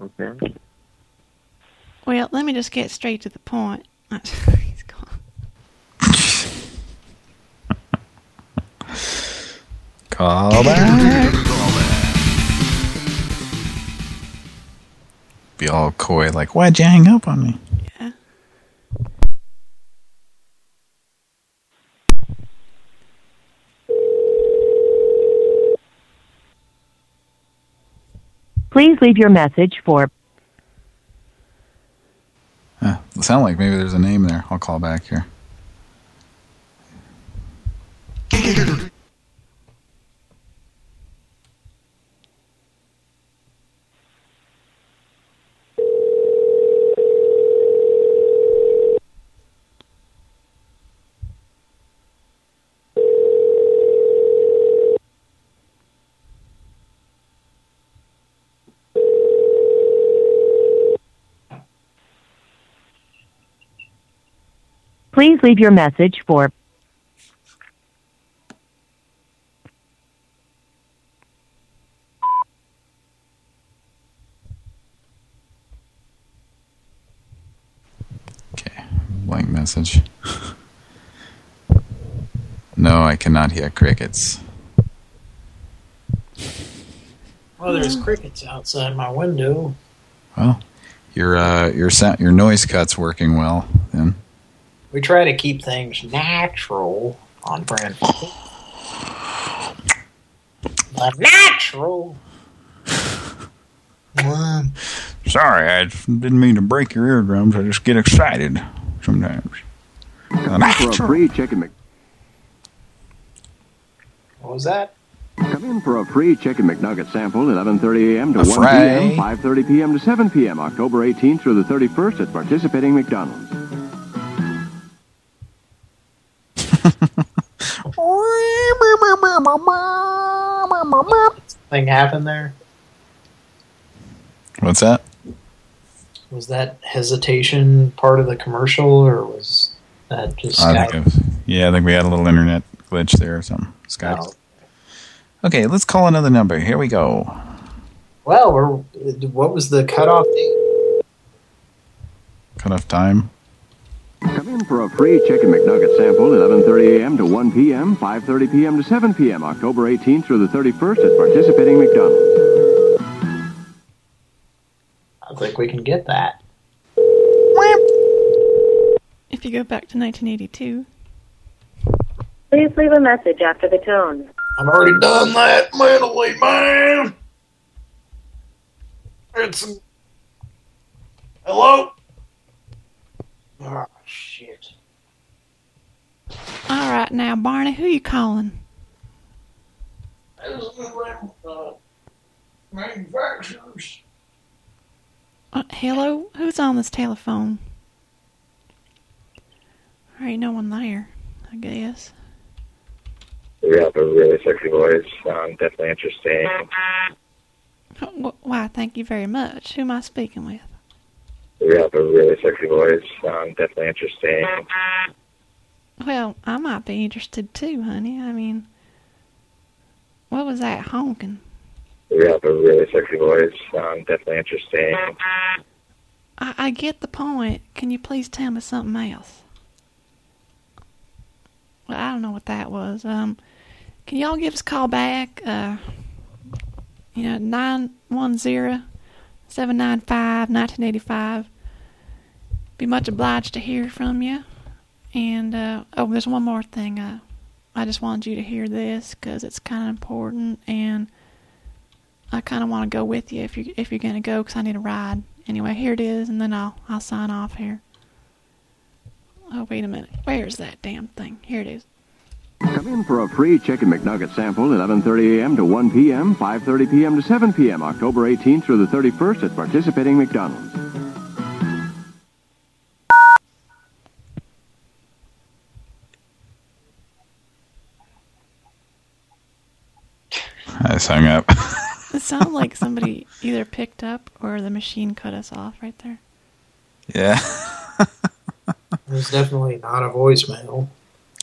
Okay. Well, let me just get straight to the point. He's gone. Call back. Be all coy, like, why'd you hang up on me? Yeah. Please leave your message for sound like maybe there's a name there. I'll call back here. Leave your message for Okay, Blank message. no, I cannot hear crickets. Well, there's crickets outside my window. Well, your uh, your sound, your noise cut's working well. Then We try to keep things natural on brand. But natural. Um, sorry, I didn't mean to break your eardrums. I just get excited sometimes. Come in for a free chicken Mc... What was that? Come in for a free chicken McNugget sample 11:30 a.m. to A 1 p.m., 5:30 p.m. to 7 p.m. October 18th through the 31st at participating McDonald's. Thing happened there? What's that? Was that hesitation part of the commercial, or was that just I think yeah, I think we had a little internet glitch there or something. Skype. Oh. Okay, let's call another number. Here we go. Well, we're, what was the cutoff date? Cut off time. Come in for a free Chicken McNugget sample, 11.30 a.m. to 1 p.m., 5.30 p.m. to 7 p.m., October 18th through the 31st at participating McDonald's. I think we can get that. If you go back to 1982, Please leave a message after the tone. I've already done that mentally, man. It's hello. Shit. All right now, Barney, who you calling? Manufacturers. Uh, hello, who's on this telephone? There ain't no one there, I guess. You have a really sexy voice. Um, definitely interesting. Why, thank you very much. Who am I speaking with? You have a really sexy voice. Um, definitely interesting. Well, I might be interested too, honey. I mean, what was that honking? You have a really sexy voice. Um, definitely interesting. I, I get the point. Can you please tell me something else? Well, I don't know what that was. Um, can y'all give us a call back? Uh, you know, nine one zero seven nine five nineteen eighty five. Be much obliged to hear from you. And uh, oh, there's one more thing. Uh, I just wanted you to hear this because it's kind of important, and I kind of want to go with you if you if you're gonna go because I need a ride. Anyway, here it is, and then I'll I'll sign off here. Oh wait a minute, where's that damn thing? Here it is. Come in for a free Chicken McNugget sample, 11.30 a.m. to 1 p.m., 5.30 p.m. to 7 p.m., October 18th through the 31st at participating McDonald's. Just hung up. It sounded like somebody either picked up or the machine cut us off right there. yeah. It was definitely not a voicemail.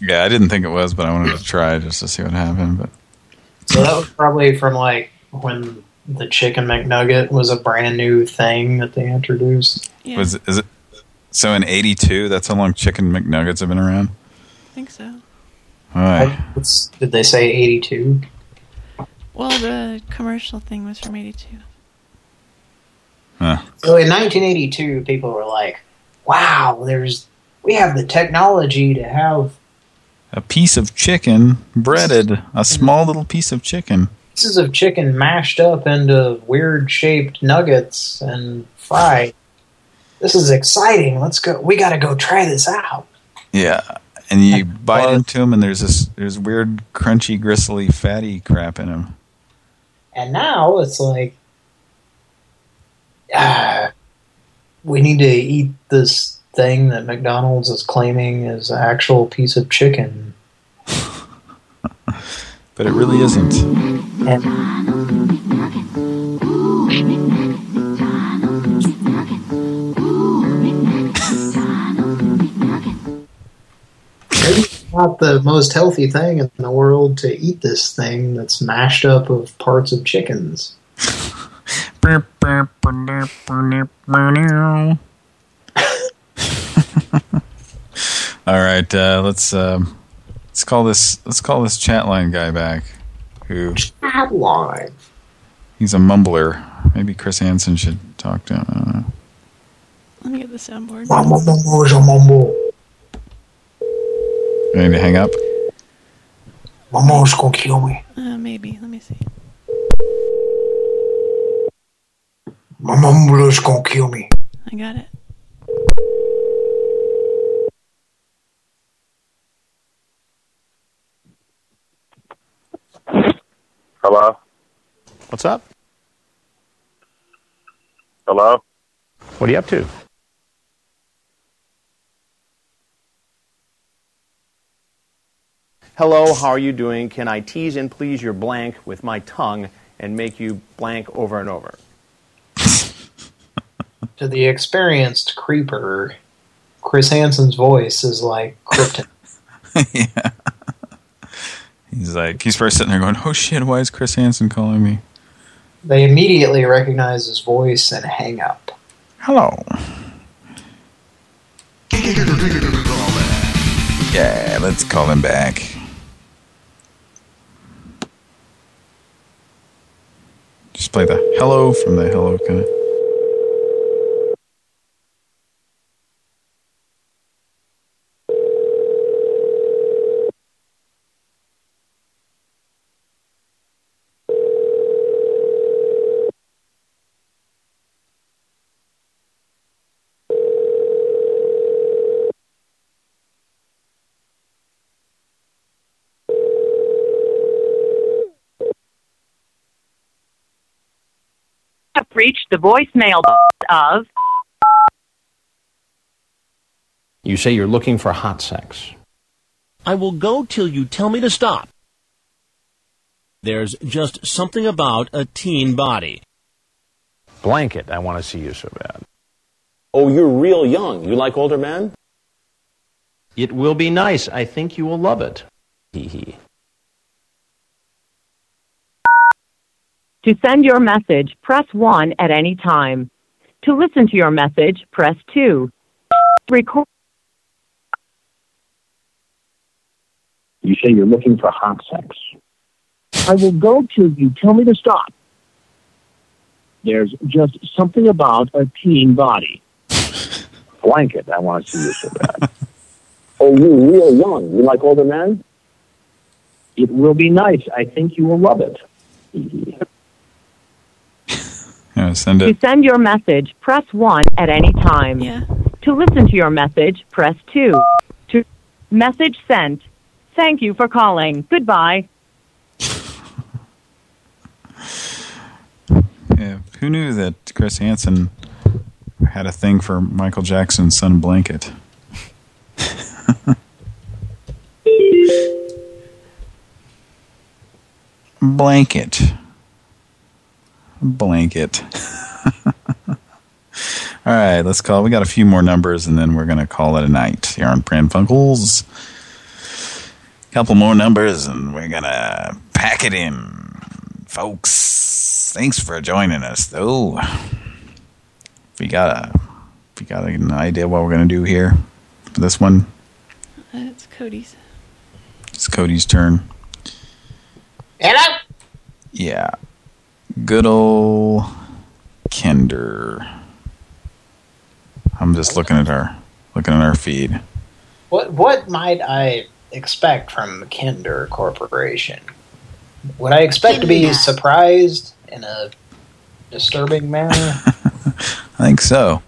Yeah, I didn't think it was, but I wanted to try just to see what happened. But So that was probably from like when the chicken McNugget was a brand new thing that they introduced. was it, is it so in '82? That's how long Chicken McNuggets have been around. I think so. All right. It's- did they say 82? Well, the commercial thing was from '82. Huh. So in 1982, people were like, "Wow, there's we have the technology to have A piece of chicken breaded, a mm-hmm. small little piece of chicken. pieces of chicken mashed up into weird shaped nuggets and fried. This is exciting. Let's go. We got to go try this out." Yeah, and you bite into them, and there's this there's weird, crunchy, gristly, fatty crap in them. And now it's like, ah, we need to eat this thing that McDonald's is claiming is an actual piece of chicken. But it really isn't. Maybe not the most healthy thing in the world to eat this thing that's mashed up of parts of chickens. All right, uh, let's um, let's call this let's call this chat line guy back. Who Chat line. he's a mumbler. Maybe Chris Hansen should talk to him. I don't know. Let me get the soundboard. Mumble, mumble, mumble. You need to hang up. My mom's gonna kill me. Uh, maybe. Let me see. My mumbler's gonna kill me. I got it. Hello? What's up? Hello? What are you up to? Hello, how are you doing? Can I tease and please your blank with my tongue and make you blank over and over? To the experienced creeper, Chris Hansen's voice is like kryptonite. yeah. He's like, he's first sitting there going, oh shit, why is Chris Hansen calling me? They immediately recognize his voice and hang up. Hello. Yeah, let's call him back. Just play the hello from the hello kind of. Reached the voicemail of You say you're looking for hot sex. I will go till you tell me to stop. There's just something about a teen body. Blanket, I want to see you so bad. Oh, you're real young. You like older men? It will be nice. I think you will love it. Hee hee. To send your message, press 1 at any time. To listen to your message, press 2. Record. You say you're looking for hot sex. I will go to you tell me to stop. There's just something about a teen body. Blanket, I want to see you so bad. Oh, you're real young. You like older men? It will be nice. I think you will love it. Yeah, send To send your message, press 1 at any time. Yeah. To listen to your message, press 2. To message sent. Thank you for calling. Goodbye. Yeah, who knew that Chris Hansen had a thing for Michael Jackson's son Blanket? Blanket. Blanket. All right, let's call. We got a few more numbers, and then we're going to call it a night here on Pran Funkels. Couple more numbers, and we're going to pack it in, folks. Thanks for joining us, though. We got a, we got an idea what we're going to do here for this one, Uh, it's Cody's. it's Cody's turn. Hello? Yeah. Good old Kinder. I'm just looking at her, looking at her feed. What what might I expect from Kinder Corporation? Would I expect to be surprised in a disturbing manner? I think so.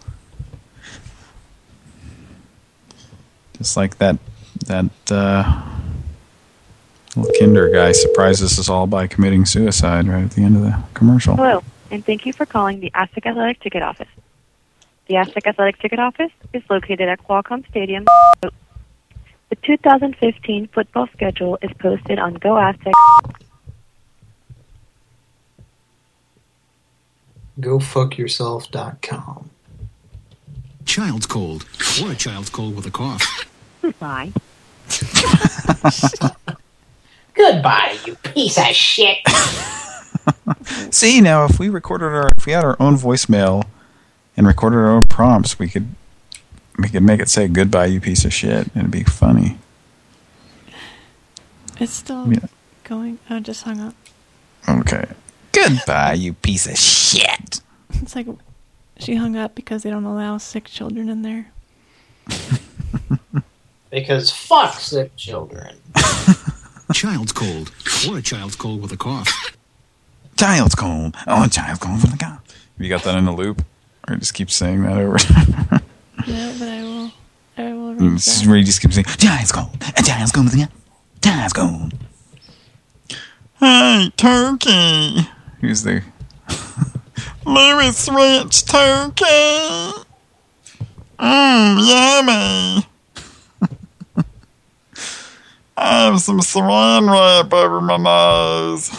Just like that that uh, little Kinder guy surprises us all by committing suicide right at the end of the commercial. Hello, and thank you for calling the Aztec Athletic Ticket Office. The Aztec Athletic Ticket Office is located at Qualcomm Stadium. The 2015 football schedule is posted on Go Aztec. GoFuckYourself.com. Child's cold, or a child's cold with a cough. Goodbye. Goodbye, you piece of shit. See now, if we recorded our, if we had our own voicemail and recorded our own prompts, we could we could make it say "Goodbye, you piece of shit," and it'd be funny. It's still Yeah. going. Oh, just hung up. Okay. Goodbye, you piece of shit. It's like she hung up because they don't allow sick children in there. Because fuck sick children. Child's cold, or a child's cold with a cough. Child's cold. Oh, a child's cold from the Have You got that in a loop, or just keep saying that over? No, but I will. I will. Mm, and arrange this is that. where you just keep saying, "Child's cold, a child's cold from the cow, child's cold." Hey, turkey. Who's the Louis Rich turkey? Mmm, yummy. I have some saran wrap over my nose.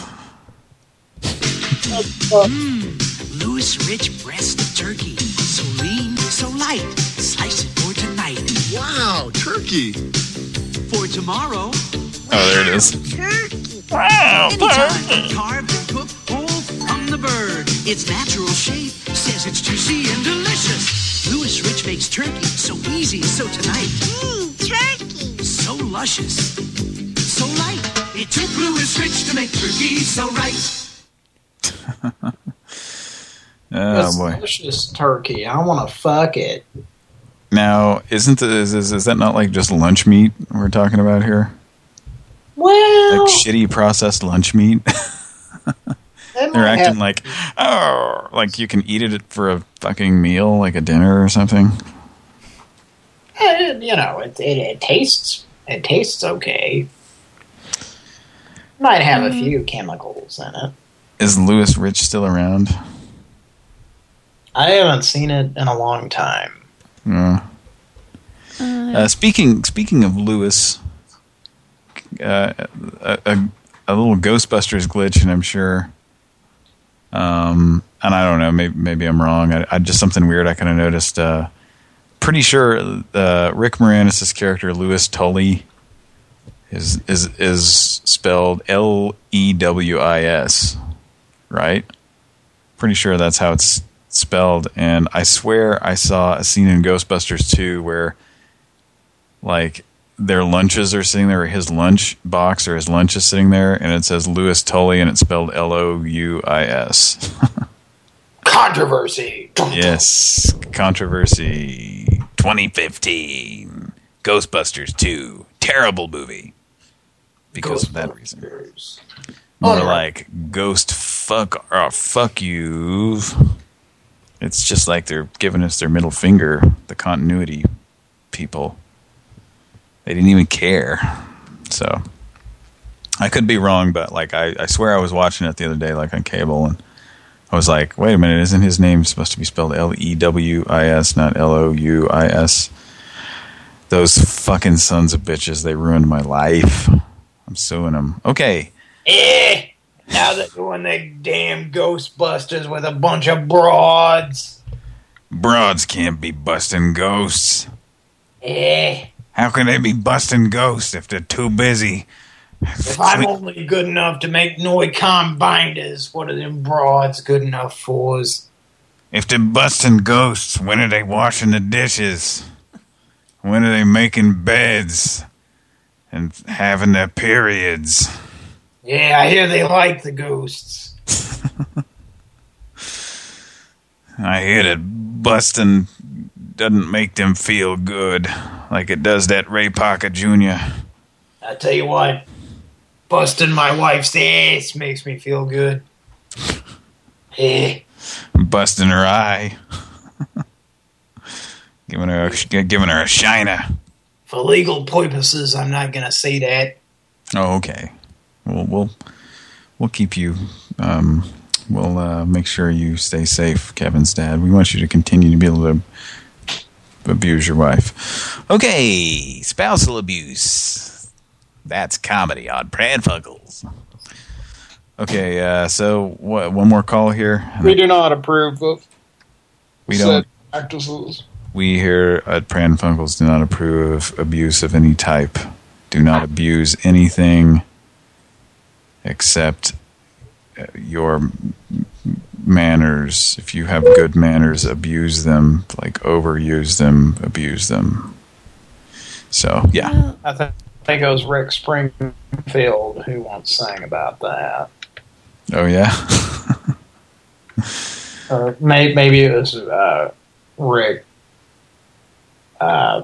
Mmm, Louis Rich breast of turkey. So lean so light. Slice it for tonight. Wow, turkey. For tomorrow. Oh, there it is. Turkey. Wow, Anytime, carved and cooked whole from the bird. Its natural shape says it's juicy and delicious. Louis Rich makes turkey so easy, so tonight. Mmm, turkey. So luscious, so light. It took Louis Rich to make turkey so right. Oh That's boy. delicious turkey. I want to fuck it. Now, isn't the, is, is is that not like just lunch meat we're talking about here? Well, Like shitty processed lunch meat? they They're acting like, oh, like you can eat it for a fucking meal, like a dinner or something. Eh, you know, it, it it tastes it tastes okay. Might have a few chemicals in it. Is Louis Rich still around? I haven't seen it in a long time. Yeah. Uh, speaking speaking of Lewis, uh, a, a, a little Ghostbusters glitch, and I'm sure. Um, and I don't know, maybe maybe I'm wrong. I, I just something weird I kind of noticed. Uh, pretty sure uh, Rick Moranis' character Lewis Tully is is is spelled L E W I S, right? Pretty sure that's how it's spelled. And I swear I saw a scene in Ghostbusters 2 where like their lunches are sitting there, or his lunch box or his lunch is sitting there, and it says Lewis Tully, and it's spelled L-O-U-I-S. Controversy. yes, controversy. 2015, Ghostbusters 2, terrible movie because of that reason. More Oh, like ghost fuck or fuck you. It's just like they're giving us their middle finger, the continuity people. They didn't even care. So I could be wrong, but like I, I swear I was watching it the other day, like on cable, and I was like, wait a minute, isn't his name supposed to be spelled L-E-W-I-S, not L-O-U-I-S? Those fucking sons of bitches, they ruined my life. I'm suing them. Okay. Eh, now they're doing the damn Ghostbusters with a bunch of broads. Broads can't be busting ghosts. Eh, How can they be busting ghosts if they're too busy? If I'm only good enough to make Noicon binders, what are them broads good enough for? If they're busting ghosts, when are they washing the dishes? When are they making beds? And having their periods? Yeah, I hear they like the ghosts. I hear that busting doesn't make them feel good like it does that Ray Parker Jr. I tell you what, busting my wife's ass makes me feel good. Eh, Busting her eye. giving her a, giving her a shiner. for legal purposes, I'm not gonna say that. Oh, okay. We'll we'll we'll keep you. Um, we'll uh, make sure you stay safe, Kevin's dad. We want you to continue to be able to abuse your wife. Okay, spousal abuse. That's comedy on Pranfuckles. Okay, uh, so what? One more call here. We do not approve of We said don't. practices. We here at Pran Funkels do not approve of abuse of any type. Do not abuse anything except uh, your manners. If you have good manners, abuse them. Like overuse them, abuse them. So, yeah. I th think it was Rick Springfield who once sang about that. Oh, yeah? Or may, maybe it was uh, Rick uh,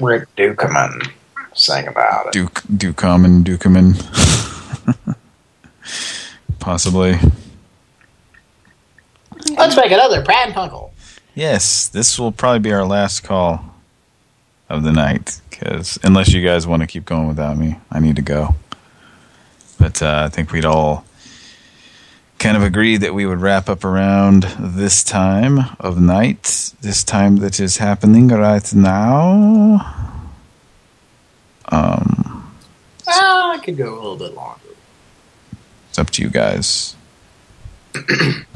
Rick Dukeman sang about it. Duke, Dukeman, Dukeman. Possibly. Let's make another Pran Punkle. Yes, this will probably be our last call of the night. Because unless you guys want to keep going without me, I need to go. But uh, I think we'd all kind of agreed that we would wrap up around this time of night, this time that is happening right now. Um, Ah, I could go a little bit longer. it's up to you guys.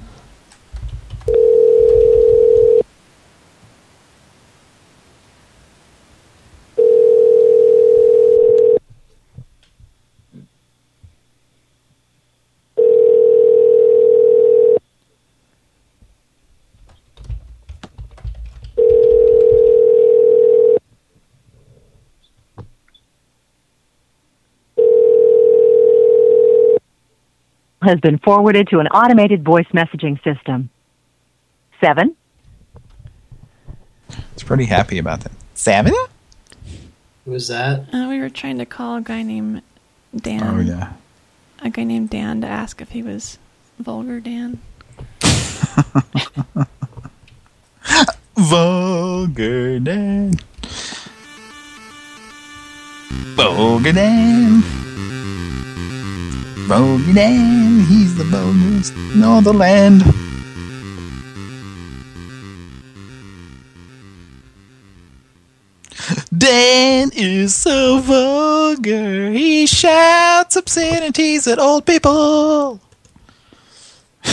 has been forwarded to an automated voice messaging system. Seven It's pretty happy about that. Seven? Who was that? Uh, we were trying to call a guy named Dan. Oh, yeah. A guy named Dan to ask if he was vulgar Dan. Vulgar Dan. Vulgar Dan. Vulgar Dan. He's the vulgarest in all the land. Dan is so vulgar. He shouts obscenities at old people.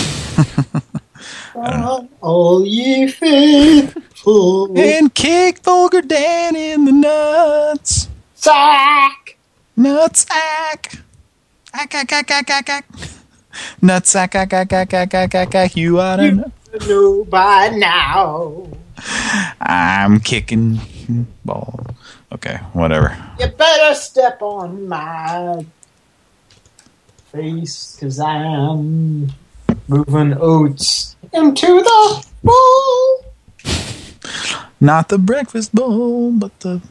All ye faithful. And kick vulgar Dan in the nuts. Sack. Nutsack. Ack, ack, ack, ack, ack, ack. Nutsack, ack, ack, ack, ack, ack, ack, ack. You ought to know. by now. I'm kicking ball. Okay, whatever. You better step on my face, cause I'm moving oats into the bowl. Not the breakfast bowl, but the...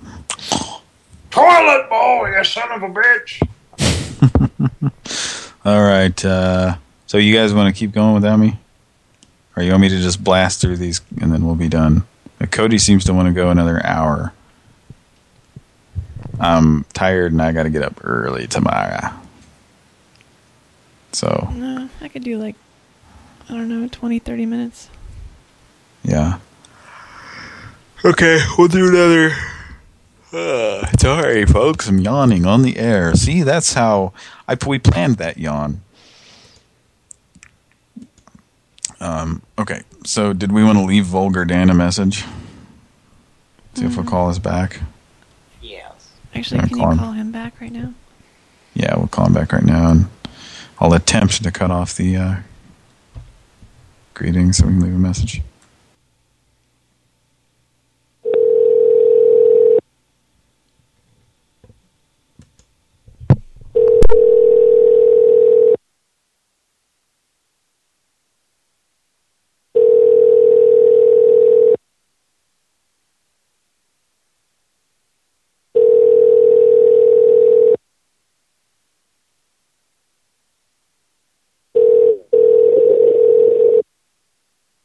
Toilet bowl, you son of a bitch. All right, uh, so you guys want to keep going without me? Or you want me to just blast through these and then we'll be done? Cody seems to want to go another hour. I'm tired and I got to get up early tomorrow. So, No, I could do like, I don't know, 20, 30 minutes. yeah. Okay, we'll do another. Uh, sorry, folks, I'm yawning on the air. See, that's how I we planned that yawn. Um. Okay, so did we want to leave Vulgar Dan a message? See if he'll call us back. Yes. Actually, can call you call him back right now? Yeah, we'll call him back right now, and I'll attempt to cut off the uh, greetings so we can leave a message.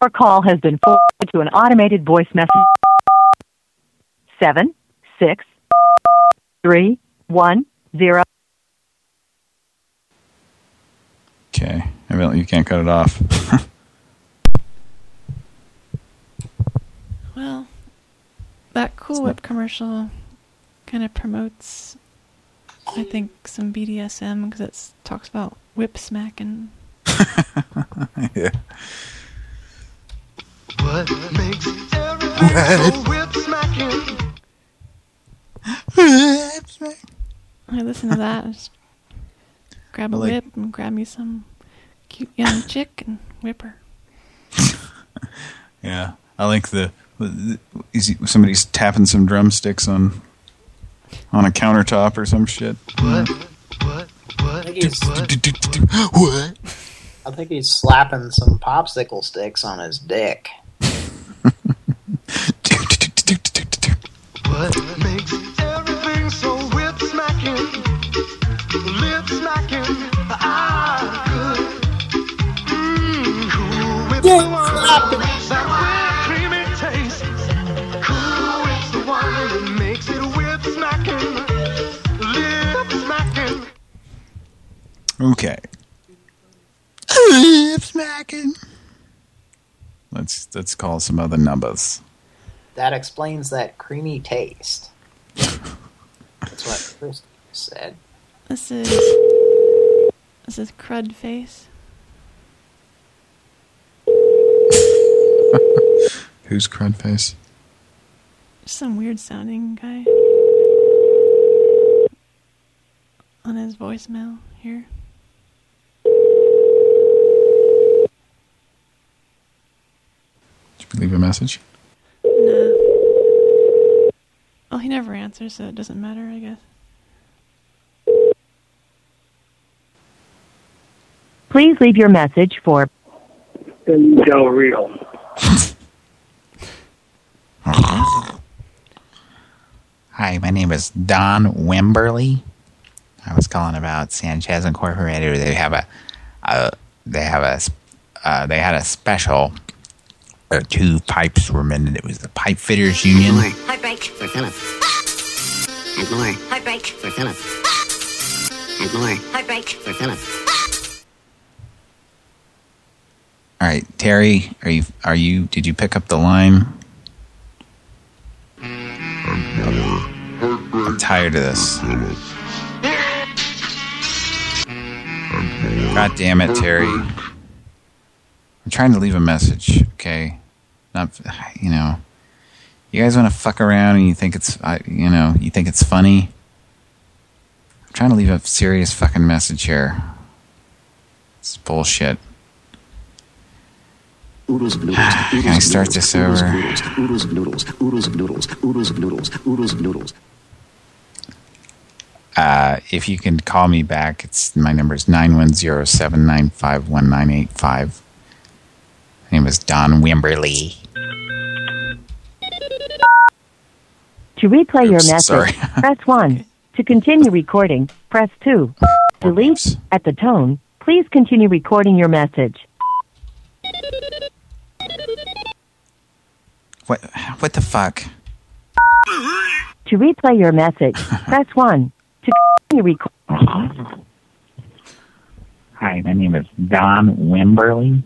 Your call has been forwarded to an automated voice message. Seven six three one zero. Okay, evidently you can't cut it off. Well, that Cool Whip commercial kind of promotes, I think, some BDSM because it talks about whip smacking. yeah. What makes everything so whip smacking? I listen to that. Just grab a like- whip and grab me some cute young chick and whip her. Yeah, I like the. Is he, somebody's tapping some drumsticks on on a countertop or some shit. What? What? What? I think what? I think he's slapping some popsicle sticks on his dick. What makes everything so whip smacking? Lip smacking. Ah, good. Mmm, cool whip's the one. That whipped creamy taste. Cool whip's the one that makes it whip smacking. Lip smacking. Okay. Lip smacking. Let's let's call some other numbers. That explains that creamy taste. That's what Chris said. This is this is crud face. Who's crud face? Some weird sounding guy on his voicemail here. Did we leave a message? No. Well, he never answers, so it doesn't matter, I guess. Please leave your message for Del Rio. Hi, my name is Don Wimberly. I was calling about Sanchez Incorporated. They have a, a they have a, uh, they had a special. Where two pipes were mended. It was the Pipe Fitters Union. Heartbreak for Philip. And more. Heartbreak for Philip. And more. Heartbreak for Philip. All right, Terry, are you are you? Did you pick up the line? I'm tired of this. God damn it, Terry. I'm trying to leave a message, okay? Not, you know, you guys want to fuck around and you think it's, I, you know, you think it's funny. I'm trying to leave a serious fucking message here. It's bullshit. Oodles of noodles. Can I start this over? Oodles of noodles. Oodles of noodles. Oodles of noodles. Oodles of noodles. Uh, if you can call me back, it's my number is nine one zero seven nine five one nine eight five name is Don Wimberly. To replay your message, sorry. press 1. To continue recording, press 2. Delete at the tone. Please continue recording your message. What? What the fuck? To replay your message, press 1. To continue recording. Hi, my name is Don Wimberly.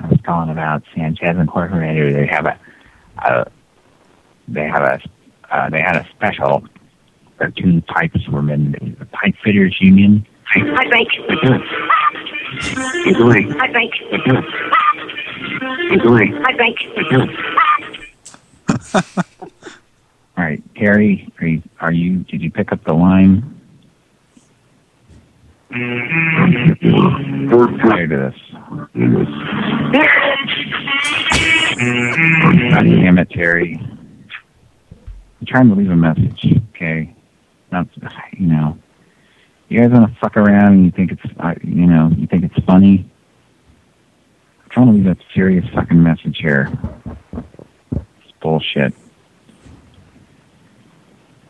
I was calling about Sanchez Incorporated. They have a, a they have a, uh, they had a special where two pipes were mended. It was the Pipe Fitters Union. Heartbreak. Enjoy. Heartbreak. Enjoy. Heartbreak. All right, Terry, are you, are you? Did you pick up the line? I'm tired of this. God damn it, Terry. I'm trying to leave a message, okay? Not, you know, you guys want to fuck around and you think it's, uh, you know, you think it's funny. I'm trying to leave a serious fucking message here. It's bullshit.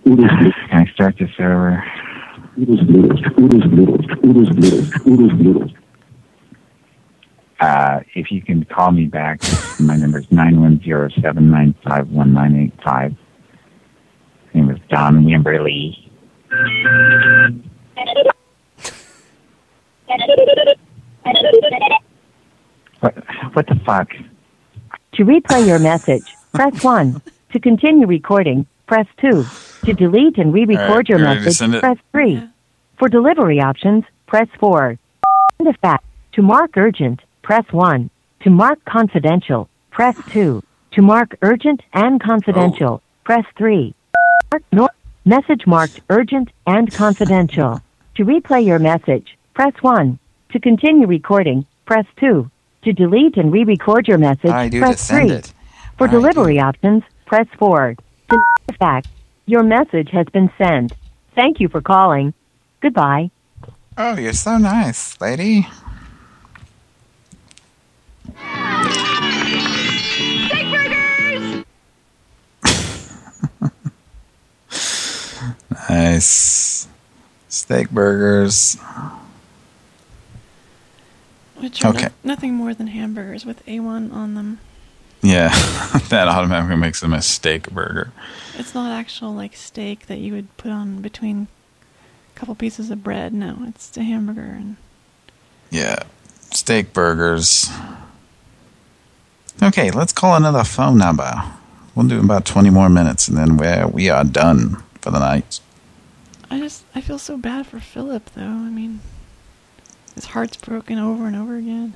Can I start this over? Uh, if you can call me back, my number is nine one zero seven nine five one nine eight five. My name is Don Wimberly. What? What the fuck? To replay your message, press 1. To continue recording, press 2. To delete and re-record All right, your you ready to message, press 3. For delivery options, press 4. Send a fax. To mark urgent, press 1. To mark confidential, press 2. To mark urgent and confidential, oh. press 3. Mark nor- message marked urgent and confidential. To replay your message, press 1. To continue recording, press 2. To delete and re-record your message, I press 3. it. For delivery options, press 4. To fax, your message has been sent. Thank you for calling. Goodbye. Oh, you're so nice, lady. Steak burgers! nice. Steak burgers. Which are no- Okay. nothing more than hamburgers with A1 on them. Yeah, that automatically makes them a steak burger. It's not actual like steak that you would put on between a couple pieces of bread. No, it's a hamburger and Yeah, steak burgers. Okay, let's call another phone number. We'll do about 20 more minutes and then we're, we are done for the night. I just I feel so bad for Philip though. I mean, his heart's broken over and over again.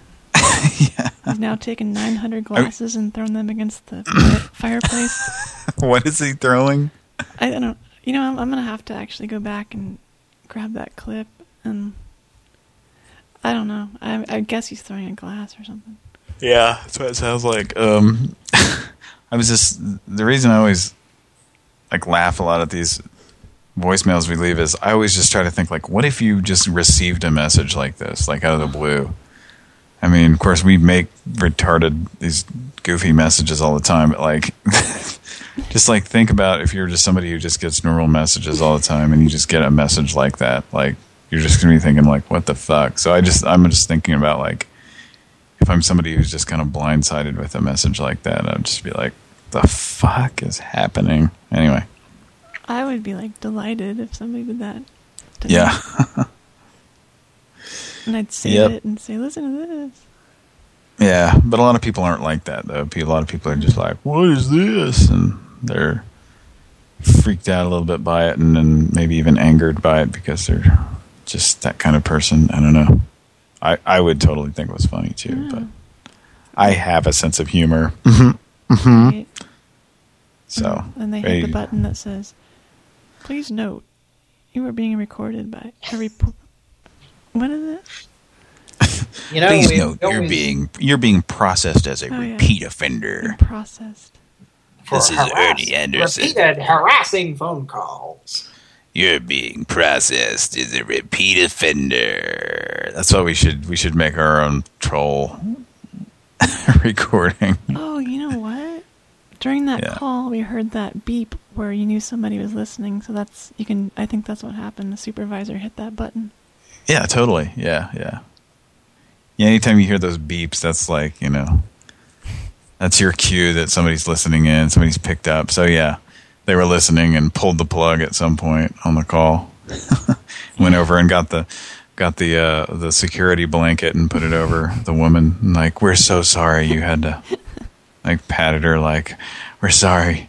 He's now taken 900 glasses and thrown them against the fireplace. what is he throwing? I don't know. You know, I'm, I'm gonna have to actually go back and grab that clip and I don't know. I, I guess he's throwing a glass or something. Yeah, that's what it sounds like. Um, I was just the reason I always like laugh a lot at these voicemails we leave is I always just try to think like, what if you just received a message like this, like out of the blue? I mean, of course, we make retarded these goofy messages all the time, but like, just like think about if you're just somebody who just gets normal messages all the time, and you just get a message like that, like you're just gonna be thinking like, what the fuck? So I just I'm just thinking about like, if I'm somebody who's just kind of blindsided with a message like that, I'd just be like, the fuck is happening? Anyway, I would be like delighted if somebody did that. yeah. And I'd save Yep. it and say, listen to this. Yeah, but a lot of people aren't like that though. A lot of people are just like, "What is this?" and they're freaked out a little bit by it, and then maybe even angered by it because they're just that kind of person. I don't know. I I would totally think it was funny too, but I have a sense of humor. Right. So And they hey, hit the button that says, please note, you are being recorded by a report. What is it? you know, Please note you're being you're being processed as a Oh, yeah. repeat offender. Processed. This is harass- Ernie Anderson. Repeated harassing phone calls. You're being processed as a repeat offender. That's why we should we should make our own troll recording. Oh, you know what? During that Yeah. call, we heard that beep where you knew somebody was listening. So that's, you can, I think that's what happened. The supervisor hit that button. Yeah, totally. Yeah, yeah. Yeah, anytime you hear those beeps, that's like, you know, that's your cue that somebody's listening in, somebody's picked up. So yeah, they were listening and pulled the plug at some point on the call. Went over and got the got the uh the security blanket and put it over the woman and like, "We're so sorry you had to like patted her like, "We're sorry.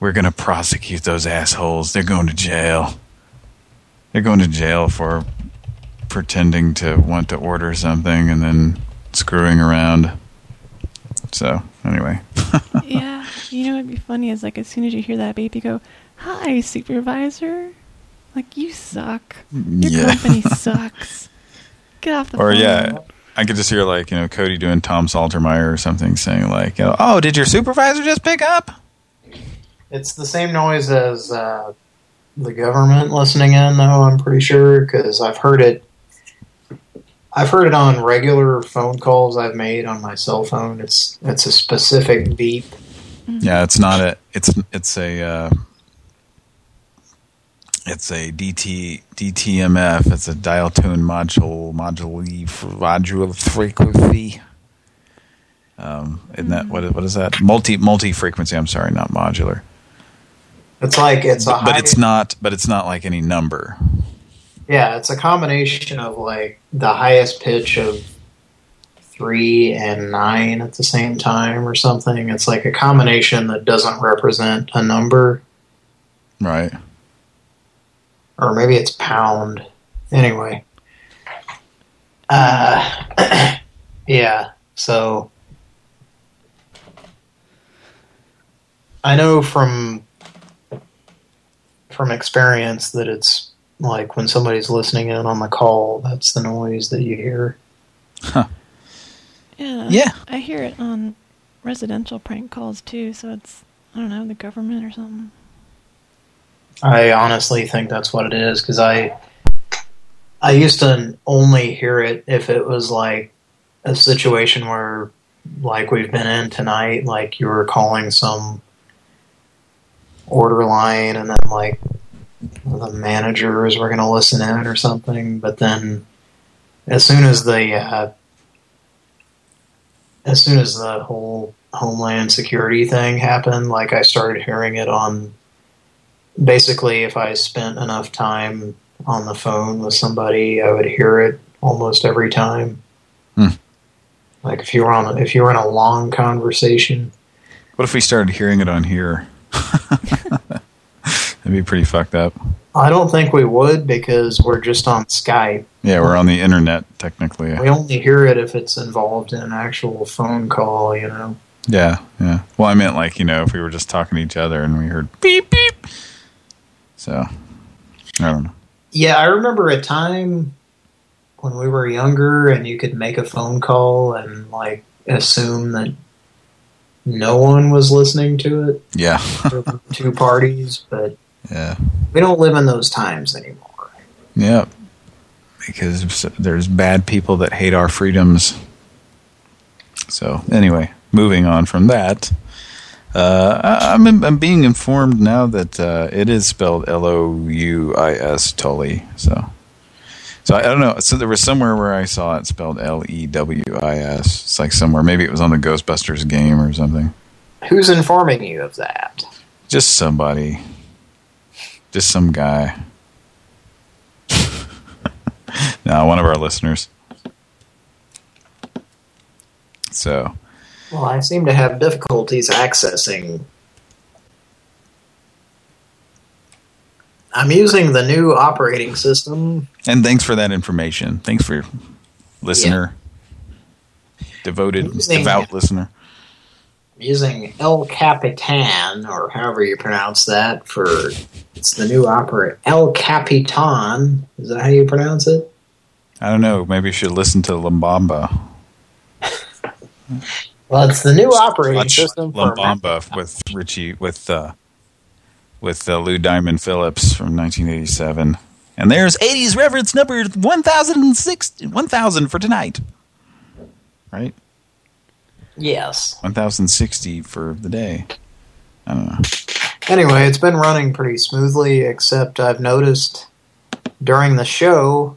We're going to prosecute those assholes. They're going to jail." They're going to jail for pretending to want to order something and then screwing around. So, anyway. yeah. You know what'd be funny is like as soon as you hear that baby go, "Hi, supervisor." Like you suck. Your Yeah. company sucks. Get off the or phone. Or, yeah, I could just hear like, you know, Cody doing Tom Saltermeyer or something saying like, you know, "Oh, did your supervisor just pick up?" It's the same noise as uh, the government listening in, though. I'm pretty sure because I've heard it. I've heard it on regular phone calls I've made on my cell phone. It's it's a specific beep. Yeah, it's not a it's it's a uh it's a DT DTMF. It's a dial tone module module module frequency. Um, isn't that what what is that? Multi multi frequency. I'm sorry, not modular. It's like it's a But, but it's not. But it's not like any number. Yeah, it's a combination of like the highest pitch of three and nine at the same time or something. It's like a combination that doesn't represent a number. Right. or maybe it's pound. Anyway, uh, yeah. So I know from from experience that it's like when somebody's listening in on the call, that's the noise that you hear. Yeah. Yeah. I hear it on residential prank calls too, so it's I don't know, the government or something. I honestly think that's what it is because I I used to only hear it if it was like a situation where like we've been in tonight, like you were calling some order line and then like the managers were going to listen in or something. But then as soon as the uh, as soon as the whole Homeland Security thing happened, like I started hearing it on basically if I spent enough time on the phone with somebody, I would hear it almost every time. Hmm. Like if you were on, a, if you were in a long conversation, What if we started hearing it on here? That'd be pretty fucked up. I don't think we would because we're just on Skype. Yeah, we're on the internet technically. We only hear it if it's involved in an actual phone call, you know. Yeah, yeah. Well, I meant like, you know, if we were just talking to each other and we heard beep, beep. So, I don't know. Yeah, I remember a time when we were younger and you could make a phone call and like assume that no one was listening to it. Yeah. Two parties, but Yeah. We don't live in those times anymore. Yep. Because there's bad people that hate our freedoms. So anyway, moving on from that, uh, I, I'm, I'm being informed now that uh, it is spelled L-O-U-I-S Tully. So, so I, I don't know. So there was somewhere where I saw it spelled L-E-W-I-S. It's like somewhere. Maybe it was on the Ghostbusters game or something. Who's informing you of that? Just somebody. Just some guy. no, one of our listeners. So, Well, I seem to have difficulties accessing. I'm using the new operating system. and thanks for that information. Thanks for your listener, devoted, Using- devout listener. Using El Capitan, or however you pronounce that, for it's the new opera. El Capitan. Is that how you pronounce it? I don't know. Maybe you should listen to La Bamba. Well, it's the new operating Watch system for La Bamba with Richie with uh, with uh, Lou Diamond Phillips from 1987. And there's 80s reference number 1006 1000 for tonight. Right? Yes. 1060 for the day. I don't know. Anyway, it's been running pretty smoothly, except I've noticed during the show,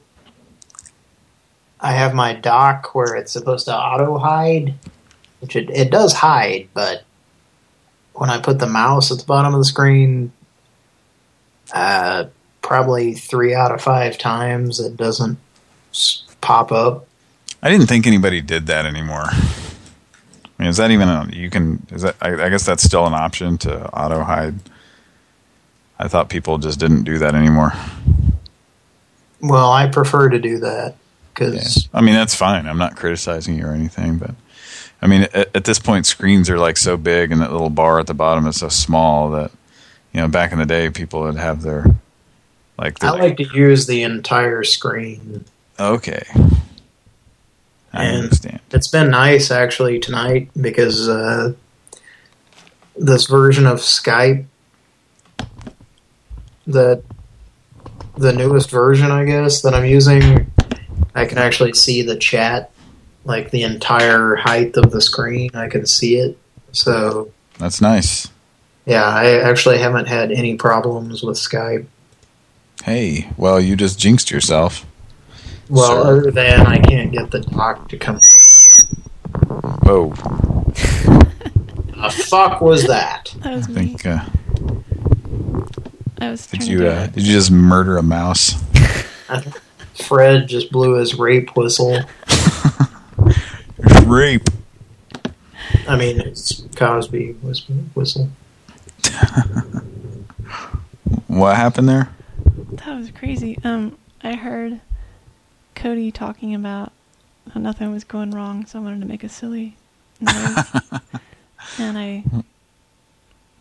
I have my dock where it's supposed to auto-hide, which it, it does hide, but when I put the mouse at the bottom of the screen, uh, probably three out of five times it doesn't pop up. I didn't think anybody did that anymore. I mean, is that even a, you can, is that, I, I guess that's still an option to auto hide. I thought people just didn't do that anymore. Well, I prefer to do that because I mean, that's fine. I'm not criticizing you or anything, but I mean, at, at this point, screens are like so big and that little bar at the bottom is so small that, you know, back in the day, people would have their, like, I their, like to use the entire screen. okay. I and understand. it's been nice actually tonight because uh, this version of Skype, the the newest version, I guess that I'm using, I can actually see the chat, like the entire height of the screen. I can see it. So That's nice. yeah, I actually haven't had any problems with Skype. Hey, well, you just jinxed yourself. Well, Sir. other than I can't get the dock to come. Whoa. The fuck was that? That was I me. think, uh, I was did you, uh, did you just murder a mouse? Fred just blew his rape whistle. Rape. I mean, it's Cosby whistle. What happened there? That was crazy. Um, I heard Cody talking about how nothing was going wrong, so I wanted to make a silly noise. and I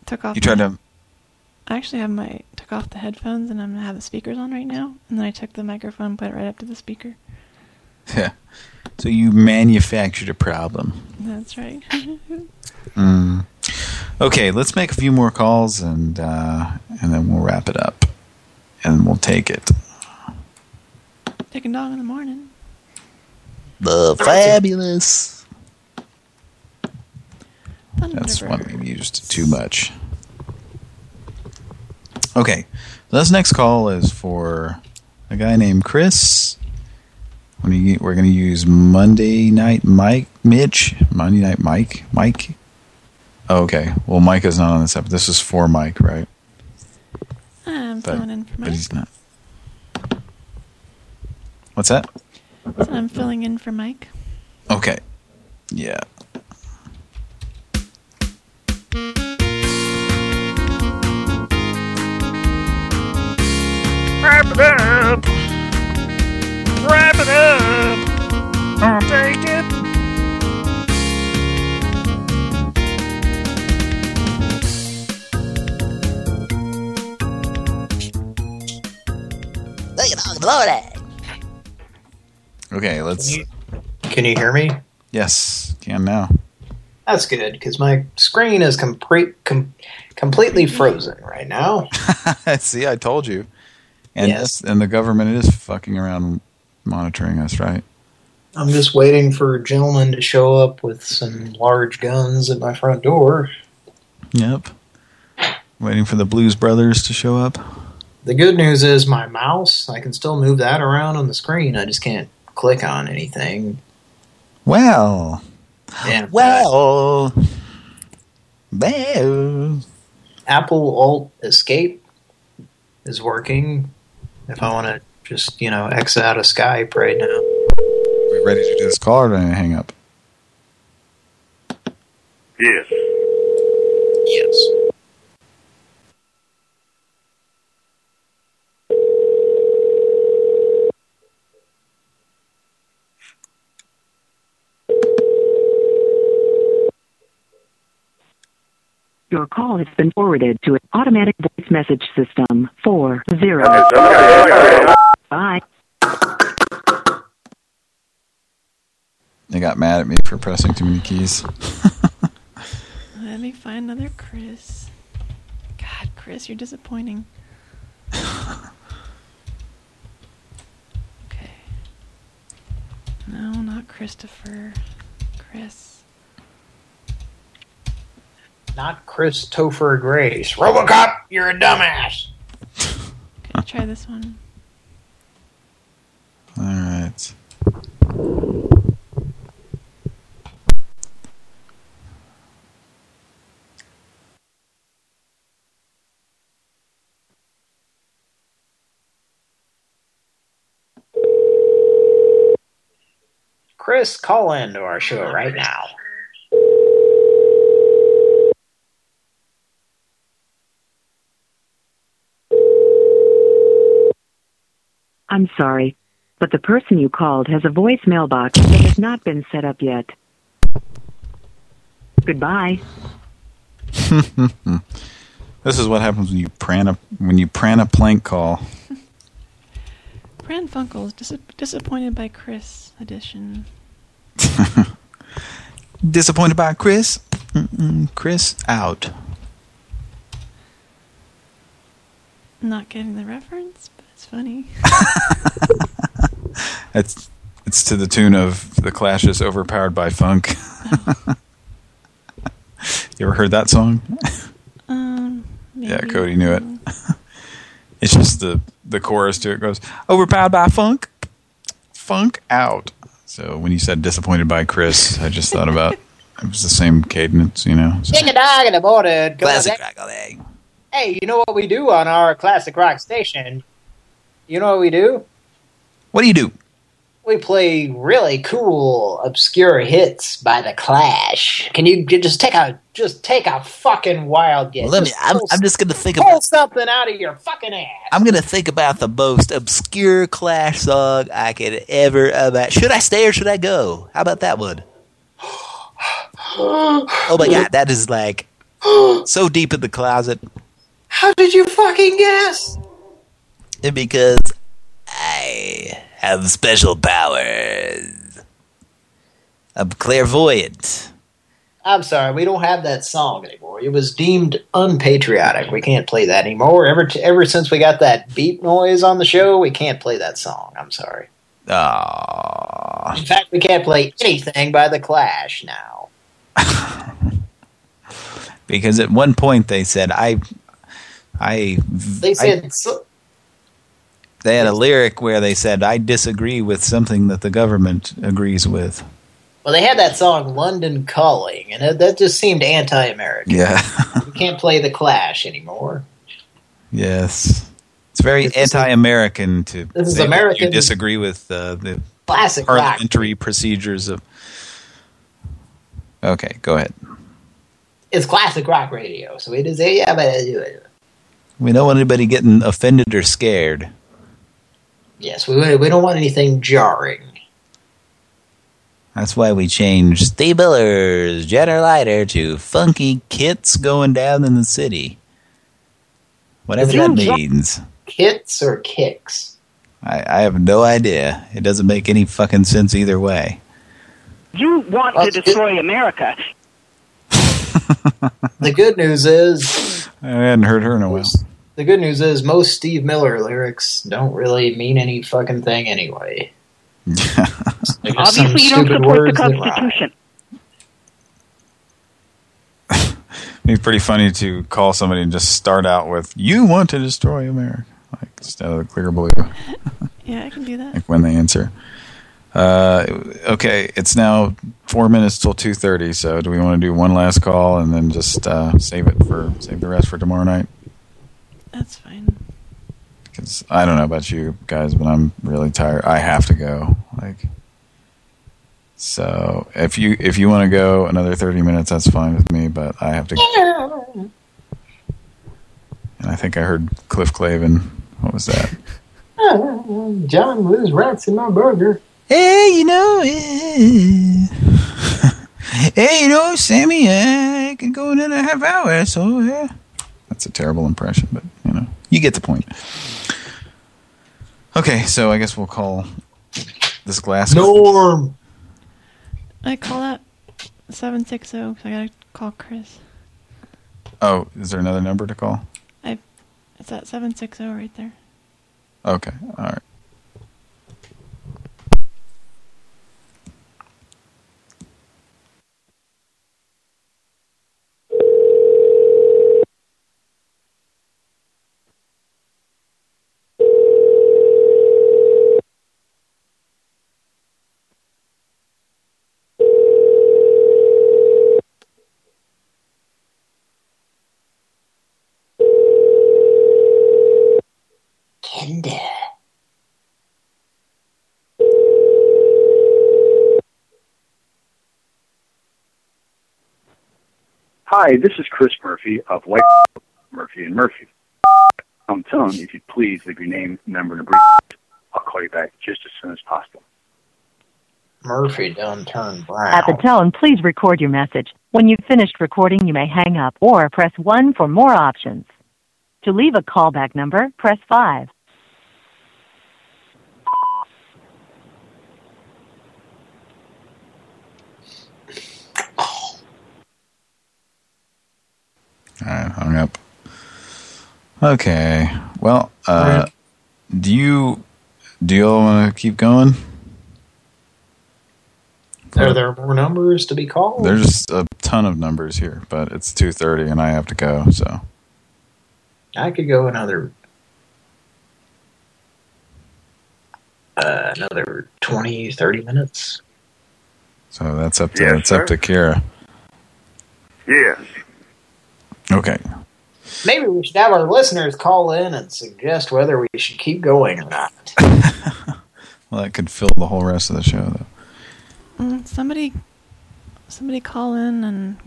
took off. You tried to, I actually have my took off the headphones and I'm gonna have the speakers on right now. And then I took the microphone, and put it right up to the speaker. yeah. So you manufactured a problem. That's right. Mm. Okay, let's make a few more calls and uh, and then we'll wrap it up, and we'll take it. Taking dog in the morning. The fabulous. That's Thunderbird. one we used too much. Okay, this next call is for a guy named Chris. We're going to use Monday Night Mike, Mitch, Monday Night Mike, Mike. Oh, okay, well, Mike is not on this episode. This is for Mike, right? I'm But, filling in for but Mike. he's not. What's that? So I'm filling in for Mike. Okay. Yeah. Wrap it up. Wrap it up. I'll take it. Okay, let's. Can you hear me? Yes, can now. That's good, because my screen is complete, com completely frozen right now. See, I told you. And Yes. and the government is fucking around monitoring us, right? I'm just waiting for a gentleman to show up with some large guns at my front door. Yep. Waiting for the Blues Brothers to show up. The good news is my mouse, I can still move that around on the screen. I just can't click on anything. Well. Yeah. Well. Well. Apple Alt Escape is working. If I want to just, you know, exit out of Skype right now. Are We ready to do this call or do I hang up? Yes. Yes. Your call has been forwarded to an automatic voice message system. Four zero. Bye. They got mad at me for pressing too many keys. Let me find another Chris. God, Chris, you're disappointing. okay. No, not Christopher. Chris. Not Christopher Grace. Robocop, you're a dumbass. Can I try this one. All right. Chris, call in to our show right now. I'm sorry, but the person you called has a voicemail box that has not been set up yet. Goodbye. this is what happens when you pran a when you pran a plank call. Pran Funkels, dis disappointed by Chris edition. Disappointed by Chris? Mm-mm, Chris out. Not getting the reference, but funny. It's it's to the tune of the Clash is overpowered by funk. you ever heard that song? Um, Yeah, Cody knew it. it's just the the chorus to it goes overpowered by funk, funk out. So when you said disappointed by Chris, I just thought about it was the same cadence, you know. So- Ding a dog in the morning. Classic Hey, you know what we do on our classic rock station? You know what we do? What do you do? We play really cool, obscure hits by the Clash. Can you just take a just take a fucking wild guess? Let me. Just I'm, I'm just gonna think pull about. something out of your fucking ass. I'm gonna think about the most obscure Clash song I could ever about. Should I stay or should I go? How about that one? Oh my god, that is like so deep in the closet. How did you fucking guess? Because I have special powers. I'm clairvoyant. I'm sorry, we don't have that song anymore. It was deemed unpatriotic. We can't play that anymore. Ever ever since we got that beep noise on the show, we can't play that song. I'm sorry. Aww. In fact, we can't play anything by The Clash now. Because at one point they said I, I, They I- said so, they had a lyric where they said I disagree with something that the government agrees with. well, they had that song "London Calling," and that just seemed anti-American. Yeah. we can't play The Clash anymore. Yes. It's very anti-American to This is American- you disagree with uh, the Classic rock. parliamentary procedures of... Okay, go ahead. It's classic rock radio, so it is. Yeah, but We don't want anybody getting offended or scared. Yes, we we don't want anything jarring. That's why we changed Stablers, Jetter Lighter to Funky Kits going down in the city. Whatever Is that it a- means. Kits or kicks? I, I have no idea. It doesn't make any fucking sense either way. You want to destroy America. the good news is I hadn't heard her in a while. The good news is most Steve Miller lyrics don't really mean any fucking thing anyway. They're just some Obviously, you don't support the words that rhyme. Constitution. It's pretty funny to call somebody and just start out with, you want to destroy America. Like, just out of the clear blue. Yeah, I can do that. like when they answer. Uh, okay, it's now four minutes till 2.30, so do we want to do one last call and then just uh, save it for, save the rest for tomorrow night? That's fine. Because I don't know about you guys, but I'm really tired. I have to go. Like, so if you if you want to go another 30 minutes, that's fine with me. But I have to. Go. And I think I heard Cliff Clavin. What was that? John, there's rats in my burger. Hey, you know, eh. hey, you know, Sammy, I can go in a half hour, so yeah. That's a terrible impression, but you know, you get the point. Okay, so I guess we'll call this glass. Norm. I call that 760 because I gotta call Chris. Oh, is there another number to call? I, it's that 760 right there. Okay, all right. Kinder. Hi, this is Chris Murphy of White Murphy and Murphy. I'm telling if you'd please leave your name, number, and a brief. I'll call you back just as soon as possible. Murphy done turned brown. At the tone, please record your message. When you've finished recording, you may hang up or press 1 for more options. To leave a callback number, press 5. All right, hung up. Okay. Well, uh, do you do you all want to keep going? Are there more numbers to be called? There's a ton of numbers here, but it's 2:30 and I have to go. So I could go another uh, another 20, 30 minutes. so that's up to Yes, that's up to Kira. Yes. Okay. Maybe we should have our listeners call in and suggest whether we should keep going or not. Well, that could fill the whole rest of the show, though. Mm, somebody, somebody call in and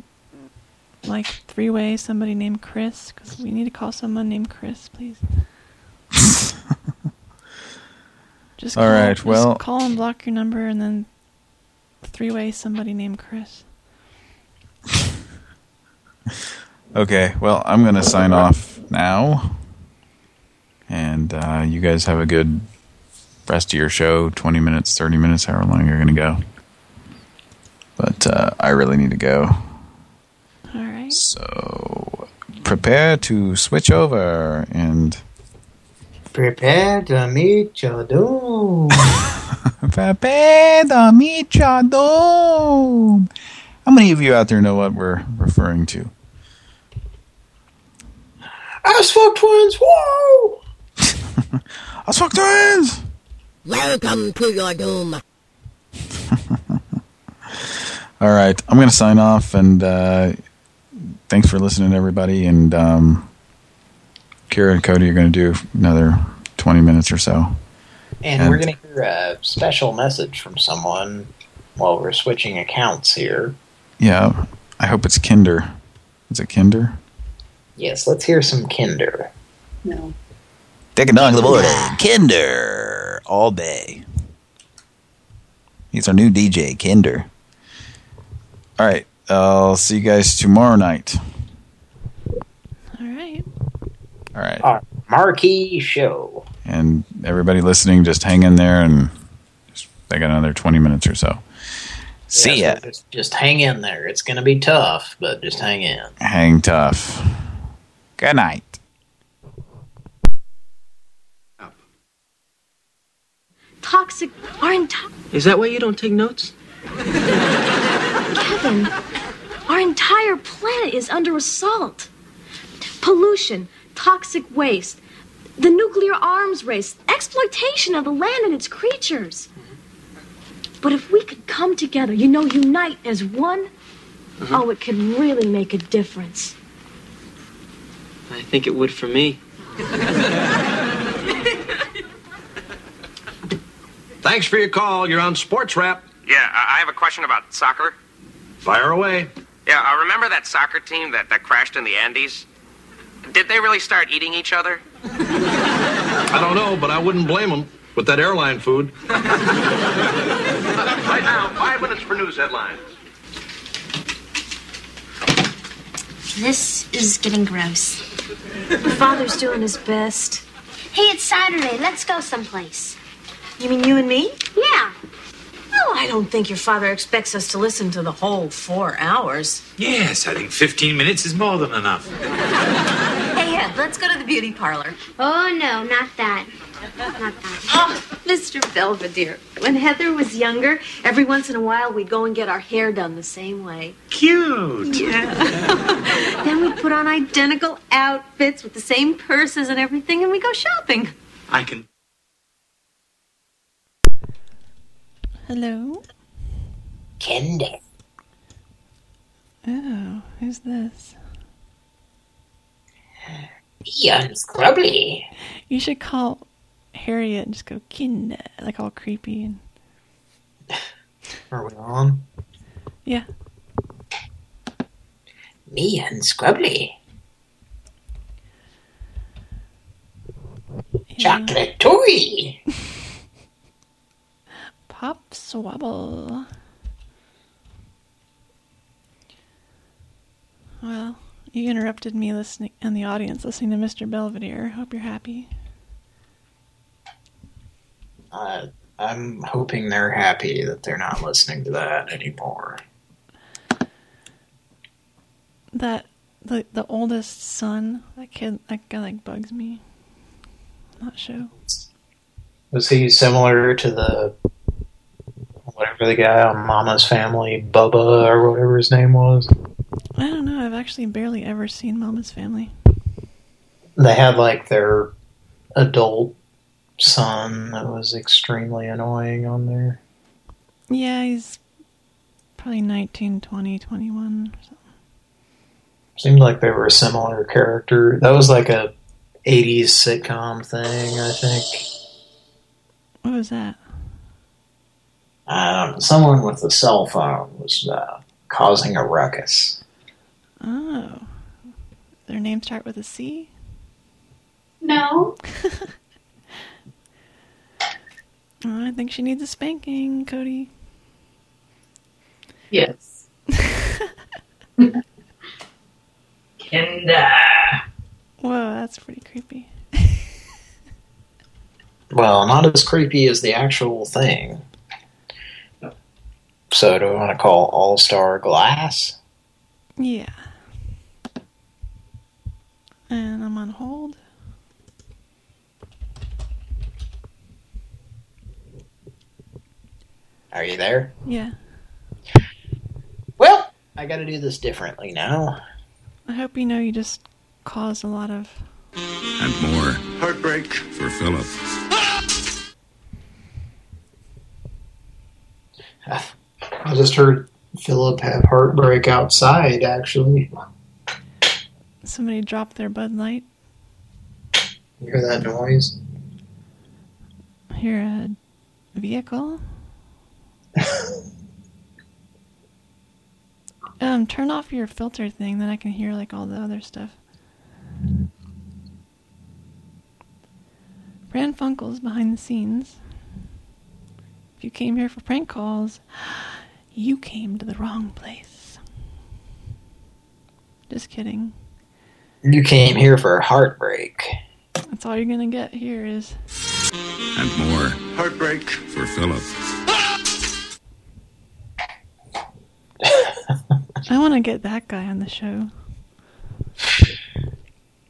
like three way somebody named Chris because we need to call someone named Chris, please. just All call, right, just well- call and block your number and then three way somebody named Chris. Okay, well, I'm going to sign off now. And uh, you guys have a good rest of your show, 20 minutes, 30 minutes, however long you're going to go. But uh, I really need to go. All right. So prepare to switch over and Prepare to meet your doom. prepare to meet your doom. How many of you out there know what we're referring to? Ass fuck twins, whoa! Ass fuck twins! Welcome to your doom. All right, I'm going to sign off, and uh, thanks for listening, everybody. And um, Kira and Cody are going to do another 20 minutes or so. And, And- we're going to hear a special message from someone while we're switching accounts here. Yeah, I hope it's Kinder. Is it Kinder? Yes, let's hear some Kinder. No. Take a dog to the morning. Ah. Kinder. All day. He's our new DJ, Kinder. All right, I'll see you guys tomorrow night. All right. All right. Our marquee show. And everybody listening, just hang in there and just, they got another 20 minutes or so. See Yeah, ya. so Just, just hang in there. It's going to be tough, but just hang in. Hang tough. Good night. Toxic our entire Is that why you don't take notes? Kevin, our entire planet is under assault. Pollution, toxic waste, the nuclear arms race, exploitation of the land and its creatures. But if we could come together, you know, unite as one, mm-hmm. oh, it could really make a difference. I think it would for me. Thanks for your call. You're on Sports Wrap. Yeah, I I have a question about soccer. Fire away. Yeah, I remember that soccer team that, that crashed in the Andes? Did they really start eating each other? I don't know, but I wouldn't blame them with that airline food. right now, five minutes for news headlines. This is getting gross. Your father's doing his best. Hey, it's Saturday. Let's go someplace. You mean you and me? Yeah. Oh, I don't think your father expects us to listen to the whole four hours. Yes, I think 15 minutes is more than enough. Hey, Ed, let's go to the beauty parlor. Oh, no, not that. Not that. Oh, Mr. Belvedere. When Heather was younger, every once in a while we'd go and get our hair done the same way. Cute. Yeah. then we'd put on identical outfits with the same purses and everything, and we go shopping. I can. Hello? Kinder. Oh, who's this? Ian Scrubbly. You should call Harriet and just go Kinder, like all creepy and Are we on? yeah. Me and Scrubbly. Chocolate toy. Pop swabble. Well, you interrupted me listening and the audience listening to Mr. Belvedere. Hope you're happy. Uh, I'm hoping they're happy that they're not listening to that anymore. That the the oldest son, that kid, that guy like bugs me. Not sure. Was he similar to the whatever the guy on Mama's Family, Bubba or whatever his name was? I don't know. I've actually barely ever seen Mama's Family. They had like their adult son that was extremely annoying on there. Yeah, he's probably 19, 20, 21 or something. Seemed like they were a similar character. That was like a 80s sitcom thing, I think. What was that? I. Someone with a cell phone was uh, causing a ruckus. Oh. Their names start with a C? No. Oh, I think she needs a spanking, Cody. Yes. Kinder. Whoa, that's pretty creepy. Well, not as creepy as the actual thing. So do we want to call All-Star Glass? Yeah. And I'm on hold. Are you there? Yeah. Well, I gotta do this differently now. I hope you know you just caused a lot of... And more. Heartbreak for Philip. I just heard Philip have heartbreak outside, actually. Somebody dropped their Bud Light. You hear that noise? Hear a vehicle. um, turn off your filter thing, then I can hear like all the other stuff. Pran Funkels behind the scenes. If you came here for prank calls, you came to the wrong place. Just kidding. You came here for heartbreak. That's all you're gonna get here is And more. Heartbreak for Philip. I want to get that guy on the show.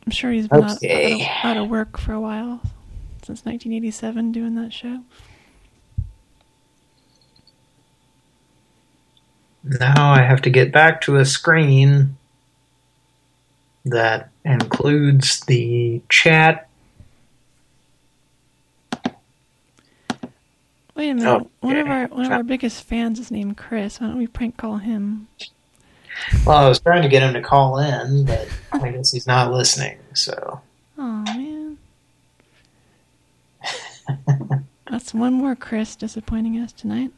I'm sure he's been out, out, of, out of work for a while, since 1987, doing that show. Now I have to get back to a screen that includes the chat. Wait a minute. Oh, One of our one of our biggest fans is named Chris. Why don't we prank call him? Well, I was trying to get him to call in, but I guess he's not listening, so... Oh man. That's one more Chris disappointing us tonight.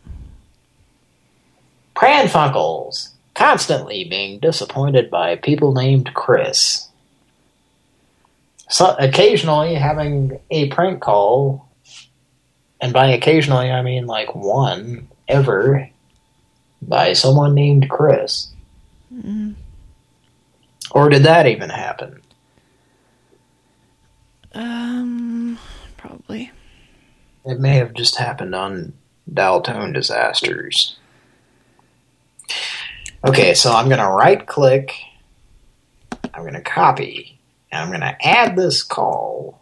Pran Funkels, constantly being disappointed by people named Chris. So occasionally having a prank call, and by occasionally I mean like one ever, by someone named Chris. Mm. Or did that even happen? Um, probably. It may have just happened on Daltone Disasters. Okay, so I'm going to right click. I'm going to copy. And I'm going to add this call.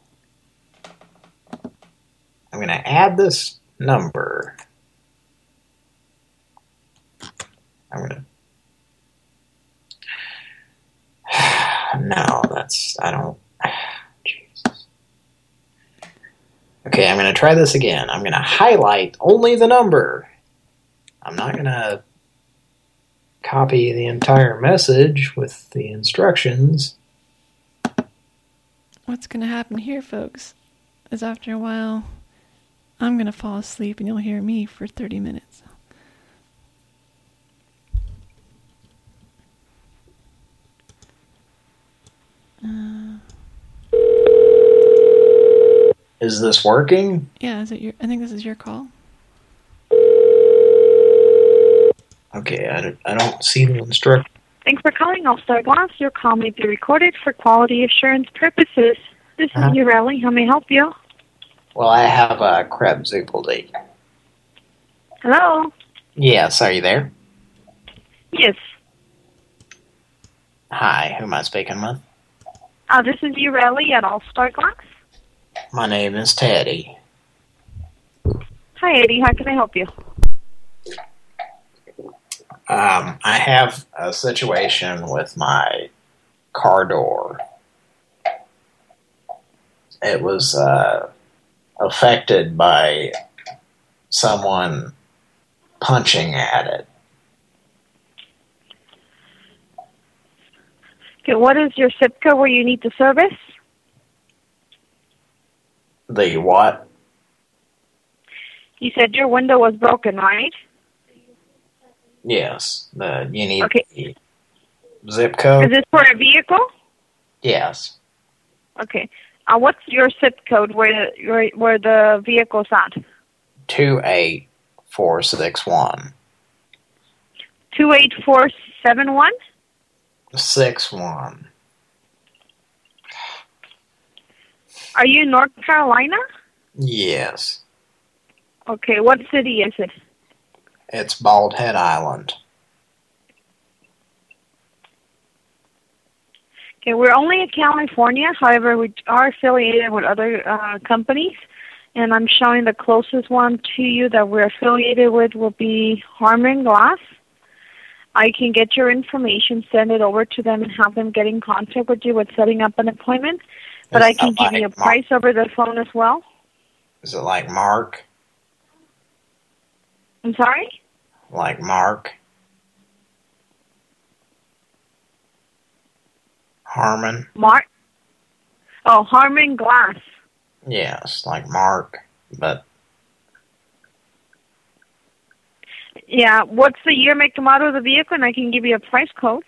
I'm going to add this number. I'm going to... No, that's... I don't... Jesus. Okay, I'm going to try this again. I'm going to highlight only the number. I'm not going to copy the entire message with the instructions. What's going to happen here, folks, is after a while, I'm going to fall asleep and you'll hear me for 30 minutes. Uh, Is this working? yeah, is it your? I think this is your call. Okay, I don't, I don't see the instructions. Thanks for calling All-Star Glass. Your call may be recorded for quality assurance purposes. This Uh-huh. is Ureli. How may I help you? Well, I have a Krebs-Zuppeldy. Hello? Yes, are you there? Yes. Hi, who am I speaking with? Uh, this is Ureli at All-Star Glass. My name is Teddy. Hi, Eddie. How can I help you? Um, I have a situation with my car door. It was uh, affected by someone punching at it. Okay, what is your zip code where you need the service? The what? You said your window was broken, right? Yes. The you need Okay. the zip code. Is this for a vehicle? Yes. Okay. Uh, what's your zip code where where, where the vehicle's at? Two eight four six one 28471? Six one. Are you in North Carolina? Yes. Okay, what city is it? It's Bald Head Island. Okay, we're only in California. However, we are affiliated with other uh, companies, and I'm showing the closest one to you that we're affiliated with will be Harmon Glass. I can get your information, send it over to them, and have them get in contact with you with setting up an appointment. But I can give you a like price over the phone as well. Is it like Mark? I'm sorry? Like Mark? Harmon? Mark? Oh, Harmon Glass. Yes, like Mark, but Yeah, what's the year, make, model of the vehicle, and I can give you a price quote.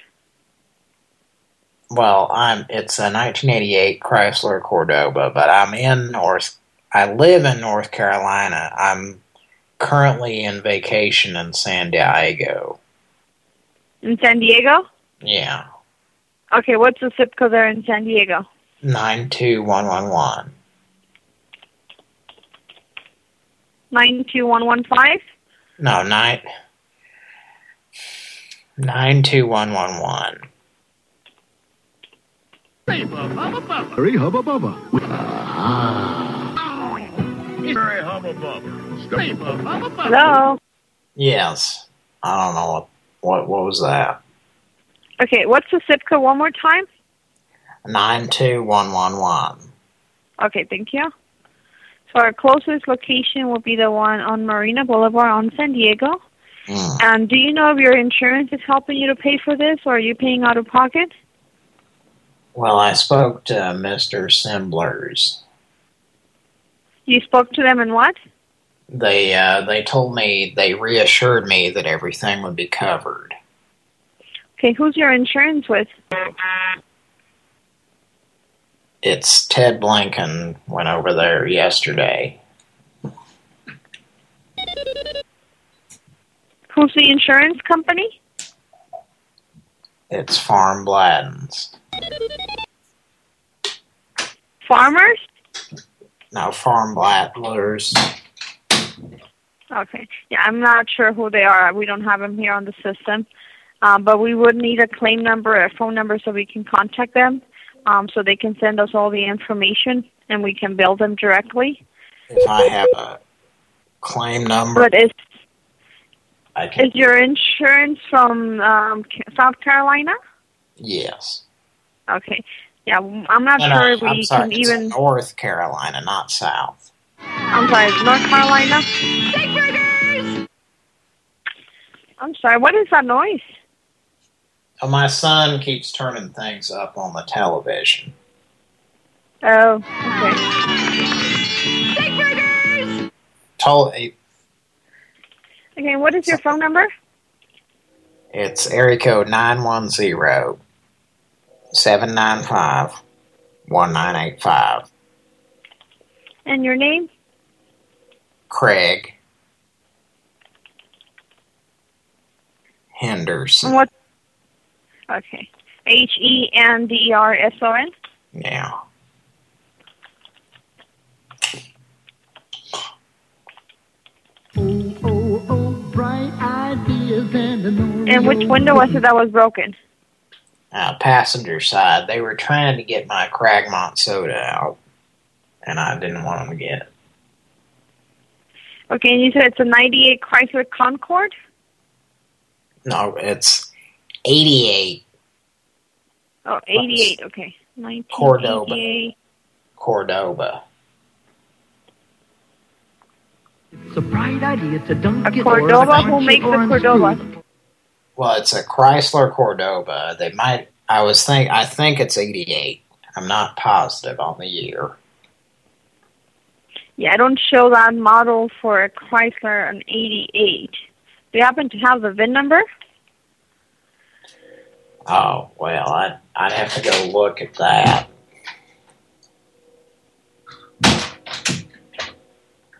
well, I'm it's a 1988 Chrysler Cordoba, but I'm in North I live in North Carolina. I'm currently in vacation in San Diego. In San Diego? Yeah, Okay, what's the zip code there in San Diego? 92111. 92115? No, nine 92111. Hurry, hubba bubba. Hurry, hubba bubba. Hello. Yes. I don't know what, what, what was that? Okay, what's the zip code one more time? 92111. Okay, thank you. So our closest location will be the one on Marina Boulevard on San Diego. And do you know if your insurance is helping you to pay for this, or are you paying out of pocket? Well, I spoke to Mr. Simblers. You spoke to them and what? They uh, they told me they reassured me that everything would be covered. Okay, who's your insurance with? It's Ted Blinken went over there yesterday. Who's the insurance company? It's Farm Bladden's. Farmers? No, Farm Blattlers. Okay. Yeah, I'm not sure who they are. We don't have them here on the system. Um, but we would need a claim number, or a phone number, so we can contact them, um, so they can send us all the information, and we can bill them directly. If I have a claim number, But is is your insurance from um, South Carolina? Yes. Okay. Yeah, I'm not No, no, sure if I'm we sorry, can even. North Carolina, not South. I'm sorry, North Carolina. I'm sorry. What is that noise? Oh, my son keeps turning things up on the television. Oh, okay. Told Okay, what is your phone number? it's area code nine one zero seven nine five one nine eight five. And your name? Craig Henderson. And what? Okay. H E N D E R S O N. Yeah. Oh, oh, bright ideas and an And which window was it that was broken? Uh, passenger side, they were trying to get my Cragmont soda out, and I didn't want them to get it. Okay, and you said it's a 98 Chrysler Concorde? No, it's 88 Oh, 88, okay. Cordoba. 1988. Cordoba. It's a bright idea to dunk A it or Cordoba? punch Who it makes a Cordoba? it. Well, it's a Chrysler Cordoba. They might. I was think. I think it's 88. I'm not positive on the year. Yeah, I don't show that model for a Chrysler an 88. Do you happen to have the VIN number? Oh well, I'd I'd have to go look at that.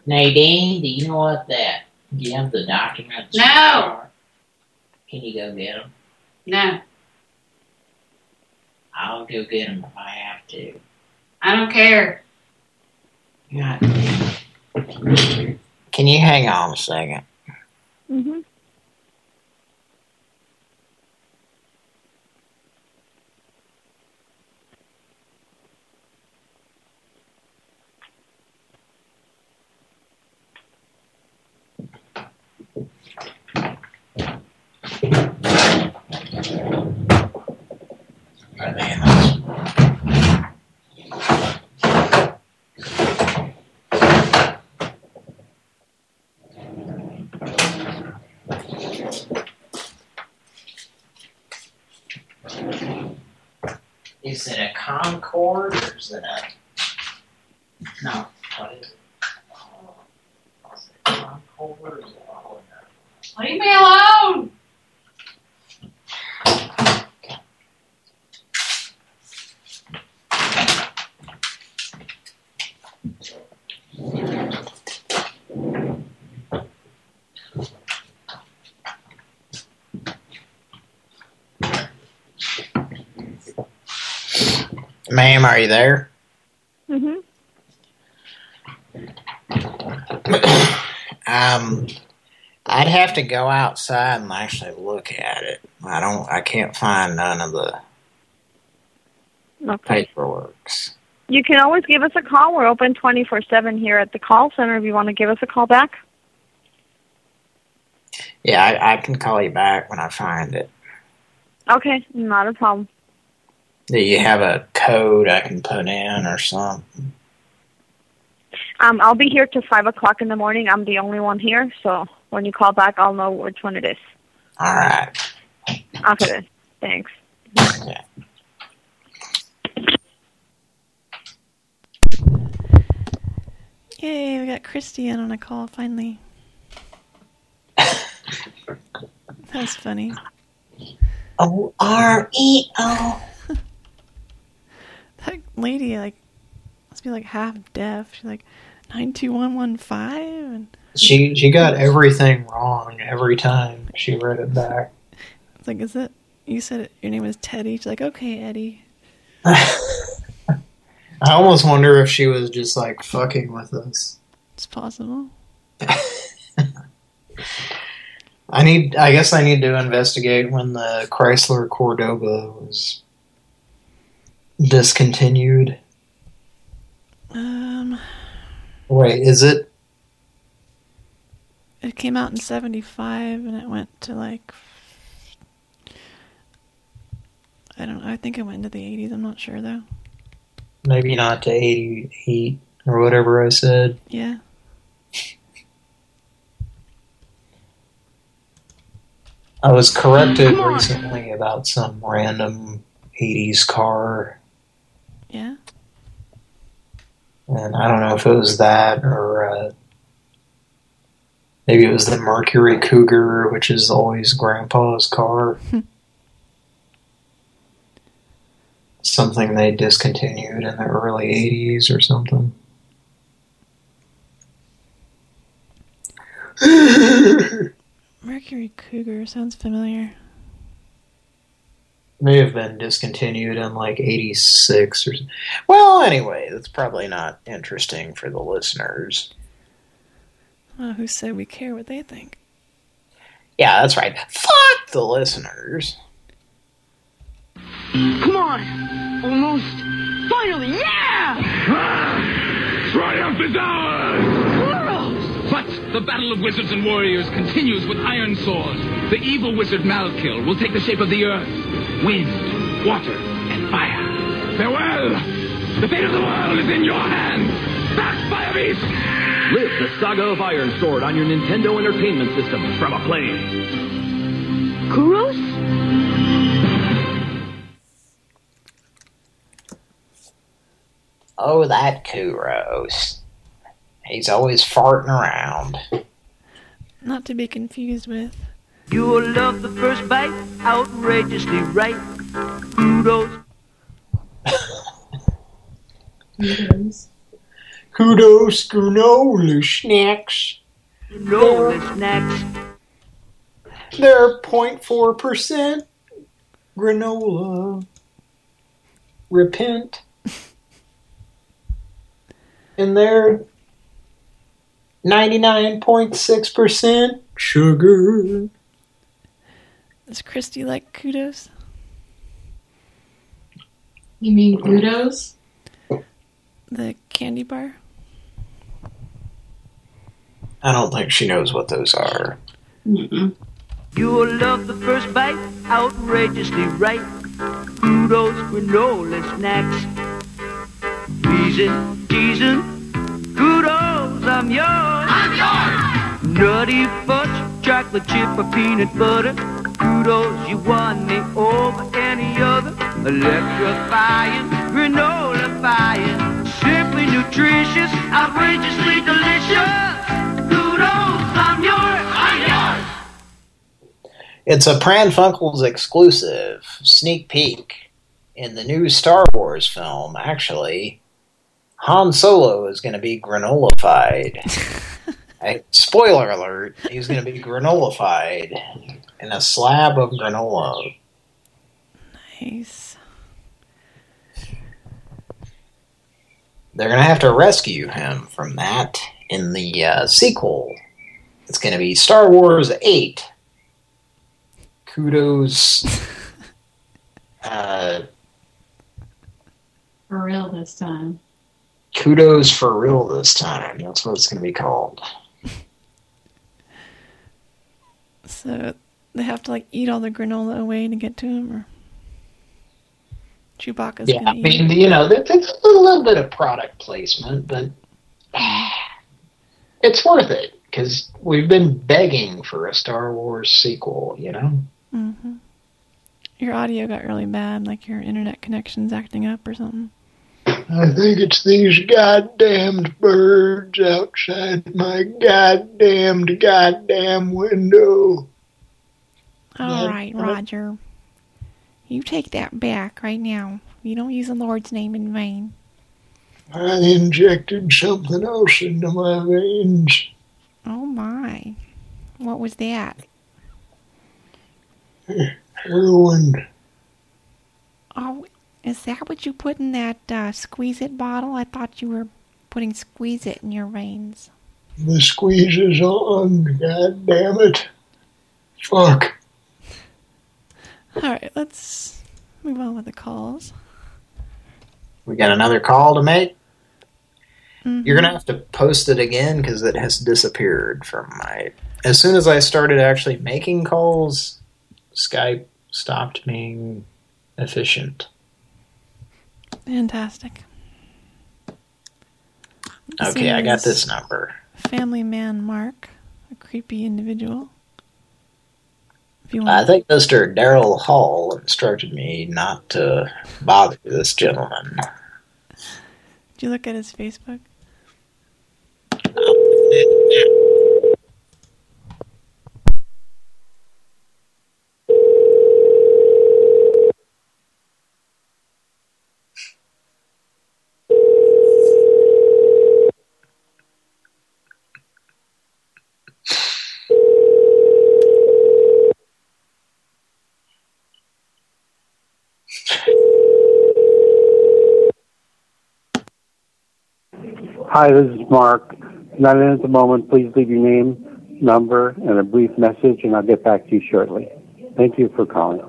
Nadine, do you know what that? Do you have the documents? No. are? Can you go get them? No, I'll go get them if I have to. I don't care. God. Can you hang on a second? Mm-hmm. Is it a Concorde or is it a? No. What is it? Is it a Concorde or is it a Leave me alone. Ma'am, are you there? Mm-hmm. Um, I'd have to go outside and actually look at it. I don't. I can't find none of the Okay. paperworks. You can always give us a call. We're open 24-7 here at the call center if you want to give us a call back. Yeah, I, I can call you back when I find it. Okay, not a problem. Do you have a code I can put in or something? Um, I'll be here till 5 o'clock in the morning. I'm the only one here, so when you call back, I'll know which one it is. All right. Okay, then. Thanks. Yay, we got Christy in on a call finally. That's funny. O R E O. That lady, like, must be like half deaf. She's like, 92115? And She she got everything wrong every time she read it back. it's like, is it, you said it, your name was Teddy. She's like, okay, Eddie. I almost wonder if she was just like fucking with us. It's possible. I need. I guess I need to investigate when the Chrysler Cordoba was discontinued. Um, Wait, is it? it came out in 75 and it went to like, I don't know. I think it went into the 80s. I'm not sure though. Maybe not to 88 or whatever I said. Yeah. I was corrected recently about some random 80s car, Yeah. and I don't know if it was that or uh, maybe it was the Mercury Cougar, which is always Grandpa's car. something they discontinued in the early 80s or something. Mercury Cougar sounds familiar. May have been discontinued in like 86 or something. Well, anyway, that's probably not interesting for the listeners. Oh, who said we care what they think? Yeah, that's right. Fuck the listeners. Come on! Almost! Finally, yeah! Triumph is ours! But the battle of wizards and warriors continues with Iron Sword. The evil wizard Malkil will take the shape of the earth, wind, water, and fire. Farewell! The fate of the world is in your hands! Back, Fire Beast! Live the saga of Iron Sword on your Nintendo Entertainment System from Acclaim. Kuros? Oh, that Kuros. He's always farting around. Not to be confused with. You'll love the first bite, outrageously right. Kudos. Kudos, granola snacks. Granola snacks. They're 0.4% granola. Repent. And they're 99.6% sugar. Does Christy like kudos? You mean glutos? The candy bar? I don't think she knows what those are. You'll love the first bite, outrageously right. Kudos, granola snacks. Teasing, teasing. Kudos, I'm yours. I'm yours. Nutty fudge, chocolate chip, or peanut butter. Kudos, you won me over any other. Electrifying, granola fire. Simply nutritious, outrageously delicious. Kudos, I'm yours. I'm yours. It's a Pran Funkels exclusive sneak peek in the new Star Wars film. Actually, Han Solo is going to be granolified. Hey, spoiler alert, he's going to be granolified in a slab of granola. Nice. They're going to have to rescue him from that in the uh, sequel It's going to be Star Wars 8. Kudos. uh, For real this time. kudos for real this time. That's what it's going to be called. So they have to like eat all the granola away to get to him, or Chewbacca's yeah, gonna I mean, it. you know, it's a little bit of product placement, but it's worth it because we've been begging for a Star Wars sequel, you know? hmm Your audio got really bad, like your internet connection's acting up or something. I think it's these goddamned birds outside my goddamned goddamn window. All Yeah. right, Roger. You take that back right now. You don't use the Lord's name in vain. I injected something else into my veins. Oh my. What was that? Heroin. Oh, is that what you put in that uh, Squeezit bottle? I thought you were putting Squeezit in your veins. The squeeze is on. God damn it. Fuck. All right, let's move on with the calls. We got another call to make. Mhm. You're gonna have to post it again because it has disappeared from my. As soon as I started actually making calls, Skype stopped being efficient. Fantastic. This Okay, I got this number. Family man Mark, a creepy individual. I think Mr. Daryl Hall instructed me not to bother this gentleman. did you look at his Facebook? Hi, this is Mark. Not in at the moment. Please leave your name, number, and a brief message, and I'll get back to you shortly. Thank you for calling.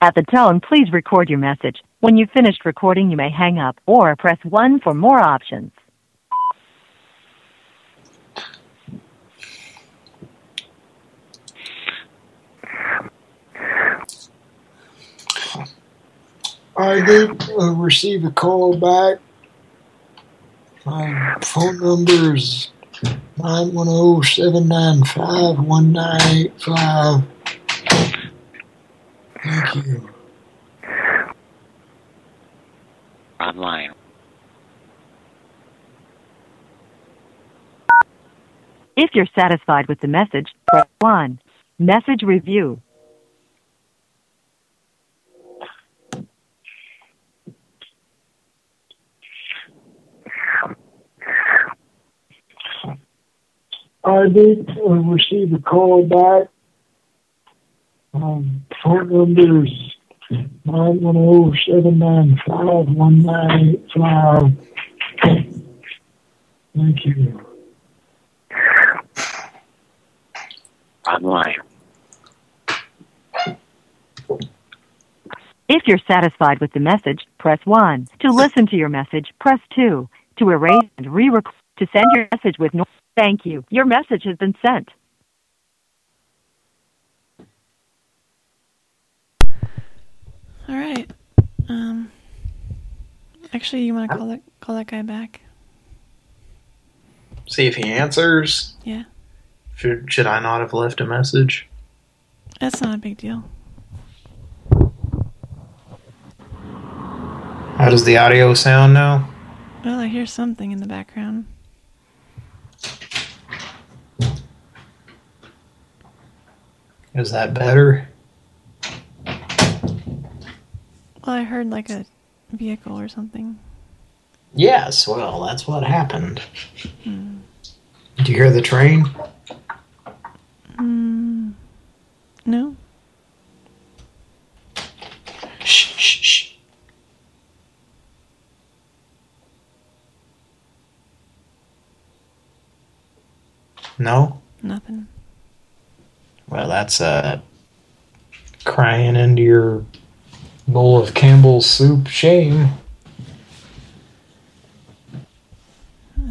At the tone, please record your message. When you've finished recording, you may hang up or press 1 for more options. I did uh, receive a call back. My phone number is 910-795-1985. Thank you. Online. If you're satisfied with the message, press 1. Message review. I did uh, receive a call back. Um, phone number is 910-795-1985. Thank you. Online. If you're satisfied with the message, press 1. To listen to your message, press 2. To erase and re-record. To send your message with no... Thank you. Your message has been sent. All right. Um. Actually, you want to call that call that guy back? See if he answers. Yeah. Should, should I not have left a message? That's not a big deal. How does the audio sound now? Well, I hear something in the background. Is that better? Well, I heard like a vehicle or something. Yes, well, that's what happened. Hmm. Did you hear the train? Mm, no. Shh, shh, shh. No? Nothing. Well, that's uh, crying into your bowl of Campbell's soup shame.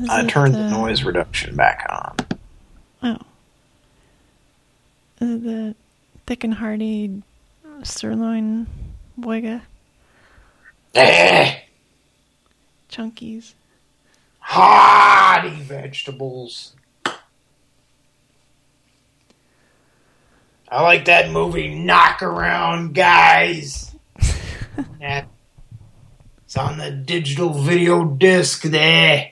Is I it turned the the- noise reduction back on. Oh. Is it the thick and hearty sirloin boiga? Eh, Chunkies. hearty vegetables. I like that movie Knock Around Guys. that, it's on the digital video disc there.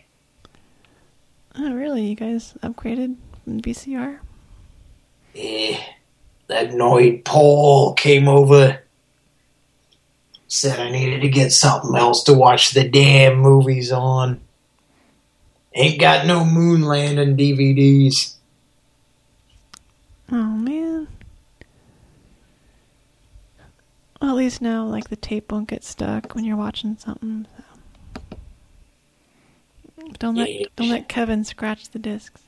Oh, really? You guys upgraded from VCR? Eh, that Noid Paul came over. Said I needed to get something else to watch the damn movies on. Ain't got no moon landing DVDs. Oh, man. Well, at least now, like, the tape won't get stuck when you're watching something. So. Don't let Yeah. don't let Kevin scratch the discs.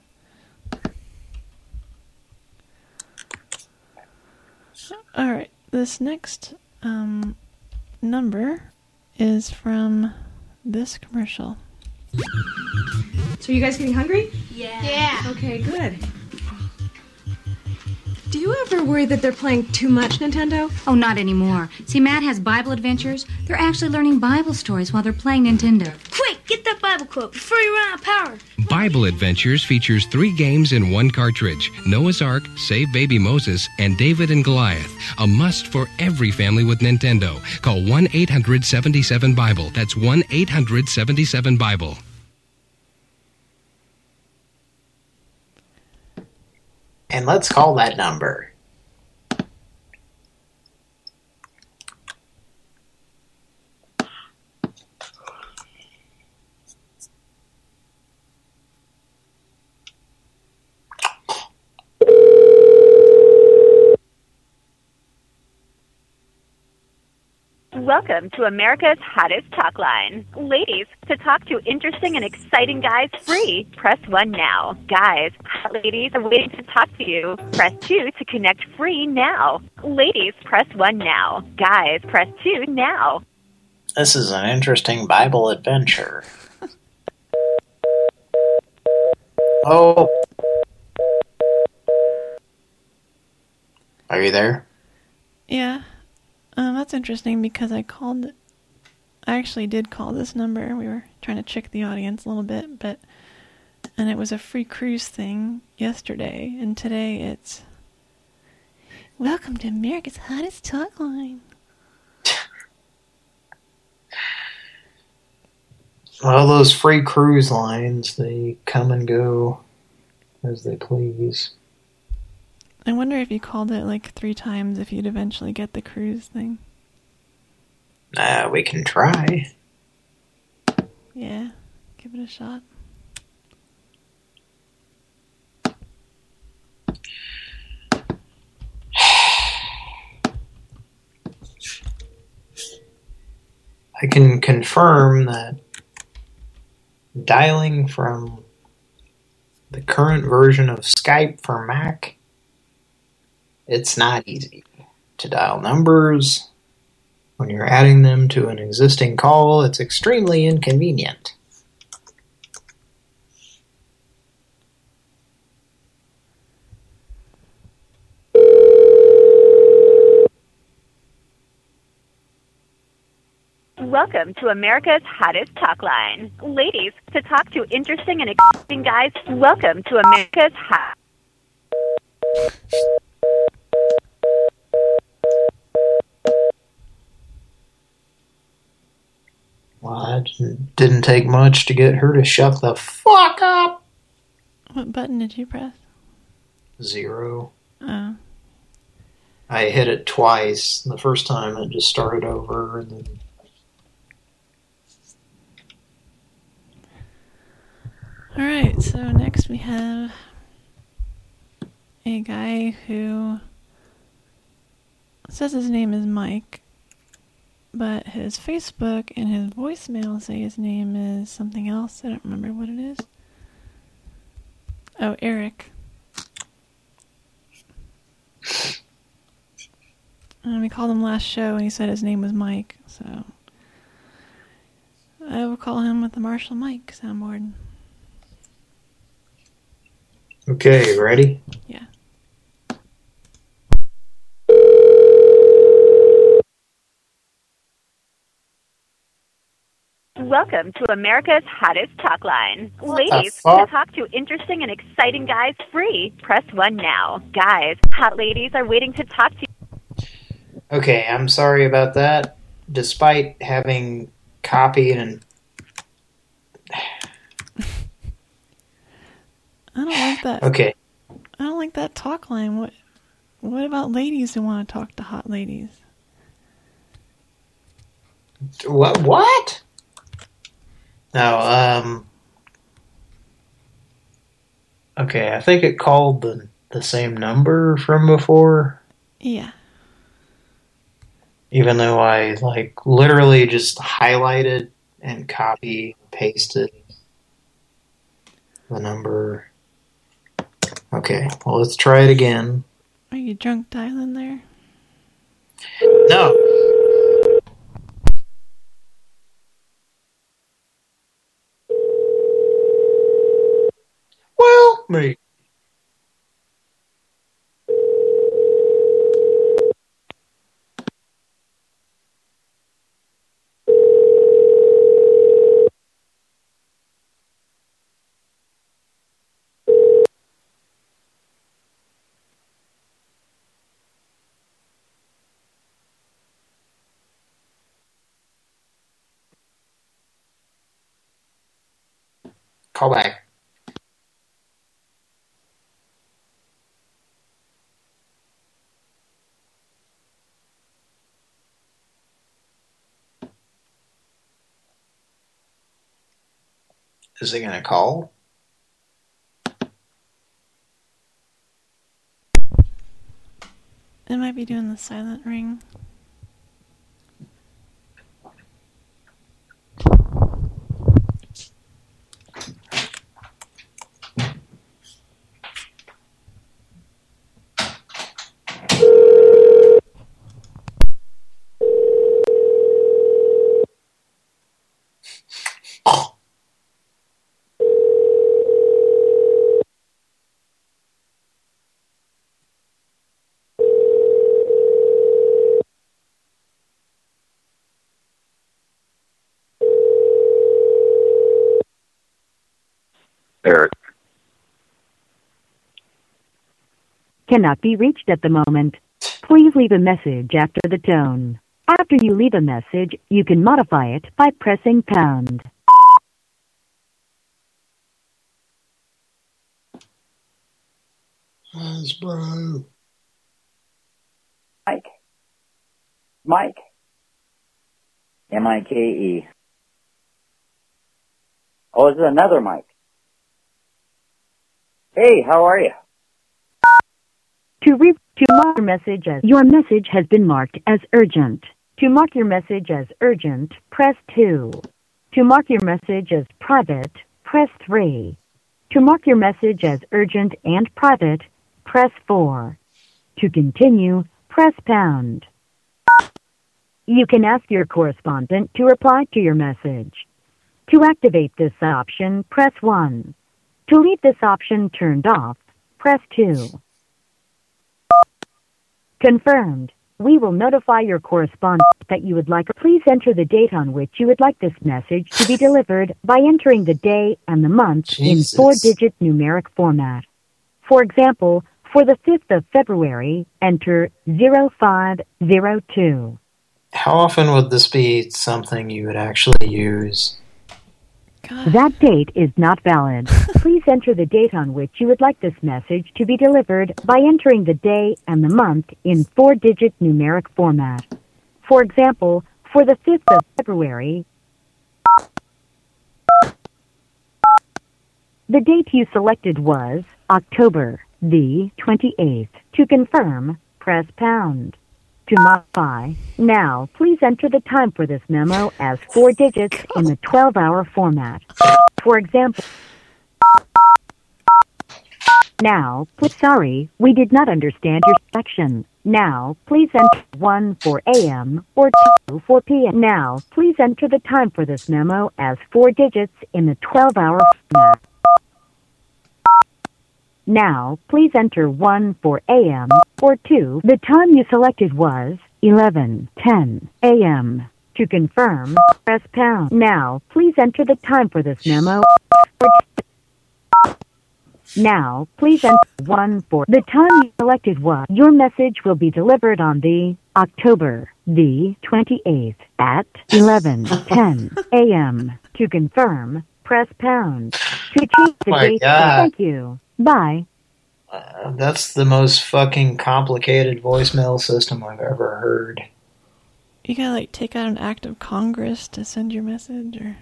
All right, this next um, number is from this commercial. So are you guys getting hungry? Yeah. Yeah. Okay, good. Do you ever worry that they're playing too much Nintendo? Oh, not anymore. See, Matt has Bible adventures. They're actually learning Bible stories while they're playing Nintendo. Quick, get that Bible quote before you run out of power. Bible Adventures features three games in one cartridge Noah's Ark, Save Baby Moses, and David and Goliath. A must for every family with Nintendo. Call 1 877 Bible. That's 1 800 77 Bible. And let's call that number. Welcome to America's hottest talk line. Ladies, to talk to interesting and exciting guys free, press 1 now. Guys, hot ladies are waiting to talk to you. Press 2 to connect free now. Ladies, press 1 now. Guys, press 2 now. This is an interesting Bible adventure. oh. Are you there? Yeah, um, that's interesting because I called. I actually did call this number. We were trying to trick the audience a little bit, but and it was a free cruise thing yesterday, and today it's. Welcome to America's hottest talk line. Well, those free cruise lines, they come and go as they please. I wonder if you called it like three times if you'd eventually get the cruise thing. Uh, we can try. Yeah, give it a shot. I can confirm that dialing from the current version of Skype for Mac, it's not easy to dial numbers. When you're adding them to an existing call, it's extremely inconvenient. Welcome to America's hottest talk line. Ladies, to talk to interesting and exciting guys, welcome to America's hot. Well, that didn't take much to get her to shut the fuck up. What button did you press? Zero. Oh. I hit it twice. The first time it just started over, and then All right, so next we have a guy who says his name is Mike, but his Facebook and his voicemail say his name is something else. I don't remember what it is. Oh, Eric. And we called him last show and he said his name was Mike, so I will call him with the Marshall Mike soundboard. Okay, ready? Yeah. Welcome to America's hottest talk line. Ladies, to talk to interesting and exciting guys free, press 1 now. Guys, hot ladies are waiting to talk to you. Okay, I'm sorry about that. Despite having copied and I don't like that. okay, I don't like that talk line. What what about ladies who want to talk to hot ladies? what? What? No, um. Okay, I think it called the the same number from before, Yeah. even though I like literally just highlighted and copy pasted the number. Okay, well let's try it again. Are you drunk dialing there? No. Well, me. Call Is he going to call? It might be doing the silent ring. Eric. Cannot be reached at the moment. Please leave a message after the tone. After you leave a message, you can modify it by pressing pound. Hasbro. Mike. Mike. M-I-K-E. Oh, this is another Mike. Hey, how are you? To re- to mark your message as your message has been marked as urgent. To mark your message as urgent, press 2. To mark your message as private, press 3. To mark your message as urgent and private, press 4. To continue, press pound. You can ask your correspondent to reply to your message. To activate this option, press 1. To leave this option turned off, press 2. Confirmed. We will notify your correspondent that you would like. Please enter the date on which you would like this message to be delivered by entering the day and the month Jesus. in four-digit numeric format. For example, for the 5th of February, enter 0502. How often would this be something you would actually use? That date is not valid. Please enter the date on which you would like this message to be delivered by entering the day and the month in four-digit numeric format. For example, for the 5th of February, the date you selected was October the 28th. To confirm, press pound. To modify, now please enter the time for this memo as four digits in the 12-hour format. For example, Now, sorry, we did not understand your section. Now, please enter 1 for AM or 2 for PM. Now, please enter the time for this memo as four digits in the 12-hour format. Now, please enter 1 for AM or 2. The time you selected was 11:10 a.m. To confirm, press pound. Now, please enter the time for this memo. Now, please enter 1 for the time you selected was. Your message will be delivered on the October the 28th at 11:10 a.m. To confirm, press pound. To change the My date, God. thank you. Bye. Uh, that's the most fucking complicated voicemail system I've ever heard. You gotta like take out an act of Congress to send your message, or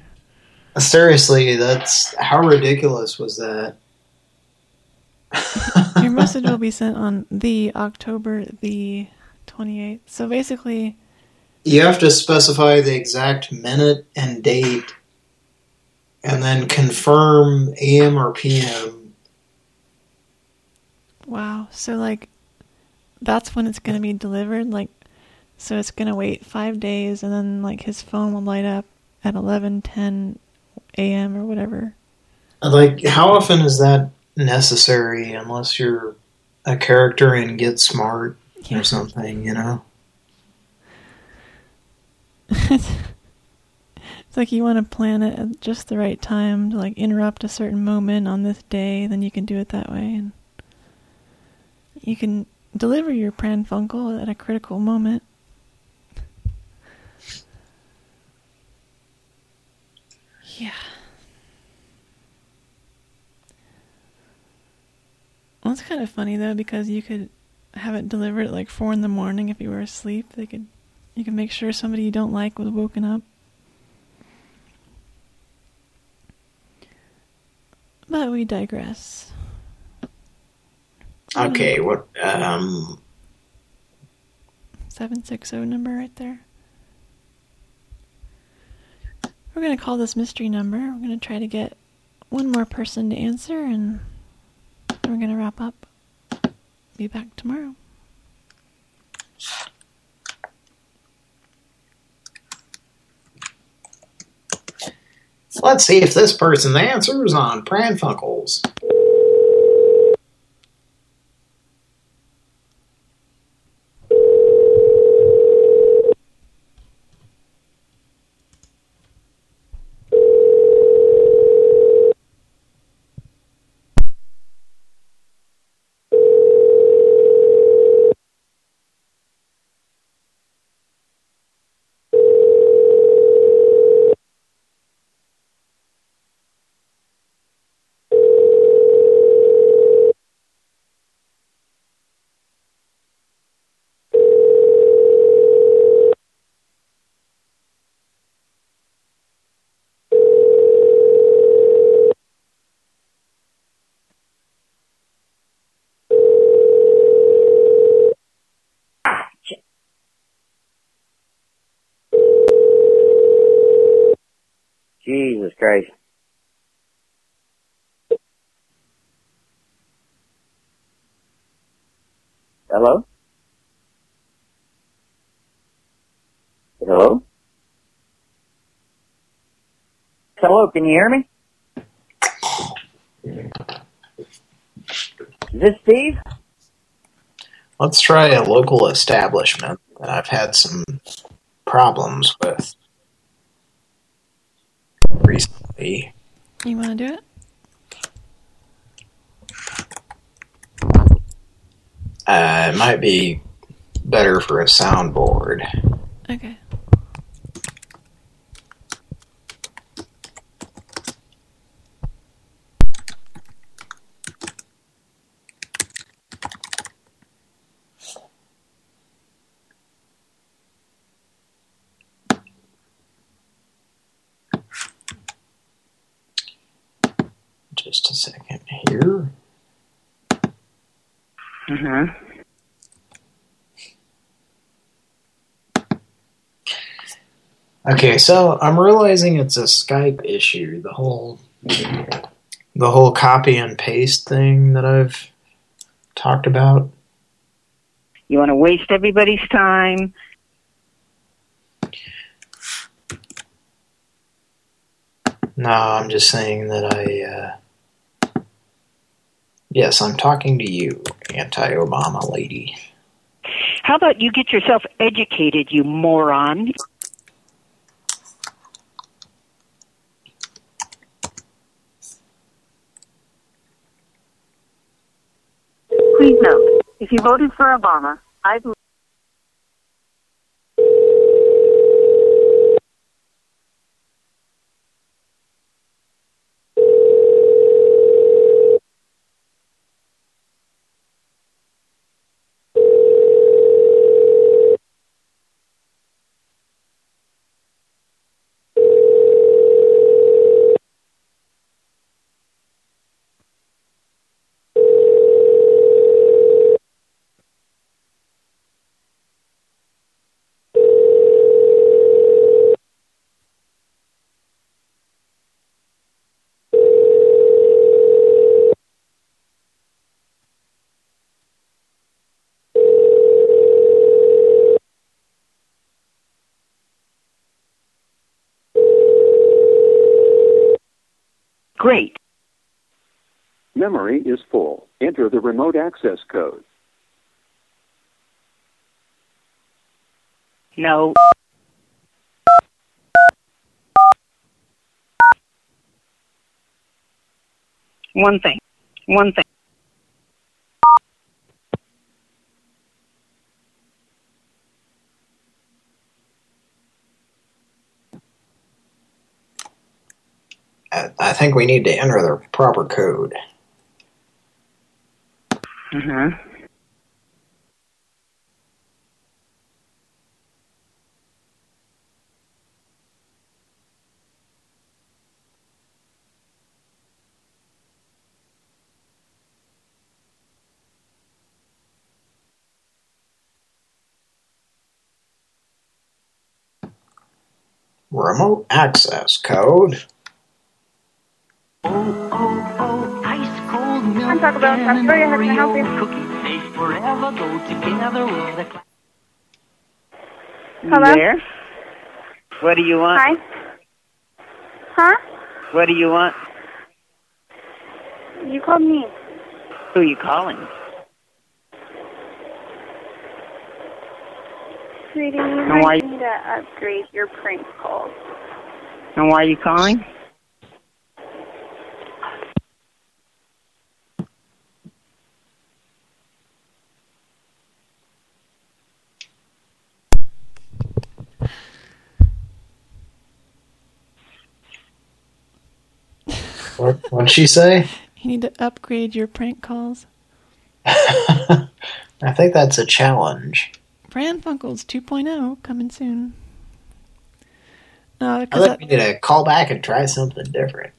Seriously, that's how ridiculous was that? your message will be sent on the October the 28th. So basically, You have to specify the exact minute and date, and then confirm AM or PM. Wow. So like, that's when it's gonna be delivered. Like, so it's gonna wait five days, and then like his phone will light up at 11:10 a.m. or whatever. Uh, like, how often is that necessary unless you're a character in Get Smart or something, you know? it's like you want to plan it at just the right time to like interrupt a certain moment on this day, then you can do it that way, and you can deliver your Pran Funkel at a critical moment. Yeah. Well, it's kind of funny though because you could have it delivered at like four in the morning if you were asleep. They could, you can make sure somebody you don't like was woken up. But we digress. Okay, what, um, Seven six zero number right there. We're gonna call this mystery number. We're gonna try to get one more person to answer, and we're gonna wrap up. Be back tomorrow. let's see if this person answers on Pran Funkels. Christ. Hello? Hello? Hello, can you hear me? Is this Steve? Let's try a local establishment that I've had some problems with recently. You want to do it? Uh, it might be better for a soundboard. Okay. Just a second here. Mm-hmm. Okay, so I'm realizing it's a Skype issue. The whole the whole copy and paste thing that I've talked about? You want to waste everybody's time? No, I'm just saying that I, uh... Yes, I'm talking to you, anti-Obama lady. How about you get yourself educated, you moron? Please note, if you voted for Obama, I Great. Memory is full. Enter the remote access code. No. One thing. One thing. I, I think we need to enter the proper code. Uh-huh. Remote access code. I'm Taco Bell. I'm sorry, how can I help you? Hello? There. What do you want? Hi. Huh? What do you want? You called me. Who are you calling? Sweetie, you might need to upgrade your prank calls. And why are you calling? What, what'd she say? You need to upgrade your prank calls. I think that's a challenge. Pran Funkels 2.0 coming soon. No, I because think that, we need to call back and try something different.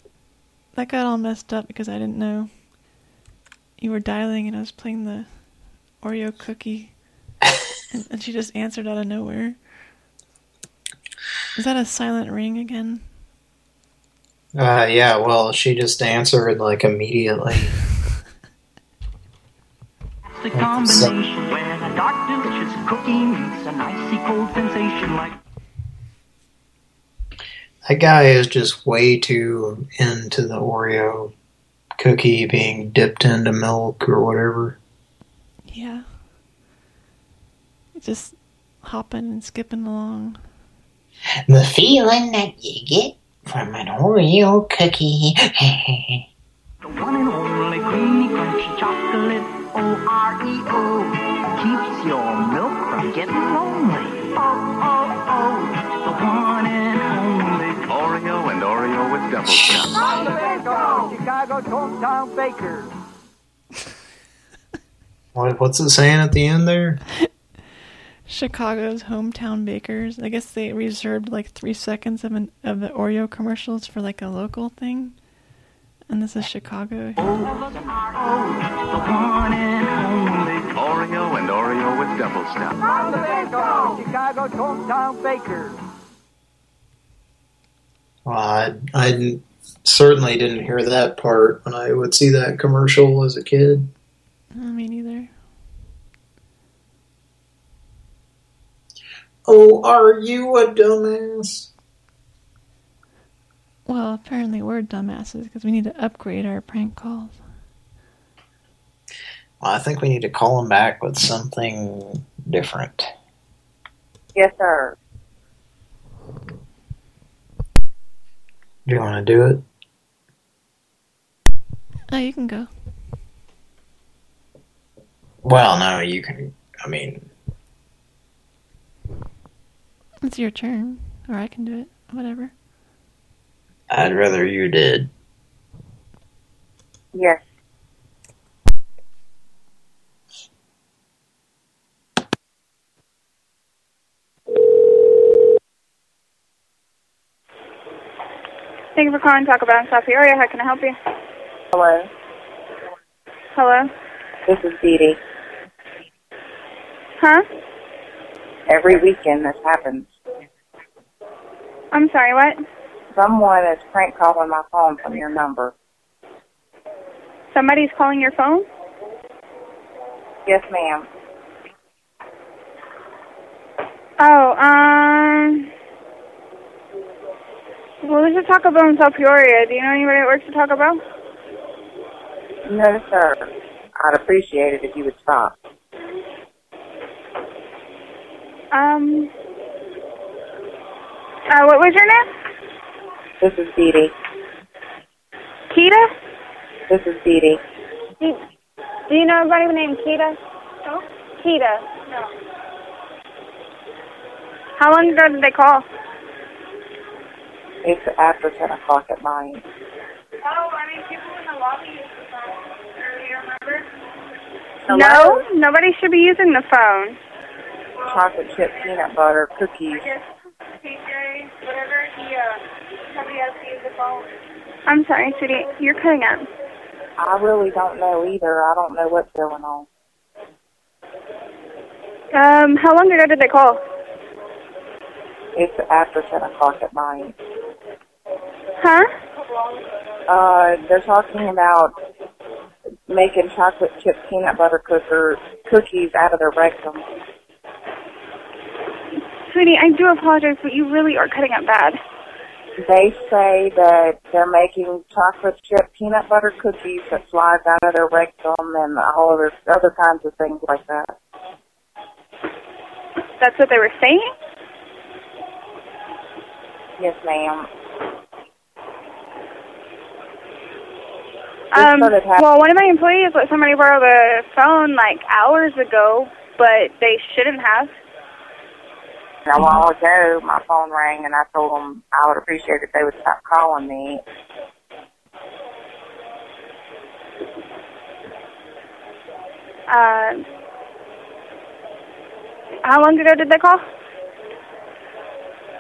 that got all messed up because I didn't know you were dialing and I was playing the Oreo cookie. and, and she just answered out of nowhere. Is that a silent ring again? Uh, yeah, well, she just answered, like, immediately. The combination where a dark delicious cookie meets an icy cold sensation like That guy is just way too into the Oreo cookie being dipped into milk or whatever. Yeah. Just hopping and skipping along. The feeling that you get from an Oreo cookie. the one and only creamy crunchy chocolate O-R-E-O keeps your milk from getting lonely. Oh, oh, oh, the one and only Oreo and Oreo with double stuff. Chicago's hometown baker. what, what's it saying at the end there? Chicago's hometown bakers. I guess they reserved like three seconds of an of the Oreo commercials for like a local thing. And this is Chicago. The one and only Oreo and Oreo with double stuff. Chicago's hometown baker. Well, I, I certainly didn't hear that part when I would see that commercial as a kid. Uh, me neither. Oh, are you a dumbass? Well, apparently we're dumbasses because we need to upgrade our prank calls. Well, I think we need to call him back with something different. Yes, sir. Do you want to do it? Oh, you can go. Well, no, you can. I mean, It's your turn. Or I can do it. Whatever. I'd rather you did. Yes. Thank you for calling Taco Bell in South Peoria. How can I help you? Hello. Hello? This is Dee Dee. Huh? Every weekend this happens. I'm sorry, what? Someone is prank calling my phone from your number. Somebody's calling your phone? Yes, ma'am. Oh, um... Well, this is Taco Bell in South Peoria. Do you know anybody that works at Taco Bell? No, sir. I'd appreciate it if you would stop. Um... Uh, what was your name? This is Dee Dee. Kita? This is Dee Dee. Do, do you know anybody named Kita? No. Kita? No. How long ago did they call? It's after 10 o'clock at night. Oh, I mean, people in the lobby used the phone earlier, remember? No, nobody should be using the phone. Chocolate chip peanut butter cookies. TJ, whatever, he, uh, somebody has to use the phone. I'm sorry, sweetie. You're cutting up. I really don't know either. I don't know what's going on. Um, how long ago did they call? It's after 10 o'clock at night. Huh? Uh, they're talking about making chocolate chip peanut butter cooker cookies out of their rectum. Sweetie, I do apologize, but you really are cutting up bad. They say that they're making chocolate chip peanut butter cookies that slides out of their rectum and all other other kinds of things like that. That's what they were saying? Yes, ma'am. Um, well, one of my employees let somebody borrow the phone like hours ago, but they shouldn't have. A while ago, my phone rang, and I told them I would appreciate if they would stop calling me. Uh, how long ago did they call?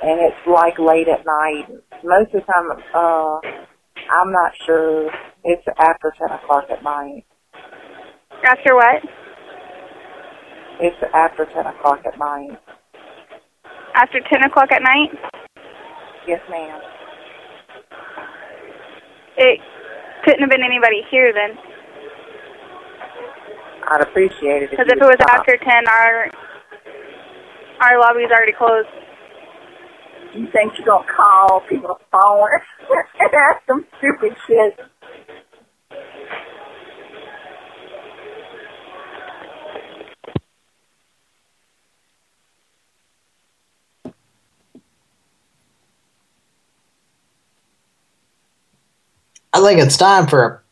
And it's like late at night. Most of the time, uh, I'm not sure. It's after 10 o'clock at night. After what? It's after 10 o'clock at night. After 10 o'clock at night? Yes, ma'am. It couldn't have been anybody here then. I'd appreciate it Because you if it was stop. after 10, our our lobby's already closed. You think you're going to call people's phone and ask them stupid shit? I think it's time for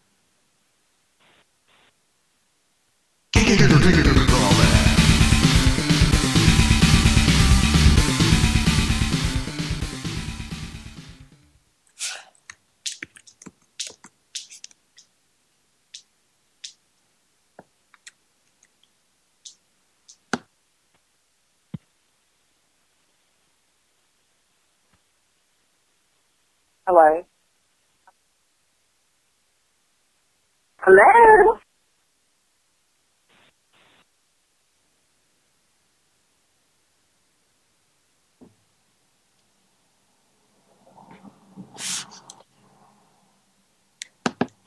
a Hello? Hello?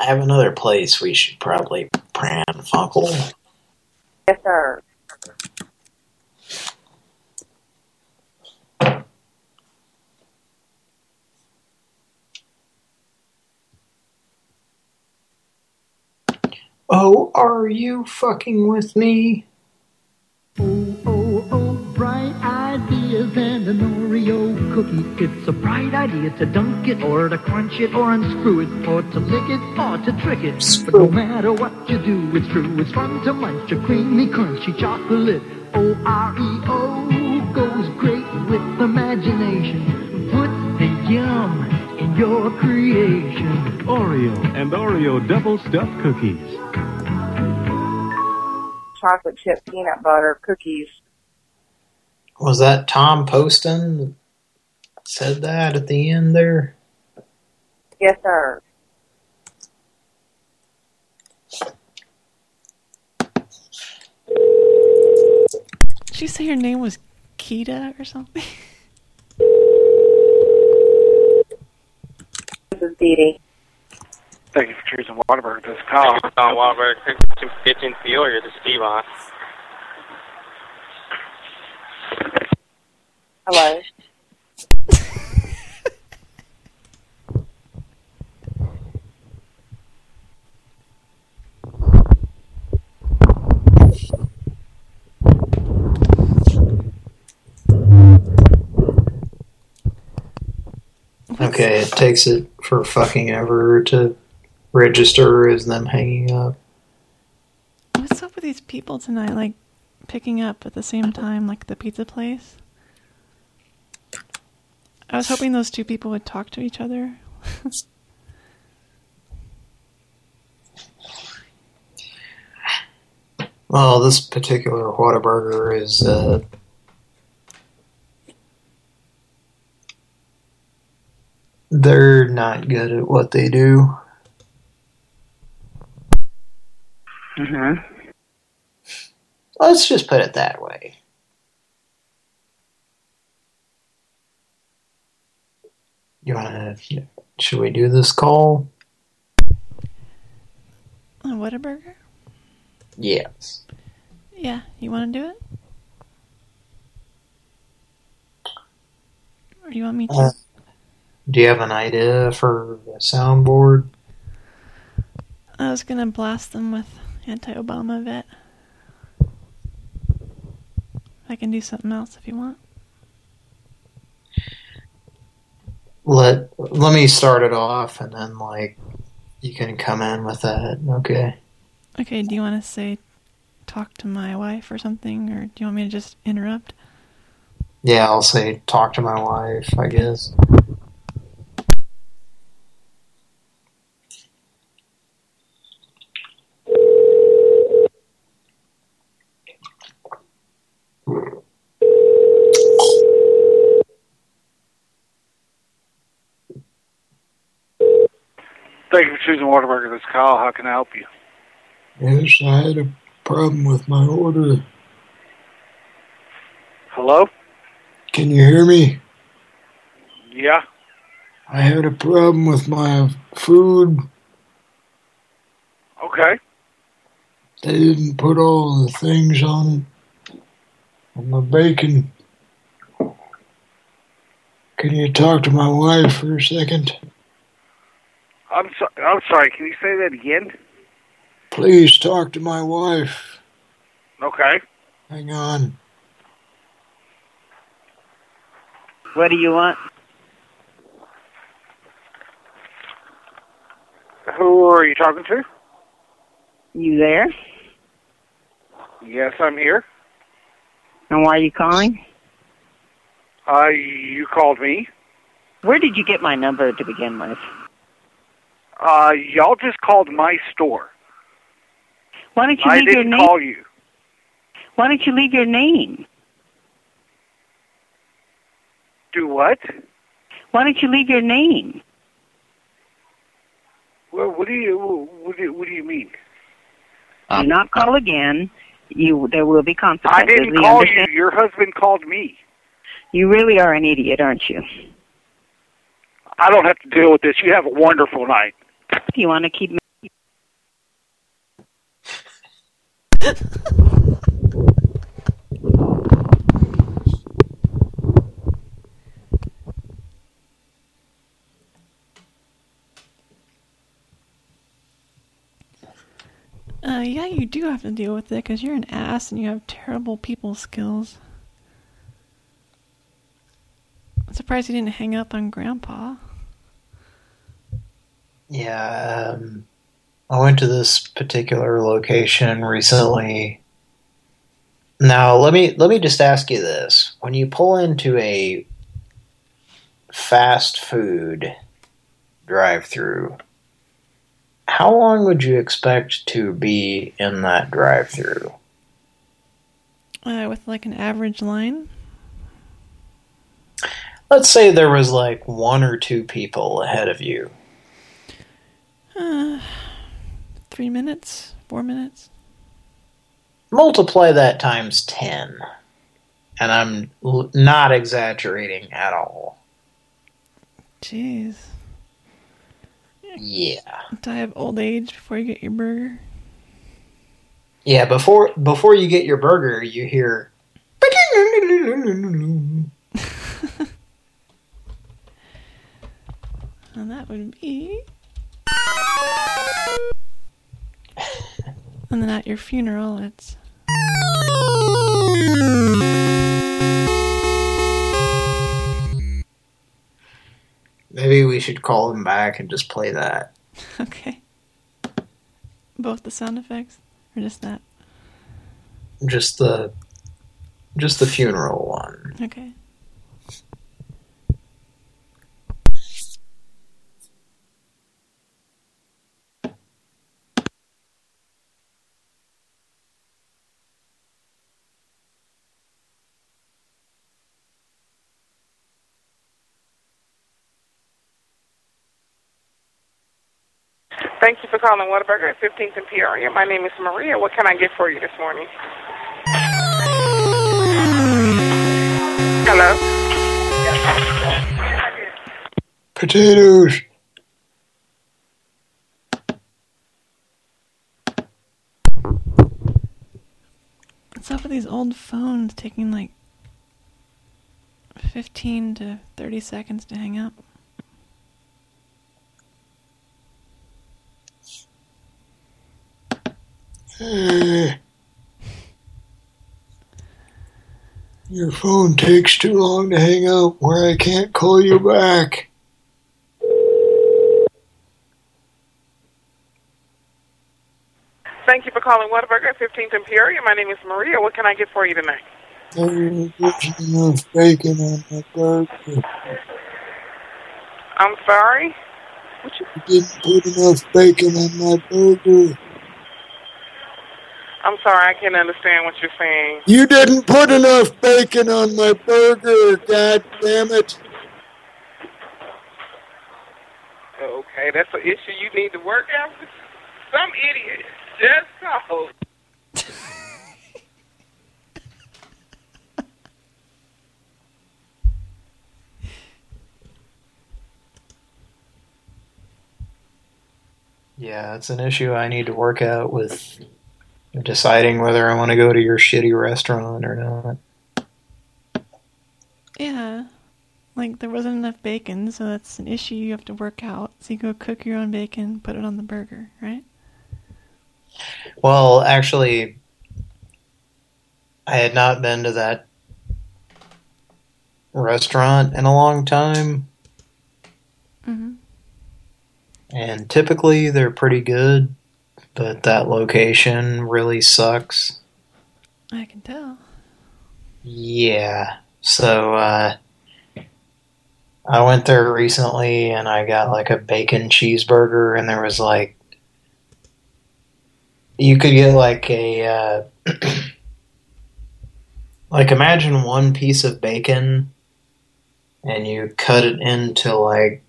have another place we should probably pran funkle. Yes, sir. Oh, are you fucking with me? Oh, oh, oh, bright ideas and an Oreo cookie. It's a bright idea to dunk it or to crunch it or unscrew it or to lick it or to trick it. But no matter what you do, it's true. It's fun to munch a creamy, crunchy chocolate. O-R-E-O goes great with imagination. Put the yum in your creation. Oreo and Oreo double stuffed cookies. Chocolate chip peanut butter cookies. Was that Tom Poston that said that at the end there? Yes, sir. Did you say your name was Kita or something? This is Dee Dee. Thank you for choosing Whataburger. This is Kyle. Kyle Wahlberg, Kitchen Peoria, this is Steve on. Hello. Okay, it takes it for fucking ever to register as them hanging up. What's up with these people tonight? Like picking up at the same time, like the pizza place. I was hoping those two people would talk to each other. Well, this particular Whataburger is uh, they're not good at what they do. Mm-hmm. Let's just put it that way. You wanna? Should we do this call? A Whataburger? Yes. Yeah, you want to do it? Or do you want me to? Uh, do you have an idea for a soundboard? I was gonna blast them with anti-Obama vet. I can do something else if you want. Let let me start it off, and then like you can come in with that. Okay. Okay, do you want to say talk to my wife or something, or do you want me to just interrupt? Yeah, I'll say talk to my wife. I guess. Thank you for choosing Whataburger. This is Kyle. How can I help you? Yes, I had a problem with my order. Hello? Can you hear me? Yeah. I had a problem with my food. Okay. They didn't put all the things on it. On the bacon. Can you talk to my wife for a second? I'm so I'm sorry. Can you say that again? Please talk to my wife. Okay. Hang on. What do you want? Who are you talking to? You there? Yes, I'm here. And why are you calling? Uh, you called me. Where did you get my number to begin with? Uh, y'all just called my store. Why don't you I leave your didn't name? call you. Why don't you leave your name? Do what? Why don't you leave your name? Well, what do you what do you, what do you mean? Do not call again. You there will be consequences. I consequences. didn't you call understand? you. Your husband called me. You really are an idiot, aren't you? I don't have to deal with this. You have a wonderful night you want to keep me? Uh, yeah, you do have to deal with it because you're an ass and you have terrible people skills. I'm surprised you didn't hang up on Grandpa. Yeah, um, I went to this particular location recently. Now, let me let me just ask you this: when you pull into a fast food drive-through, how long would you expect to be in that drive-through? Uh, with like an average line. Let's say there was like one or two people ahead of you. Uh, three minutes, four minutes. Multiply that times 10. And I'm not exaggerating at all. Jeez. Yeah. Die of old age before you get your burger. Yeah, before before you get your burger, you hear And that would be. And then at your funeral, it's. Maybe we should call him back and just play that. Okay. Both the sound effects, or just that? Just the just the funeral one. Okay. Thank you for calling Whataburger at 15th and Peoria. My name is Maria. What can I get for you this morning? Hello? Potatoes. What's up with these old phones taking like 15 to 30 seconds to hang up? Your phone takes too long to hang up where I can't call you back. Thank you for calling Whataburger at 15th and Peoria. My name is Maria. What can I get for you tonight? There isn't enough bacon on my burger. I'm sorry? You didn't put enough bacon on my burger. I'm sorry, I can't understand what you're saying. You didn't put enough bacon on my burger, god damn it. Okay, that's an issue you need to work out with. Some idiot just called. Yeah, it's an issue I need to work out with deciding whether I want to go to your shitty restaurant or not. Yeah. Like, there wasn't enough bacon, so that's an issue you have to work out. So you go cook your own bacon, put it on the burger, right? Well, actually, I had not been to that restaurant in a long time. Mm-hmm. And typically they're pretty good, but that location really sucks. I can tell. Yeah. So, uh, I went there recently and I got like a bacon cheeseburger and there was like, you could get like a, uh, like imagine one piece of bacon and you cut it into like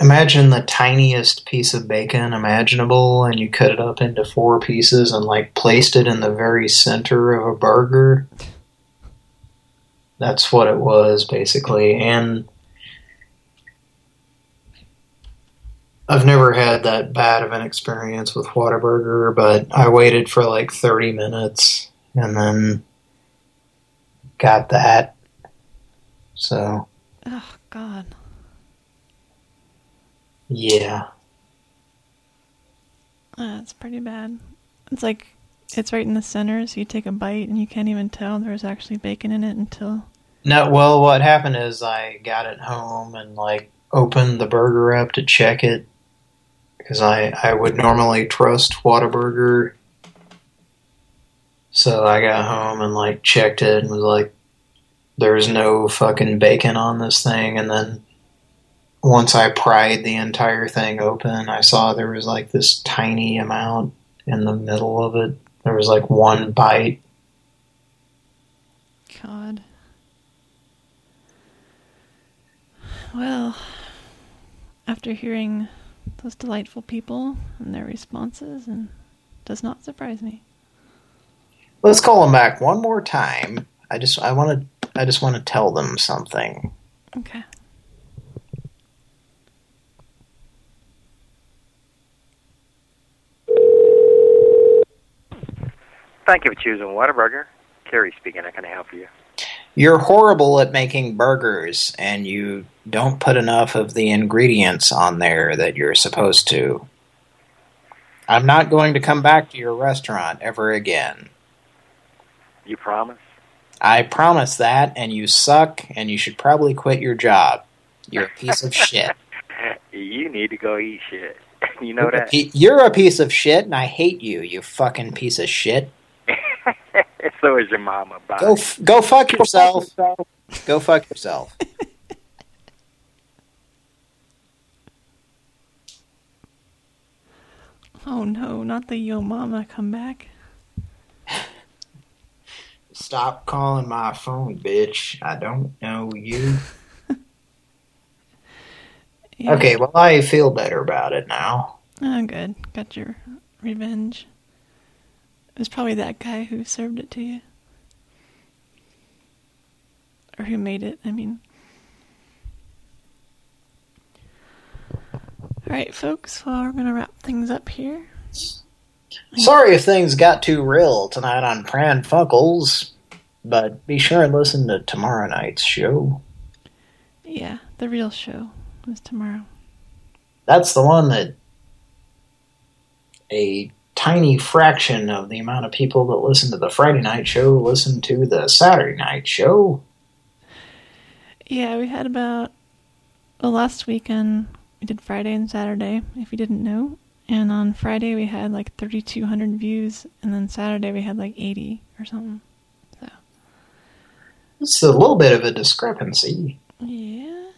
imagine the tiniest piece of bacon imaginable and you cut it up into four pieces and like placed it in the very center of a burger. That's what it was basically. And I've never had that bad of an experience with Whataburger, but I waited for like 30 minutes and then got that. So, Oh God. Yeah. Uh, it's pretty bad. It's like it's right in the center, so you take a bite and you can't even tell there's actually bacon in it until. No, well, what happened is I got it home and like opened the burger up to check it because I I would normally trust Whataburger. So I got home and like checked it and was like, "There's no fucking bacon on this thing." And then once I pried the entire thing open, I saw there was like this tiny amount in the middle of it. There was like one bite. God. Well, after hearing those delightful people and their responses, and does not surprise me. Let's call them back one more time. I just I want to I just want to tell them something. Okay. Thank you for choosing Whataburger. Terry speaking. How can I help you? You're horrible at making burgers, and you don't put enough of the ingredients on there that you're supposed to. I'm not going to come back to your restaurant ever again. You promise? I promise that, and you suck, and you should probably quit your job. You're a piece of shit. You need to go eat shit. You know You're that? You're a piece of shit, and I hate you, you fucking piece of shit. So is your mama. Bye. Go, f go fuck yourself. Go fuck yourself. Oh no, not the yo mama come back. Stop calling my phone, bitch. I don't know you. Yeah. Okay, well, I feel better about it now. Oh, good. Got your revenge. It was probably that guy who served it to you. Or who made it, I mean. Alright, folks, well, we're going to wrap things up here. Sorry if things got too real tonight on Pran Funkels, but be sure and listen to tomorrow night's show. Yeah, the real show is tomorrow. That's the one that a tiny fraction of the amount of people that listen to the Friday night show listen to the Saturday night show. Yeah, we had about well last weekend we did Friday and Saturday, if you didn't know. And on Friday we had like thirty two hundred views and then Saturday we had like eighty or something. So It's a little bit of a discrepancy. Yeah.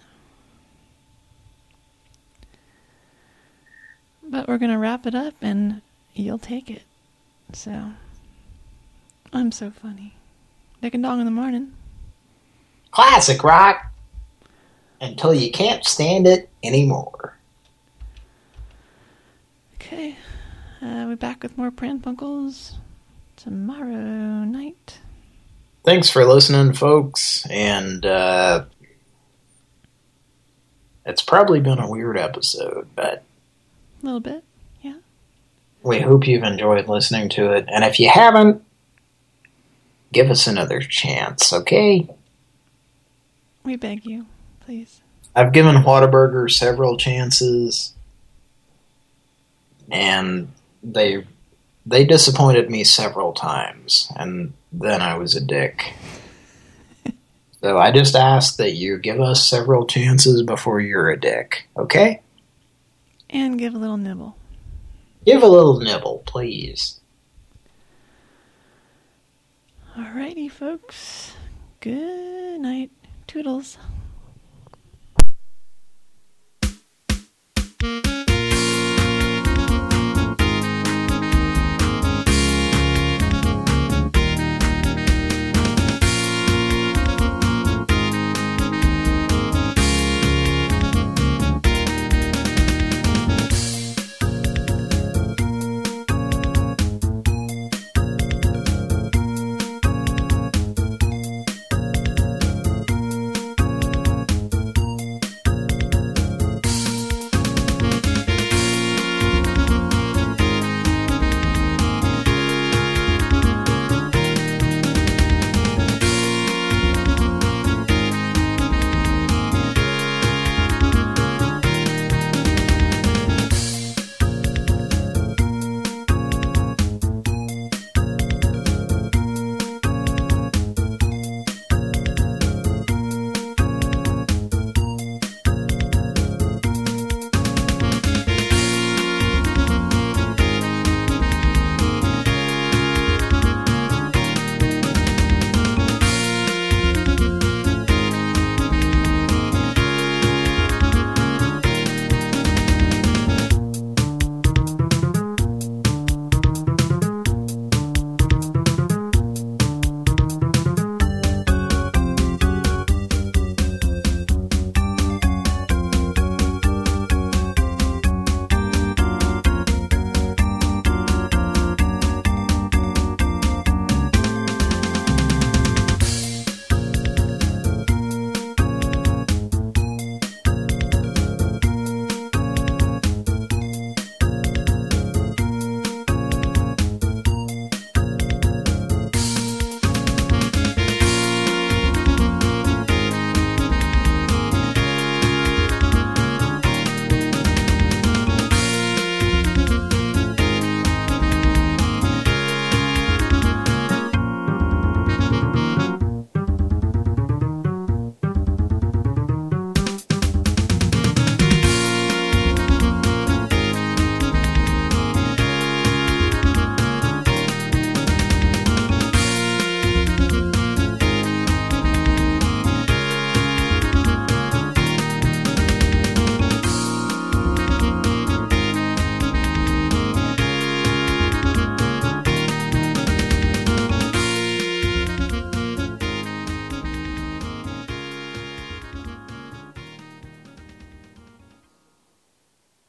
But we're gonna wrap it up and you'll take it. So I'm so funny. Dick and dong in the morning. Classic rock. Until you can't stand it anymore. Okay. Uh, we're back with more Pran Funkels tomorrow night. Thanks for listening, folks, and uh, it's probably been a weird episode, but A little bit. We hope you've enjoyed listening to it. And if you haven't, give us another chance, okay? We beg you, please. I've given Whataburger several chances, and they they disappointed me several times, and then I was a dick. so I just ask that you give us several chances before you're a dick, okay? And give a little nibble. Give a little nibble, please. Alrighty, folks. Good night. Toodles.